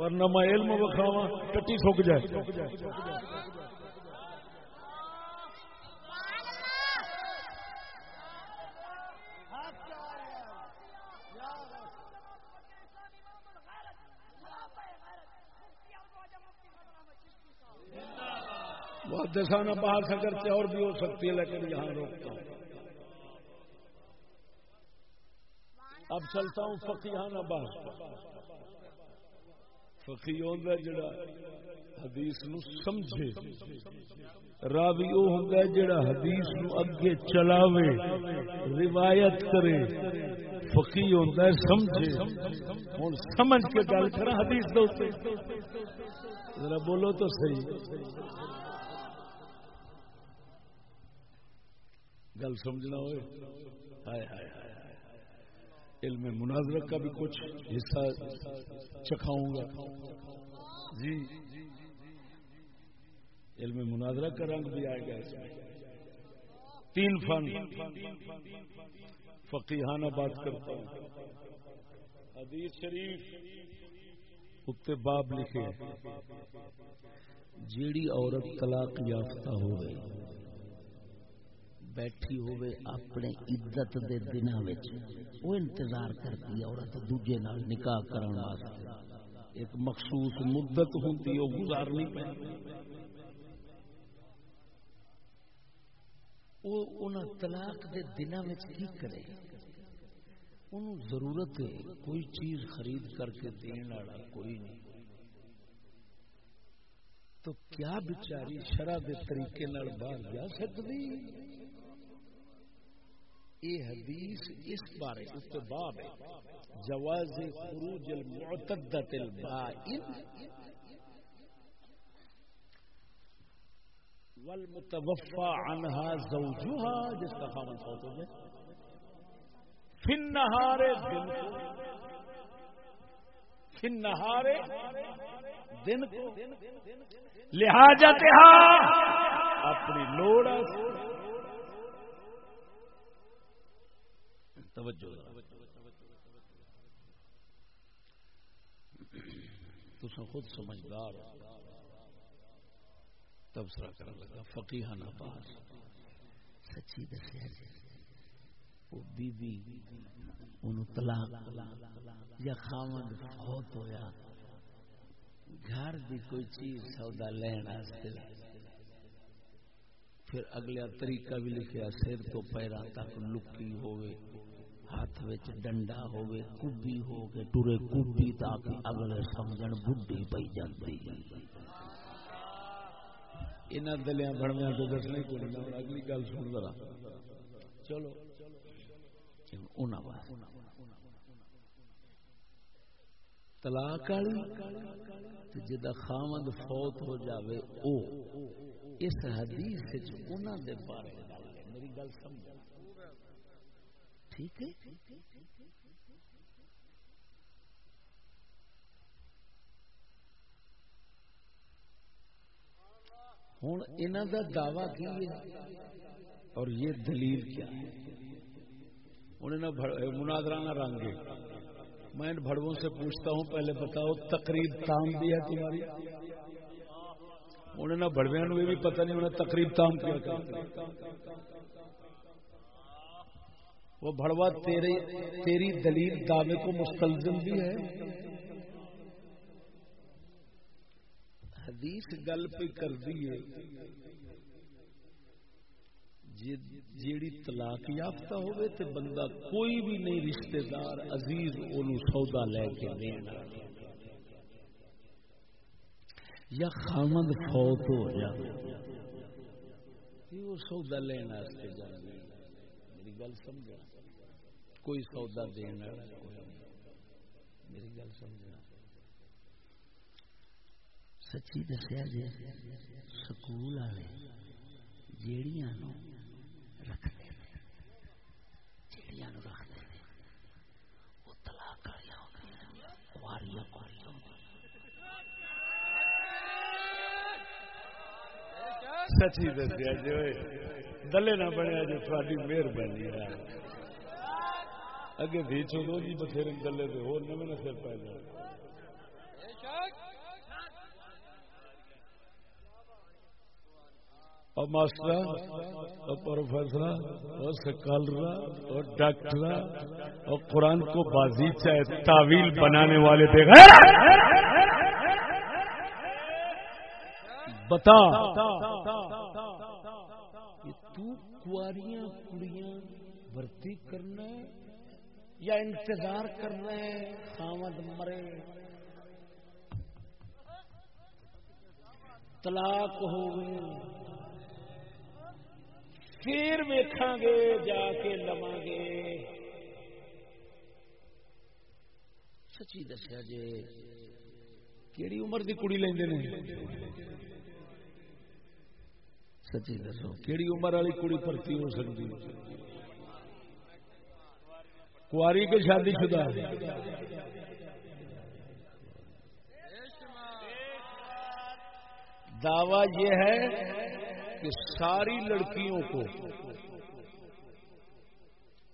ورنہ میں علم وکھاوا کٹی سک جائے۔ محدثانہ بحث اگر سے اور بھی ہو سکتی ہے، لیکن یہاں روکتا ہوں۔ اب چلتا ہوں فقیانہ بحث فقی ہوتا جڑا حدیث نو سمجھے۔ راوی وہ ہوتا جڑا حدیث نو اگے چلاوے، روایت کرے۔ فقی ہوتا سمجھے۔ ہوں سمجھ کے گل کرا حدیث دو ذرا بولو تو صحیح۔ گل سمجھنا ہوئے۔ ہائے ہائے ہائے علم مناظرہ کا بھی کچھ حصہ چکھاؤں گا۔ جی۔ علم مناظرہ کا رنگ بھی آئے گا۔ اس میں تین فن۔ فقیحانہ بات کرتا ہوں۔ حدیث شریف اتنے باب لکھے۔ جیڑی عورت طلاق یافتہ ہو گئی بیٹھی ہوئے اپنے عزت دے دن وہ انتظار کرتی ہے عورت دوجے نال نکاح کرنے واسطے۔ ایک مخصوص مدت ہوتی وہ گزارنی پہ وہ طلاق دے دن کی کرے؟ ان ضرورت ہے کوئی چیز خرید کر کے دین والا، کوئی نہیں۔ تو کیا بچاری شرح کے طریقے باہر جا سکتی؟ یہ حدیث اس بارے، اس باب ہے، جواز خروج المعتدت البائن والمتوفى عنها زوجها جس کا خامن فوت ہو گئے فی النہار دن کو، فی النہار دن کو، لہذا اپنی لوڑ توجہ تو خود سمجھدار تبصرہ کر لگا، فقیہ نہ پاس سچی دسیا جی وہ بی بی ان طلاق یا خامد فوت ہویا، گھر دی کوئی چیز سودا لینا پھر اگلا طریقہ بھی لکھیا، سر تو پیرا تک لکی ہوئے۔ ہاتھ ڈنڈا ہوئے کبھی ہو کے ٹورے کبھی تاکہ اگلے سمجھ بڈی پی جاتی ان دلیا بڑھیا تو دسنے کو اگلی گل سن ذرا۔ چلو۔ طلاق والی جدا خامد فوت ہو جاوے او اس حدیث دے بارے میری گل سمجھ۔ ٹھیک ہے؟ ہوں انہوں کا دعوی کی ہے؟ اور یہ دلیل کیا؟ ہے ہوں مناظرانہ رنگ میں ان بڑووں سے پوچھتا ہوں، پہلے بتاؤ، تقریب تام بھی ہے تمہاری؟ انہیں نہ بڑویا بھی پتہ نہیں انہیں تقریب تام کیا وہ بڑوا تیرے تیری دلیل دعوے کو مستلزم بھی ہے۔ حدیث گل پہ کر دیے جی- جیڑی طلاق یافتہ ہوئے تے بندہ کوئی بھی نہیں رشتہ دار عزیز ان سودا لے کے دینا یا خامد فوت ہو جائے۔ وہ سودا لینا میری گل سمجھنا۔ کوئی سودا دین میری گل سمجھنا۔ سچی دسیا جی سکول والے جیڑیاں رکھتے جیڑیاں رکھتے وہ طلاق والی سچی دسیا جی دلے نہ بنیا جی تھوڑی مہربانی اگے بھی چلو جی بتھیرے دلے دے، ہو نو سر پہ جائے اور ماسٹر، اور پروفیسر، اور سکالر، اور ڈاکٹر، اور قرآن کو بازی چاہے تعویل بنانے والے دے گئے بتا۔ کواریاں کڑیاں بھرتی کرنا ہے یا انتظار کرنا ہے خامد مرے۔ طلاق ہو گئے پھر ویکھاں گے جا کے لوا گے سچی دسیا جی کیڑی عمر دی کڑی لیندے نے؟ سچی دسو کیڑی عمر والی کڑی بھرتی ہو سکتی کاری کے شادی شدہ دعوی یہ ہے کہ ساری لڑکیوں کو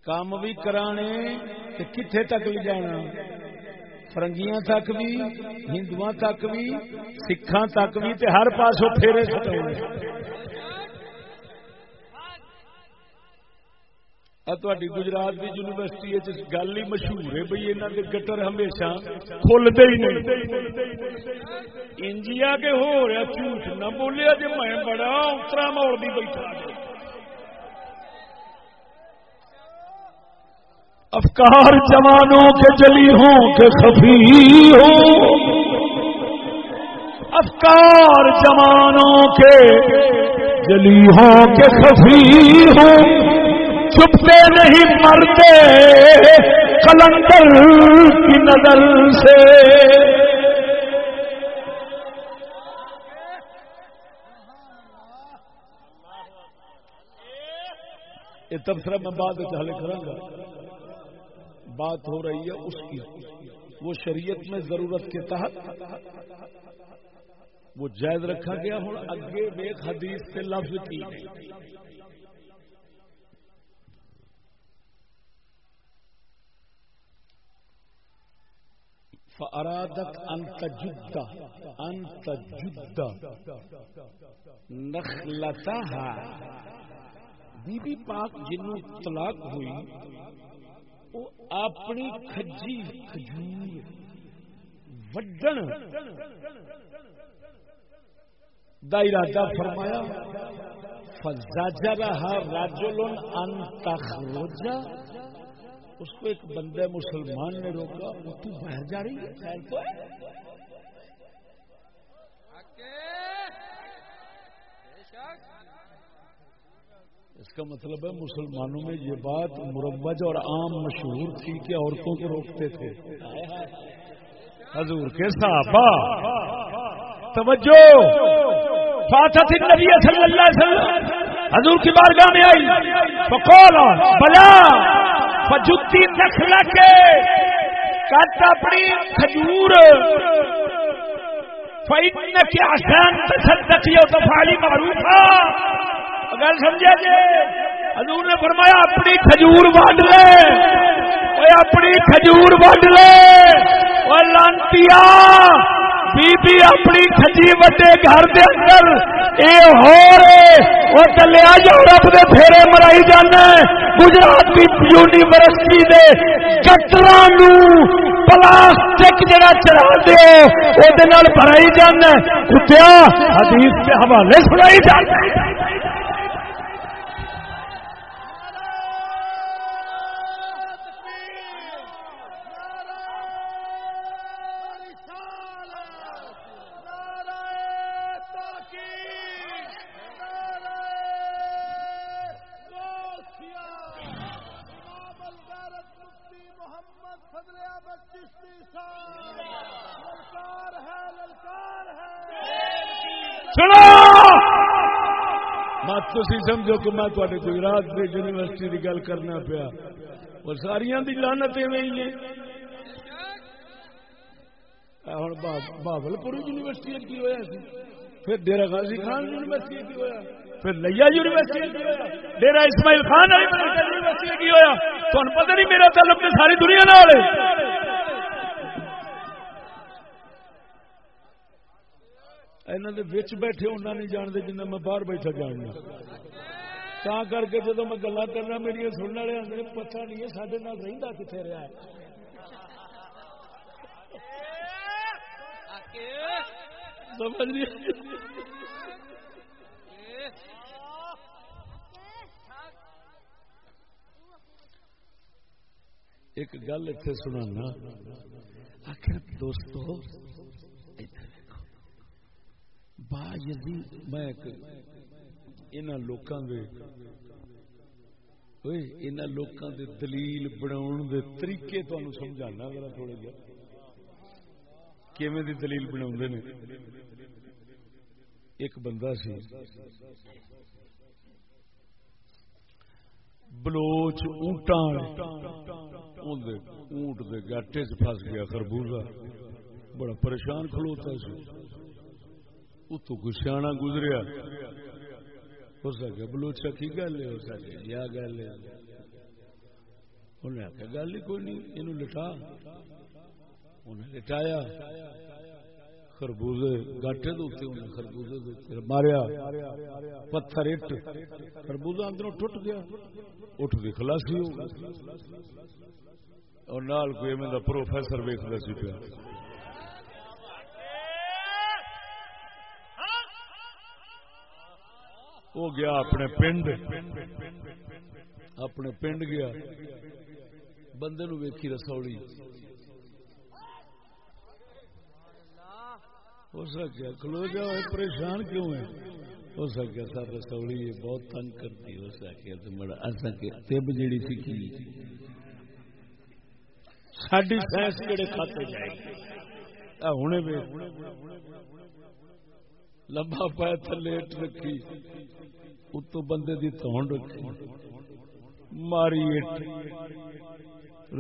کام بھی کرانے کتنے تک بھی جانا۔ فرنگیاں تک بھی ہندو تک بھی سکھان تک بھی ہر پاسوں پھیرے سٹاؤ گجرات کی یونیورسٹی گل ہی مشہور ہے بھائی یہاں کے گٹر ہمیشہ کھلتے ہی نہیں انجیا کے ہو رہا جھوٹ نہ بولیا جی میں بڑا اترا موڑ بھی بیٹھا افکار جوانوں کے جلی ہوں کہ خفی ہوں افکار جوانوں کے جلی ہوں کہ خفی ہوں چھپتے نہیں مرتے کلندر کی نظر سے۔ یہ تبصرہ میں بعد حل کروں گا۔ بات ہو رہی ہے اس کی۔ وہ شریعت میں ضرورت کے تحت۔ وہ جائز رکھا گیا ہوں۔ اگے ایک حدیث سے لفظ کی۔ فارادت انت جدہ انت جدہ نخلتہ بی بی پاک جنوں طلاق ہوئی وہ اپنی کھجی کھجور وڈن دا ارادہ فرمایا فزاجرها رجل ان تخرج اس کو ایک بندے مسلمان نے روکا، وہ تو باہر جا رہی ہے۔ خیر تو ہے۔ اس کا مطلب ہے مسلمانوں میں یہ بات مربج اور عام مشہور تھی کہ عورتوں کو روکتے تھے۔ حضور کے صحابہ، توجہ۔ فاتح النبی صلی اللہ علیہ وسلم، حضور کی بارگاہ میں آئی۔ فقال بلا۔ فجتی نخلا کے کٹ اپنی کھجور۔ فائن کے آسان تصدقی اور دفاعی معروف۔ اگر سمجھا جی حضور نے فرمایا، اپنی کھجور بانٹ لے۔ اپنی کھجور بانٹ لے۔ اور لانتیا بی بی اپنی کھجی وڈے گھر دے اندر، اے ہو رے او چلے یورپ دے پھیرے مرائی جانا گجرات کی یونیورسٹی دے کٹرا پلاسٹک جڑا چڑھا دے نال بھرائی جانا کتیا حدیث دے حوالے سنائی جانا تھی سمجھو کہ میں تے گجرات کی یونیورسٹی کی گل کرنا پیا۔ اور ساریا کی لانت ہوں بابل پور یونیورسٹی کی ہوا سی۔ پھر ڈیرا غازی خان یونیورسٹی کی ہوا پھر لیا یونیورسٹی کی ہوا ڈیرا اسماعیل خان یونیورسٹی کی ہوا تمہیں پتہ نہیں میرا تعلق ساری دنیا نال بیٹھے انہیں نہیں جانتے جنہیں میں باہر بیٹھا جاننا تا کر کے جب میں گلا کرنا میری سننے والے آدھے پتا نہیں ہے سارے نال رہتا کتنے رہا ہے ایک گل اتنے سنا آخر دوستو با یزی میں ان لوکاں دے اوئے ان لوکاں دے دلیل بناؤن دے طریقے تمہیں سمجھانا ذرا تھوڑے جہاں کیویں دی دلیل بنا نے؟ ایک بندہ سی بلوچ اونٹاں اونٹ دے گاٹے چ پھس گیا خربوزہ۔ بڑا پریشان کھلوتا سی۔ اتو کوئی سیاح گزریا ہو سکے بلوچا کی گل ہے ہو سکے یا گل ہے انہیں آخیا گل ہی کوئی نہیں یہ لٹا انہیں لٹایا خربوزے گاٹے انہیں خربوزے ماریا پتھر اٹ خربوزہ اندروں ٹوٹ گیا اٹھ کی خلاسی ہو اور نال کوئی میں پروفیسر ویکتا سی پیا وہ گیا اپنے پنڈ۔ اپنے پنڈ گیا۔ بندے نو ویکھی رسولی۔ ہو سکیا کلو جاؤ پریشان کیوں ہے ہو سکیا سر رسولی یہ بہت تنگ کرتی، ہو سکیا تو مڑا ایسا کہ تب جیڑی سیکھی ساری سائنس جڑے کھاتے جائے؟ ہوں لمبا پایا تھلے اٹ رکھی۔ اتو بندے دی تونڈ ماری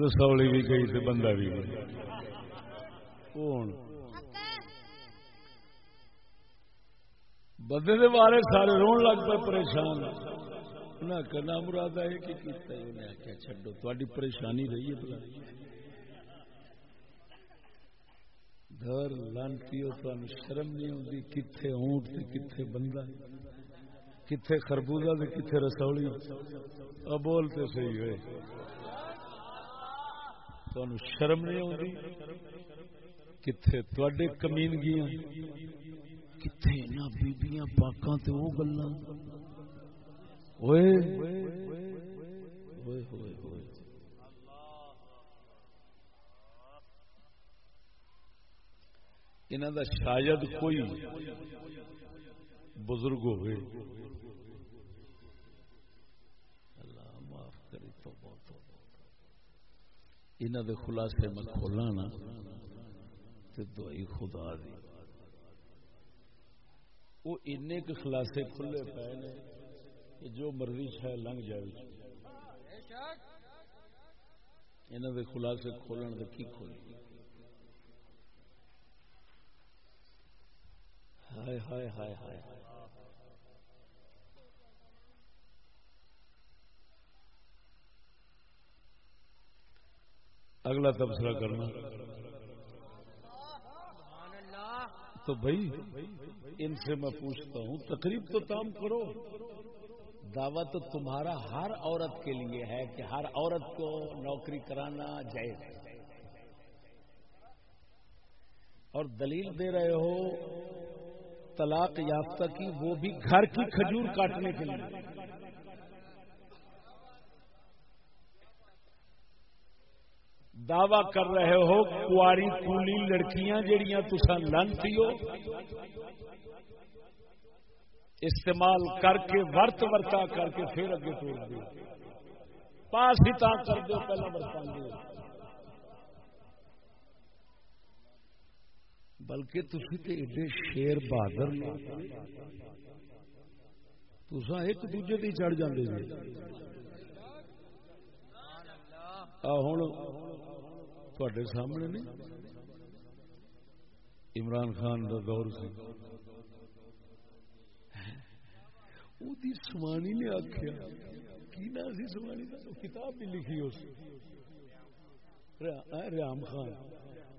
رسولی بھی گئی تو بندہ بھی گئی کون؟ بندے دے بارے سارے رون لگ پے پریشان۔ انہیں کہنا مراد ہے کہ کیتا ہے۔ انہیں آخیا چڈو تاری پریشانی رہی ہے بلا گھر لانتی ہو تو شرم نہیں ہوتی کتنے اونٹ تے کتنے بندہ کتنے خربوزہ کتنے رسولی۔ اب بولتے صحیح ہوئے۔ تو شرم نہیں ہوتی کتنے تے کمینگیاں۔ کتنے بیبیاں پاکاں تے وہ گلا ہوئے ہوئے۔ ہوئے دا شاید کوئی بزرگ ہوئے اللہ معاف کری تو بہت انہوں دے خلاصے میں کھولا نا تو دعائی خدا دی۔ وہ این خلاصے کھلے پے نے کہ جو مرضی شاید لنگ جائے۔ انہوں کے خلاصے کھولن کے کی کھول ہائے ہائے ہائے ہائے۔ اگلا تبصرہ کرنا۔ تو بھائی، ان سے میں پوچھتا ہوں، تقریب تو کام کرو۔ دعوت تو تمہارا ہر عورت کے لیے ہے کہ ہر عورت کو نوکری کرانا جائز ہے۔ اور دلیل دے رہے ہو، طلاق یافتہ کی وہ بھی گھر کی کھجور کاٹنے کے لیے۔ دعوی کر رہے ہو کاری کولی لڑکیاں جہیا تسا لنتی ہو۔ استعمال کر کے، ورت ورتا کر کے پھر اگے توڑ دو پاس ہی تا کر دو پہلے برتا دو۔ بلکہ تھی تو ایڈے شیر بہادر تسا ایک دوجے کی چڑھ جاندے جی۔ ہوں تے سامنے نہیں عمران خان کا دور سی۔ ہاں، سوانی نے آخیا کی نا سی سوانی کا کتاب بھی لکھی اس۔ ریام خان۔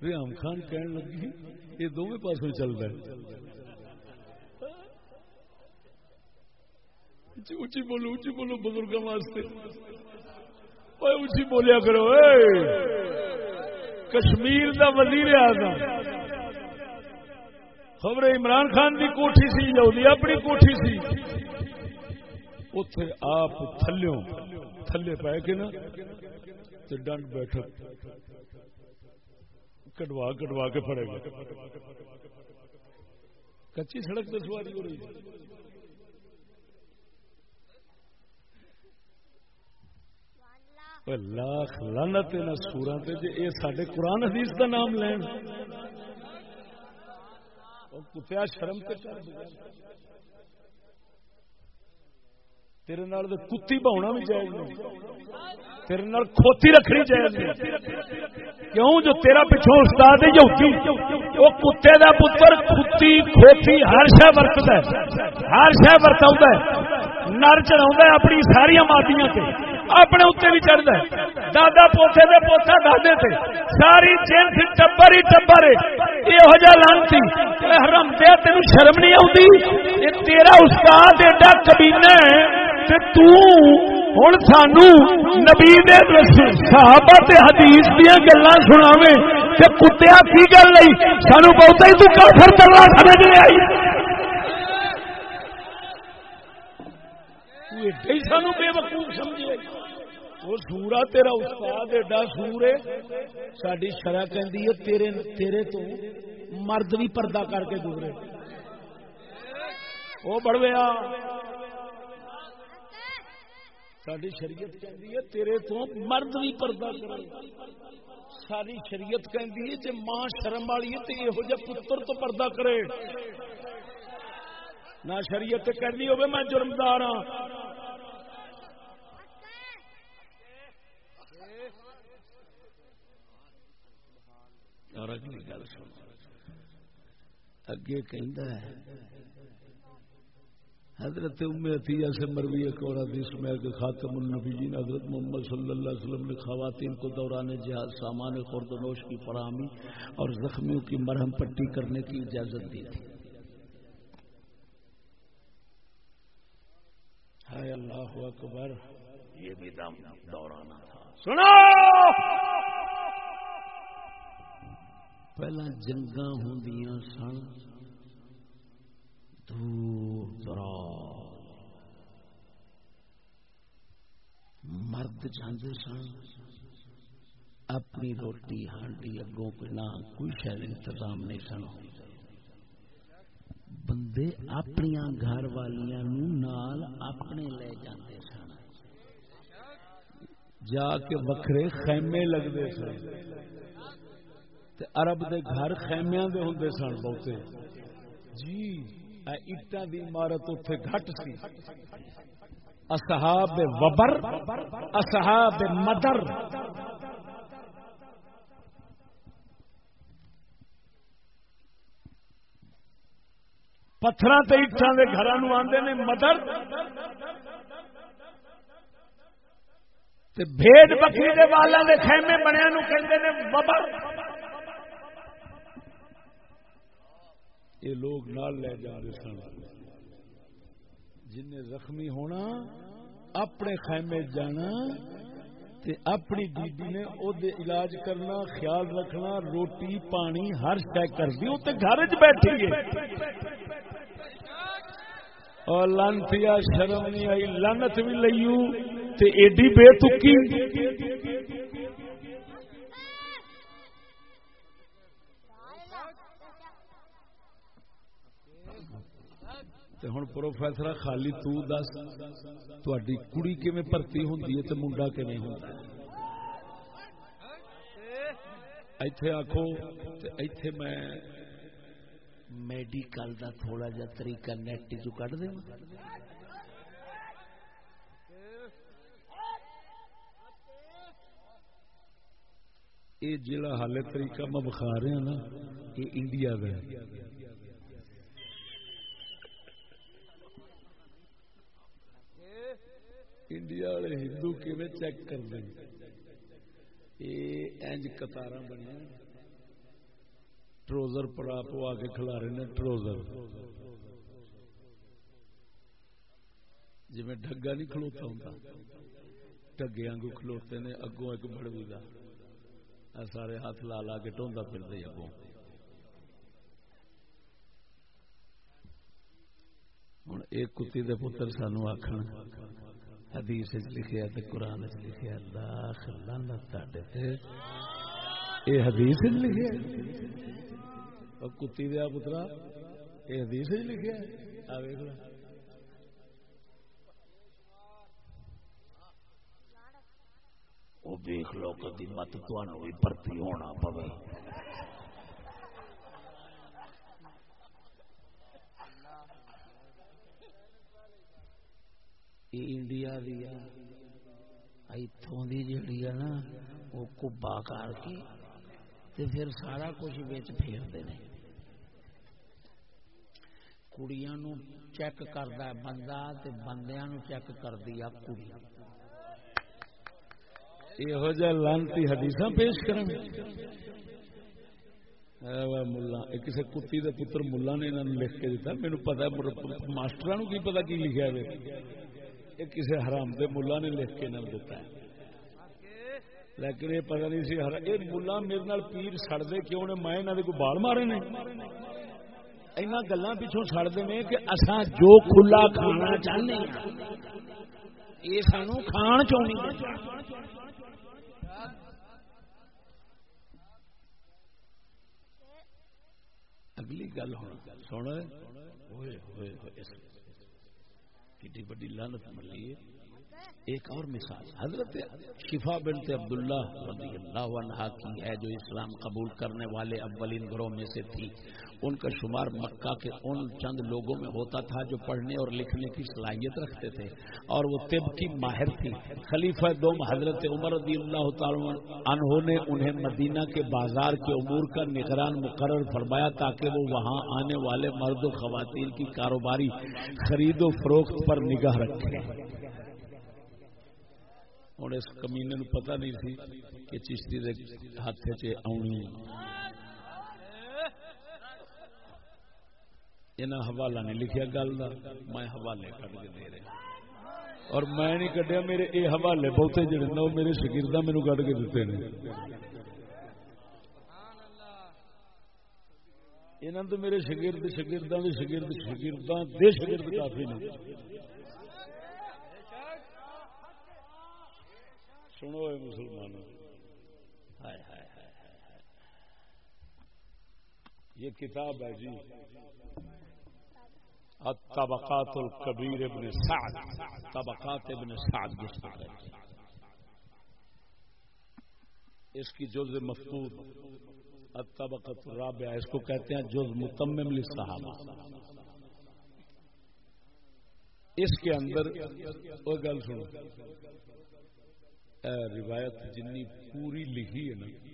ریام خان کہن لگی، یہ دونوں پاسوں چلتا ہے۔ اچھی بولو اچھی بولو بزرگوں واسطے۔ اچھی بولیا کرو کشمیر دا وزیر اعظم۔ خبر عمران خان دی کوٹھی سی، یہودی اپنی کوٹھی سی۔ اتے آپ تھلو تھلے پہ کے نا ڈنڈ بیٹھک کٹوا کٹوا کے پڑے گا۔ کچی سڑک پہ سواری ہو رہی ہے۔ لاکھ لانت نہ سورا یہ سڈے قرآن حدیث کا نام لین کتیا شرم تیرے نال کتی بہنا بھی جائز تیرے نال کھوتی رکھنی جائز نہیں کیوں جو تیرا پچھوں استاد ہے یہودی وہ کتے دا پتر کتی کھوتی ہر شہ ورتدا ہے ہر شہ ورتا ہے نر چڑھا اپنی ساری مادیاں تے اپنے اتنے بھی چڑھتا ہے۔ دادا پوتے دے پوتا دادے تے۔ ساری جنس ٹبر ہی ٹبر یہ جا لانتی حرم دیا تین شرم نہیں آتی یہ تیرا استاد ایڈا کبینا ہے ہوں سانو نبی صحابہ تے حدیث دیا گلا سنا کتیا کی گل نہیں سانو بہت ہی تو کافر چلنا سمجھ نہیں آئی۔ سانو بے وقوف سمجھے۔ وہ سورا تیرا استاد ایڈا سور ہے۔ ساری شرح کہ تیرے تیرے تو مرد بھی پردہ کر کے گزرے۔ وہ بڑویا۔ ساری شریعت کہندی ہے، تیرے تو مرد بھی پردہ کرے۔ ساری شریعت کہندی ہے، جے ماں شرم والی ہے تے یہو جے پتر تو پردہ کرے۔ نہ شریعت کہندی ہوے میں جرمدار ہاں۔ اور اگلی گل سن اگے کہندا ہے حضرت ام عطیہ سے مروی ایک اور حدیث میں کہ خاتم النبیین حضرت محمد صلی اللہ علیہ وسلم نے خواتین کو دوران جہاز سامان خورد و نوش کی فراہمی اور زخمیوں کی مرہم پٹی کرنے کی اجازت دی تھی ہائے اللہ اکبر یہ بھی دم دورانا تھا سنو پہلا جنگاں ہوں سن دور دراز مرد جانے سن اپنی روٹی ہانڈی اگوں کے نہ کوئی شاید انتظام نہیں سن بندے اپنی گھر والیاں نال اپنے لے جاندے سن جا کے وکھرے خیمے لگتے سن عرب دے گھر خیمیاں دے ہوں سن بہتے۔ جی۔ اٹا دی عمارت اتنے گھٹ سی۔ اصحاب وبر اصحاب مدر۔ پتھر اٹھان کے گھر آدھے نے مدر۔ بھیڑ بکری کے والا کے خیمے بنیا نو کہ وبر۔ یہ لوگ نال لے جا رہے سن۔ جن زخمی ہونا، اپنے خیمے جانا تے اپنی بیبی نے او دے علاج کرنا، خیال رکھنا، روٹی، پانی، ہر شہ کر دی تے گھر چ بیٹھی گئے۔ اور لانتی شرم نہیں آئی، لانت بھی لئیو تے ایڈی بے تکی۔ ہوں پروفیسر خالی تو دس تھی کڑی کیون بھرتی ہوں تو منڈا کیون ہوں ایتھے آخو ایتھے میں میڈیکل دا تھوڑا جا طریقہ نیٹ چ کٹ دیں یہ جڑا حال طریقہ میں بخا رہا ہاں نا یہ انڈیا کا انڈیا والے ہندو کیون چیک کر دیں؟ یہ اینج قطار بنیا ٹروزر پڑا پوا کے کھلا رہے ہیں، ٹروزر۔ جی میں ڈگا نہیں کھلوتا ہوں ڈگے آگوں کھلوتے نے اگوں ایک بڑوی کا سارے ہاتھ لا لا کے ٹوندا پھر اگوں۔ ہوں ایک کتی دے پتر سانو آخر حدیث لکھیا تے قرآن لکھیا لاکھ لعنت تے۔ اے حدیث لکھیا اور کتی دیا پترا، اے حدیث لکھیا آ ویکھ لو۔ وہ دیکھ لو، کدی مت تمہوں بھی پرتی ہونا پوے۔ انڈیا دیا اتوں کی جیڑی ہے نا، وہ کبا کر کے تے پھر سارا کچھ بچ پھیرتے ہیں کڑیاں نو چیک کرتا بندہ تے بندیاں نو چیک کر دیا کڑی۔ یہو جہ لانتی حدیث پیش کر کسی کتی دے پتر ملا نے انہوں لکھ کے دیتا میرے پتا مطلب ماسٹر کی پتا کی لکھا یہ کسی حرام دے ملا نے لکھ کے انہوں دیتا ہے۔ لیکن یہ پتا نہیں سی یہ ملا میرے نال پیر سڑتے کیوں نے؟ میں انہوں کوئی بال مارے نے؟ اینا گلا پچھوں سڑتے ہیں کہ اصا جو کھلا کھانا چاہتے ہیں یہ سانو کھان چاہیے اگلی گل ہونا سونا ہوئے ہوئے ہوئے کتنی وڈی لانت ملی ہے۔ ایک اور مثال، حضرت شفا بنت عبداللہ رضی اللہ عنہ کی ہے، جو اسلام قبول کرنے والے اولین گروہ میں سے تھی۔ ان کا شمار مکہ کے ان چند لوگوں میں ہوتا تھا جو پڑھنے اور لکھنے کی صلاحیت رکھتے تھے۔ اور وہ طب کی ماہر تھی۔ خلیفہ دوم حضرت عمر رضی اللہ تعالی عنہ نے انہیں مدینہ کے بازار کے امور کا نگران مقرر فرمایا تاکہ وہ وہاں آنے والے مرد و خواتین کی کاروباری، خرید و فروخت پر نگاہ رکھے ہوں اس کمینے پتہ نہیں سی کہ چشتی دے ہاتھ چ آنی انہیں حوالہ نہیں لکھیا گل کا میں حوالے کٹ کے دے رہا۔ اور میں نہیں کٹیا میرے یہ حوالے بہتے جڑے نا میرے شگردہ مینو کٹ کے دیتے ہیں یہاں تو میرے شگرد، شگرداں دے شگرد، شگرداں دے شگرد کافی نے۔ سنو اے مسلمانوں۔ ہائے ہائے ہائے یہ کتاب ہے جی۔ الطبقات الكبیر ابن سعد۔ طبقات ابن سعد جس کو اس کی جز مفقود الطبقات الرابعہ اس کو کہتے ہیں جز متمم للصحابہ۔ اس کے اندر وہ گل سنو۔ روایت جنی پوری لکھی ہے نا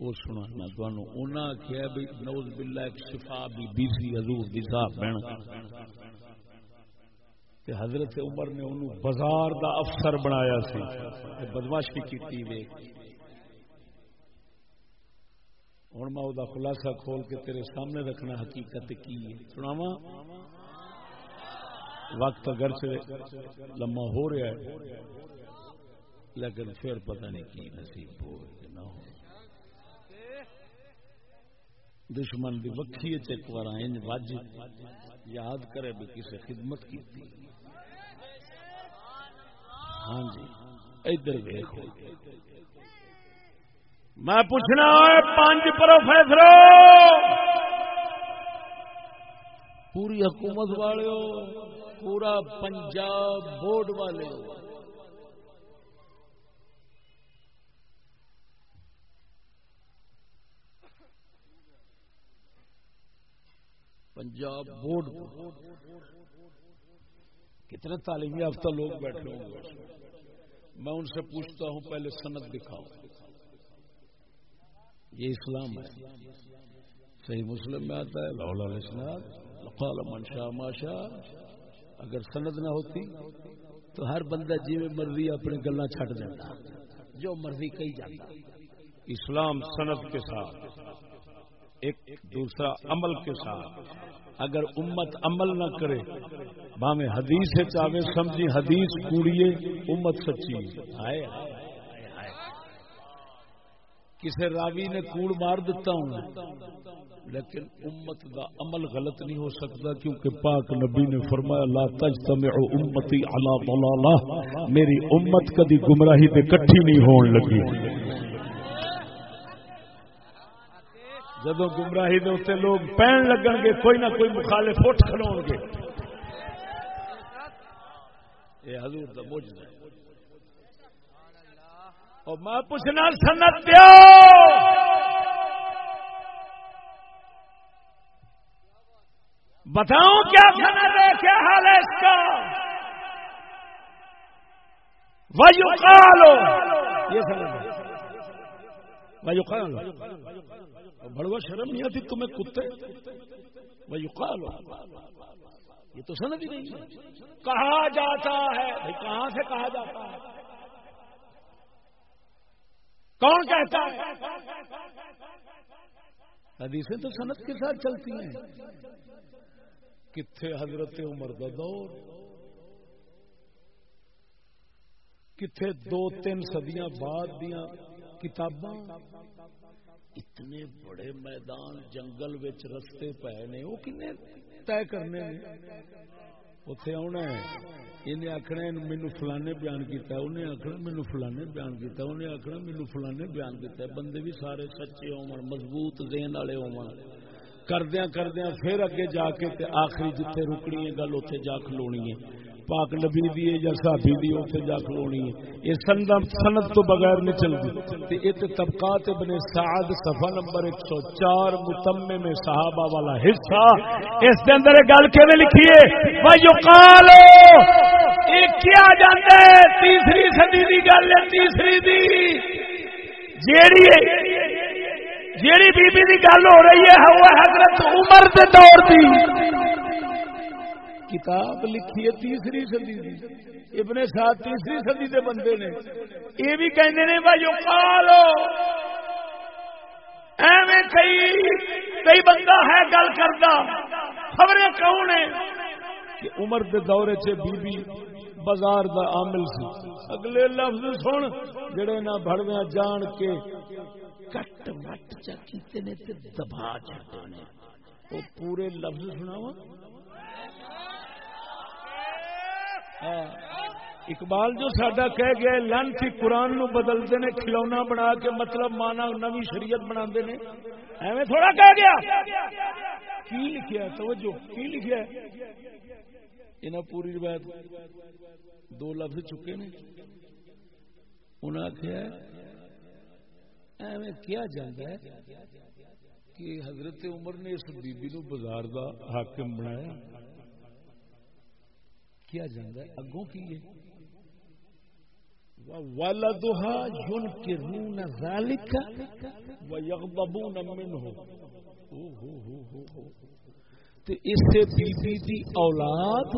وہ سنانا تمہوں انہاں آخیا بھی نوز باللہ ایک شفا بی بی سی حضور دی صاحب بہن۔ کہ حضرت عمر نے انہوں بازار دا افسر بنایا سی۔ بدماشی کی ویک ہوں میں وہ خلاصہ کھول کے تیرے سامنے رکھنا حقیقت کی ہے۔ سناوا وقت اگرچہ لما ہو رہا ہے۔ لیکن پھر پتہ نہیں کی نصیب ہو نہ ہو۔ دشمن دی وکھی ایک بار ان وج یاد کرے بھی کسی خدمت کی تھی ہاں جی ادھر دیکھو میں پوچھنا پانچ پروفیسر پوری حکومت والے ہو پورا پنجاب بورڈ والے ہو پنجاب بورڈ کتنے تعلیمی یافتہ لوگ بیٹھے ہوں گے؟ میں ان سے پوچھتا ہوں، پہلے سند دکھاؤ۔ یہ اسلام ہے۔ صحیح مسلم میں آتا ہے، لاہور منشا ماشا اگر سند نہ ہوتی تو ہر بندہ جی مرضی اپنی گلا چڈ دینا جو مرضی کہی جاتا۔ اسلام صنعت کے ساتھ۔ ایک دوسرا عمل کے ساتھ۔ اگر امت عمل نہ کرے باہیں حدیث چاہے سمجھی، حدیث کوڑیے امت سچی۔ آئے کسی راوی نے کوڑ مار دیتا ہوں لیکن امت دا عمل غلط نہیں ہو سکتا، کیونکہ پاک نبی نے فرمایا، لا تجتمع امتی علی ضلالہ۔ میری امت کدی گمراہی تے کٹھی نہیں ہون لگی۔ جدو گمراہی دے اتنے لوگ پہن لگن گے، کوئی نہ کوئی مخالف اٹھ کھلو گے۔ یہ حضور دا موجود ہے۔ اور میں پوچھنا سنت دیو! بتاؤں کیا سند ہے؟ کیا حال ہے اس کا؟ وایو کالو یہ سند وایو کالو بڑوا شرم نہیں آتی تمہیں کتے؟ وایو یہ تو سند ہی نہیں کہا جاتا ہے؟ کہاں سے کہا جاتا ہے؟ کون کہتا ہے؟ حدیثیں تو صنعت کے ساتھ چلتی ہیں۔ کتھے حضرت عمر دا دور؟ کتھے دو تین سدیاں بعد دیا کتاباں۔ اتنے بڑے میدان جنگل وچ رستے پے نے، وہ کنے طے کرنے اتے آنا ہے۔ انہیں آخنا مینو فلانے بیان کیتا انہیں آخنا مینو فلانے بیان کیتا انہیں آخنا مینو فلانے بیان کیتا بندے بھی سارے سچے ہو مضبوط ذہن والے ہو کردیا کردیا پھر اگے جا کے تے آخری جتھے رکنی ہے، گل اتنے جا کھلونی ہے۔ پاک نبی دی یا صحابی دی اتنے جا کھلونی ہے۔ یہ سند سند تو بغیر نہیں چلتی یہ طبقات ابن سعد صفحہ نمبر 104 متمم میں صحابہ والا حصہ۔ اس دے اندر گل کیویں لکھی ہے؟ ویقال یہ کیا جاندا ہے تیسری صدی دی گل ہے، تیسری دی۔ جیڑی جیڑی بی بی دی گل ہو رہی ہے، وہ حضرت عمر دے دور دی۔ کتاب لکھی ہے تیسری صدی دی۔ ابن ساتھ تیسری صدی دے بندے نے۔ یہ بھی کہندے نے، بھائی قالو ایویں کئی کئی بندہ ہے گل کردا۔ خبریں کون ہے کہ عمر دے دور چ بی بی بازار دا عامل سی۔ اگلے لفظ سن، جڑے نہ بھڑویاں جان کے کٹ مٹ چکیتے نے تے دبا چکے نے۔ وہ پورے لفظ سناوا ہاں۔ ہاں۔ اقبال جو سڈا کہہ گیا لن قرآن نو بدلتے نے، کھلونا بنا کے مطلب مانا نوی شریعت بنا نے۔ ایویں تھوڑا کہہ گیا۔ کی لکھیا توجہ، کی لکھیا انہیں پوری روایت دو لفظ چکے نے۔ انہیں آخیا ایویں کیا جاتا ہے کہ حضرت عمر نے اس بی بی نو بازار دا حاکم بنایا۔ کیا جاتا ہے؟ اگوں کی ہے۔ والدها ينكرون ذلك ويغضبون منه تے اسے بی بی دی اولاد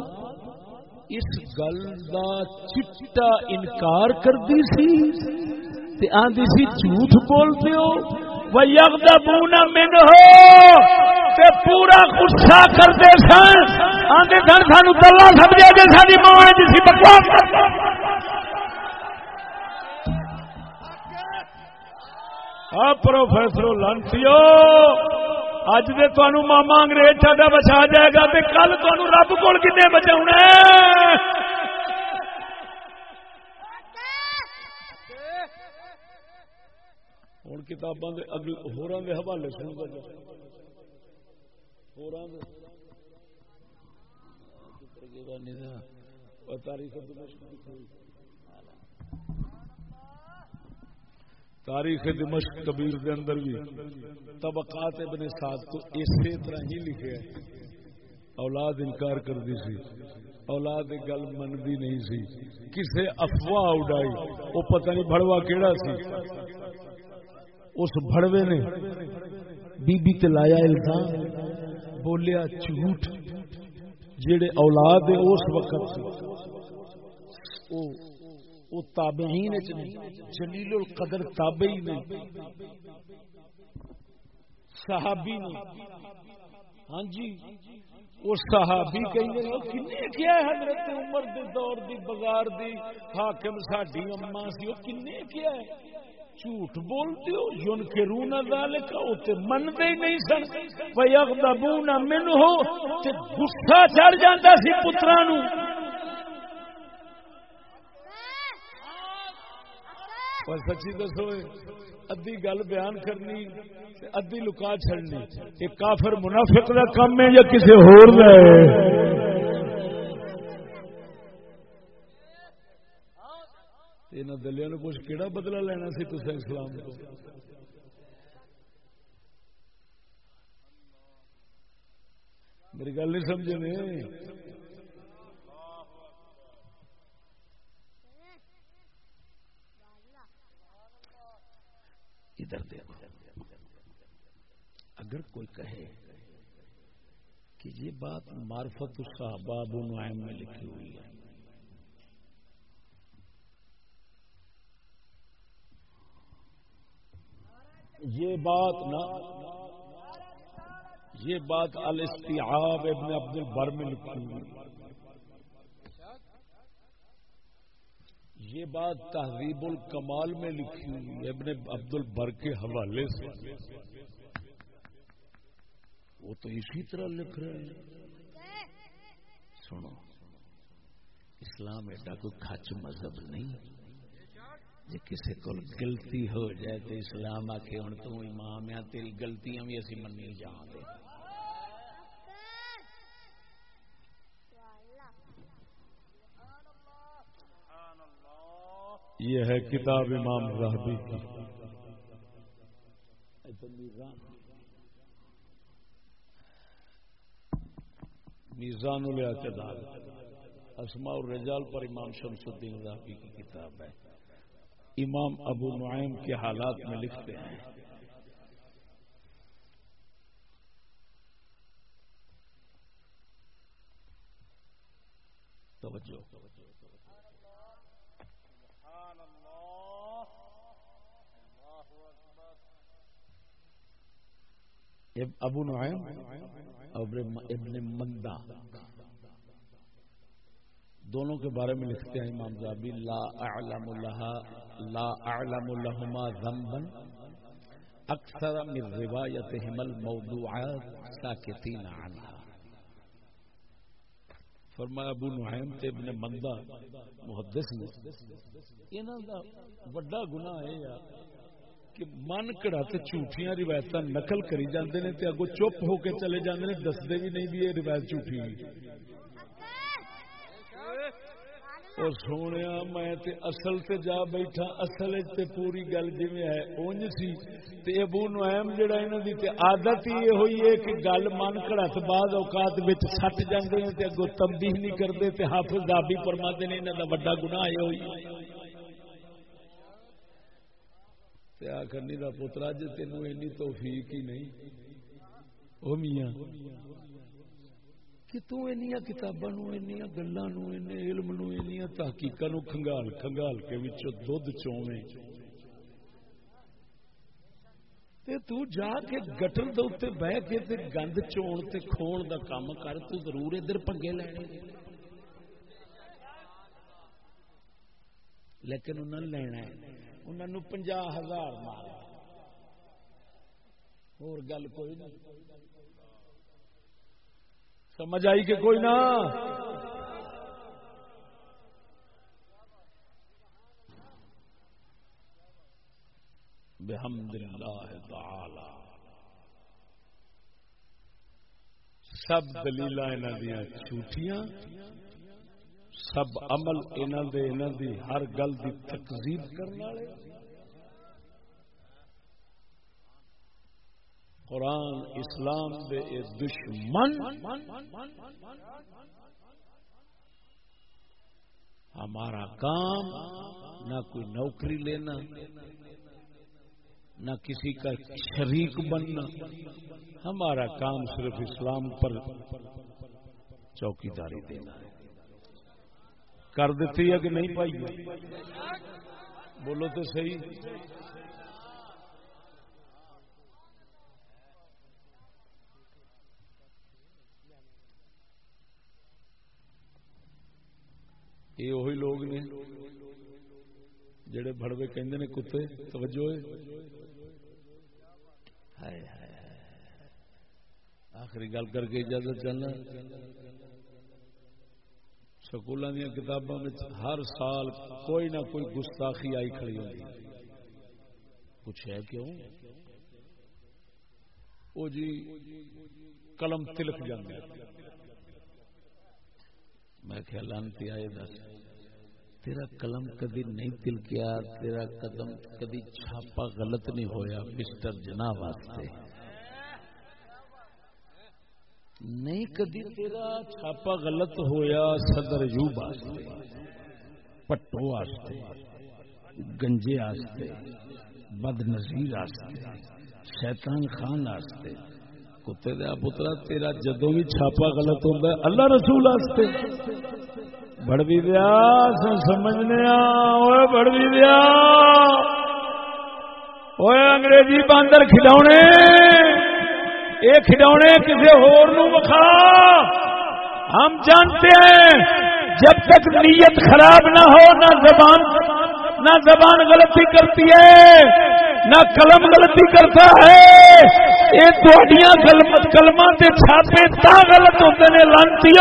اس گل دا چٹا انکار کردی سی تے آندی سی جھوٹ بولتے ہو۔ وَيَغْضَبُونَ مِنْهُ تے پورا غصہ کرتے سن۔ آندے سن، سانو دلہ سمجھے جے ساری ماں ہے جسی بکواس۔ آ پروفیسر لانتیو اج دے تانوں ماما انگریز ساڈا بچا جائے گا تے کل تانوں رب کول کنے بچاونا ہے۔ ہوں کتاباں ہورا دے حوالے سن تاریخ دمشق کبیر دے اندر بھی طبقات ابن ساتھ تو اسی طرح ہی لکھے اولاد انکار کر دی سی اولاد گل منتی نہیں سی کسے افواہ اڈائی وہ پتہ نہیں بڑوا کیڑا سی اس بڑوے نے بی بی تے لایا الزام، بولیا جھوٹ جڑے اولاد اس وقت وہ تابعین جلیل القدر تابعی نے، صحابی نے۔ ہاں جی وہ صحابی کہیں کیا ہے حضرت عمر دے دور دی بازار دی حاکم ساڈی اما سی وہ کنے کیا ہے؟ جھوٹ بولتے ہو یون کے رونا ذالک او تے منتے ہی نہیں سن۔ ویغضبون منه، تے غصہ چڑھ جاندا سی پتراں نو سچی دسو ادھی گل بیان کرنی ادھی لکا چڑنی یہ کافر منافق کا کام ہے یا کسی ہور دلیا نے کچھ کہڑا بدلا لینا سی تو اسلام میری گل نہیں سمجھے نہیں ادھر دیکھو اگر کوئی کہے کہ یہ بات معرفت الصحابہ ابو نعیم میں لکھی ہوئی ہے یہ بات نہ یہ بات الاستیعاب ابن عبد البر میں لکھی ہوئی یہ بات تہذیب الکمال میں لکھی ہوئی ابن عبد البر کے حوالے سے۔ وہ تو اسی طرح لکھ رہے ہیں۔ سنو، اسلام ایڈا کوئی کچ مذہب نہیں۔ جی کسی کو گلتی ہو جائے تو اسلام آ کے ہوں تو امام ہے، تیری گلتیاں بھی اسی منی جان یہ ہے کتاب امام زہبی کی میزان الاعتدال اسماء الرجال پر امام شمس الدین زہبی کی کتاب ہے۔ امام ابو نعیم کے حالات میں لکھتے ہیں۔ توجہ۔ ابو نعیم ابن مندا دونوں کے بارے میں لکھتے ہیں امام زابی لا اعلم لها لا اعلم لهما ذنبا اکثر من روایتهم الموضوعات ساکتین عنها فرمایا ابو نعیم تے ابن مندا محدث نے انہاں دا بڑا گناہ ہے یار کہ من کڑا تو جھوٹیاں روایت نقل کری جاندے نے تے اگو چپ ہو کے چلے جاندے نے، دسدے بھی نہیں بھی یہ روایت جھوٹی اور سونے میں تے اصل تے جا بیٹھا، اصل تے پوری گل جی ہے، اونج سی۔ تے ابو نعیم جڑا انہاں دی تے عادت ہی یہ ہوئی ہے کہ گل من کڑا بعد اوقات وچ سٹ جاندے نے تے اگو تنبیہ نہیں کردے تے حافظ دابی فرماتے نے انہاں دا بڑا گناہ ہے ہوئی۔ کرنی کا پوترا جی تینوں اینی توفیق ہی نہیں۔ وہ میاں۔ کہ تنیا کتاباں گلوں علم تحقیق کنگال کنگال کے دھد چویں تو جا کے گٹر دے بہ کے تے گند چون تے کھون دا کام کر، تو ضرور ادھر پنگے لینے۔ لیکن انہوں نے لینا ہے انہوں پنجا ہزار مار۔ اور گل کوئی نہیں۔ سمجھ آئی کہ کوئی نہ۔ بحمد اللہ تعالی۔ سب دلیل انہوں دیا جھوٹیاں، سب عمل انہوں دے انہوں دی ہر گل دی تکزیب کرنے والے۔ قرآن اسلام دے اے دشمن ہمارا کام نہ کوئی نوکری لینا، نہ کسی کا شریک بننا۔ ہمارا کام صرف اسلام پر چوکی داری دینا ہے۔ کر دیتی ہے کہ نہیں پائی؟ بولو تو صحیح۔ یہ وہی لوگ نے جڑے بڑوے کہ کتے، توجہ آخری گل کر کے اجازت چلنا۔ سکولوں دیا کتابوں میں ہر سال کوئی نہ کوئی گستاخی آئی کھڑی ہوئی کچھ ہے کیوں؟ وہ جی قلم تلک جانا میں خیال لانتی آئے دس، تیرا قلم کدی نہیں تلکیا، تیرا قدم کدی چھاپا غلط نہیں ہویا، مسٹر جنا واسطے نہیں کدی تیرا چھاپا غلط ہویا، صدر یو واسطے پٹو واسطے گنجے واسطے بد نظیر واسطے شیطان خان واسطے کتے دیا پترا، تیرا جدو بھی چھاپا غلط ہوتا ہے، اللہ رسول واسطے۔ بڑی دیا سمجھنے بڑی دیا۔ وہ انگریزی باندر کھڈونے یہ کھڈونے کسی ہوا ہم جانتے ہیں، جب تک نیت خراب نہ ہو، نہ زبان نہ زبان غلطی کرتی ہے، نہ قلم غلطی کرتا ہے یہ کلمہ کے چھاپے تا غلط ہوتے ہیں لانتی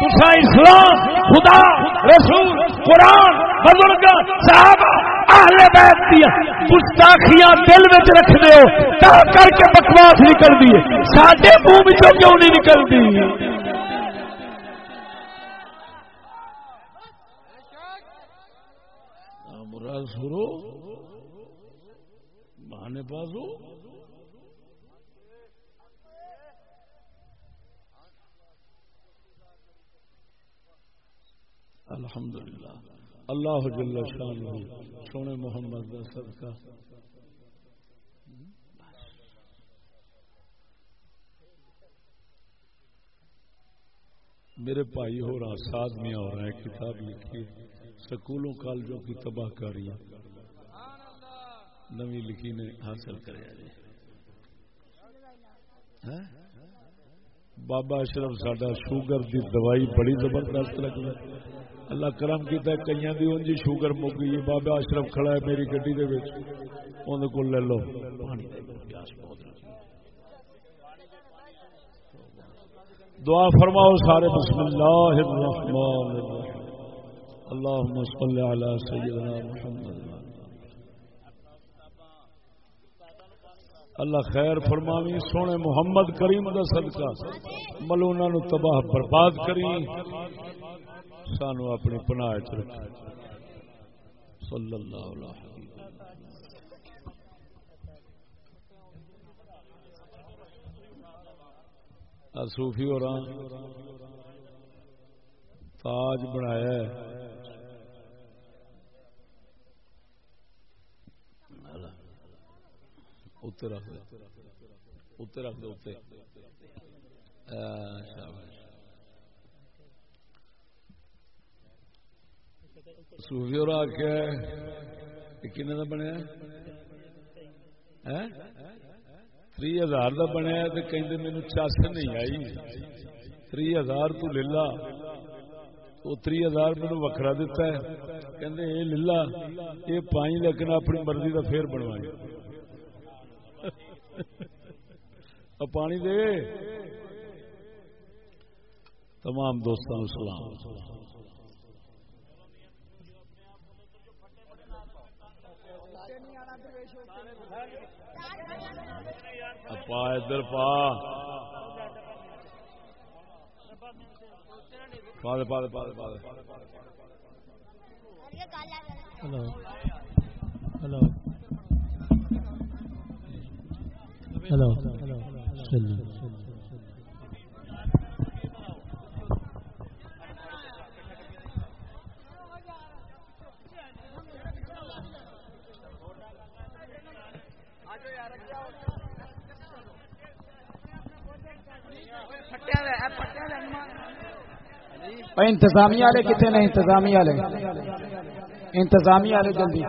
تسا اسلام، خدا، رسول، قرآن بزرگ صاحب اہل بیت دیا گستاخیاں دل میں رکھ دو تا کر کے بکواس نکل دی ساڈے منہ کیوں نہیں نکلتی مراد سرو بہانے پاسو الحمدللہ۔ اللہ جل شان سونے محمد کا صدقہ۔ میرے بھائی ہو رہا ساتھ میں ہو رہا ہے کتاب لکھی، سکولوں، کالجوں کی تباہ کاریاں۔ نوی لکھی نے حاصل کرے ہاں؟ بابا اشرف، ساڈا شوگر دی دوائی بڑی زبردست لگتا اللہ کرم کیا کئی دی انجی شوگر مک گئی بابا اشرف کھڑا ہے میری گڈی دے وچ۔ اون کو لے لو۔ پانی دعا فرماؤ سارے بسم اللہ الرحمن الرحیم۔ اللهم صل علی سیدنا محمد۔ اللہ خیر فرماوی، سونے محمد کریم دا صدقہ۔ ملونا نو تباہ برباد کری۔ سانو اپنی پناہ رکھ صلی اللہ علیہ صوفی اور تاج بنایا اتنے رکھ دے اتنے رکھ دے اتنے سوفی اور آخیا کن کا بنیا تری ہزار کا بنیا تو کہ مینو چس نہیں آئی۔ تری ہزار تو للا وہ تری ہزار مینو وکرا دتا ہے۔ کہ للا یہ پائی لیکن اپنی مرضی کا پھر بنوائی پانی دے۔ تمام دوستوں سلام۔ پا ادھر پا۔ پا دے پا دے پا دے پا دے۔ ہلو۔ ہلو۔ ہلو۔ انتظامیہ والے کتنے نے انتظامیہ والے۔ انتظامیہ والے جلدی۔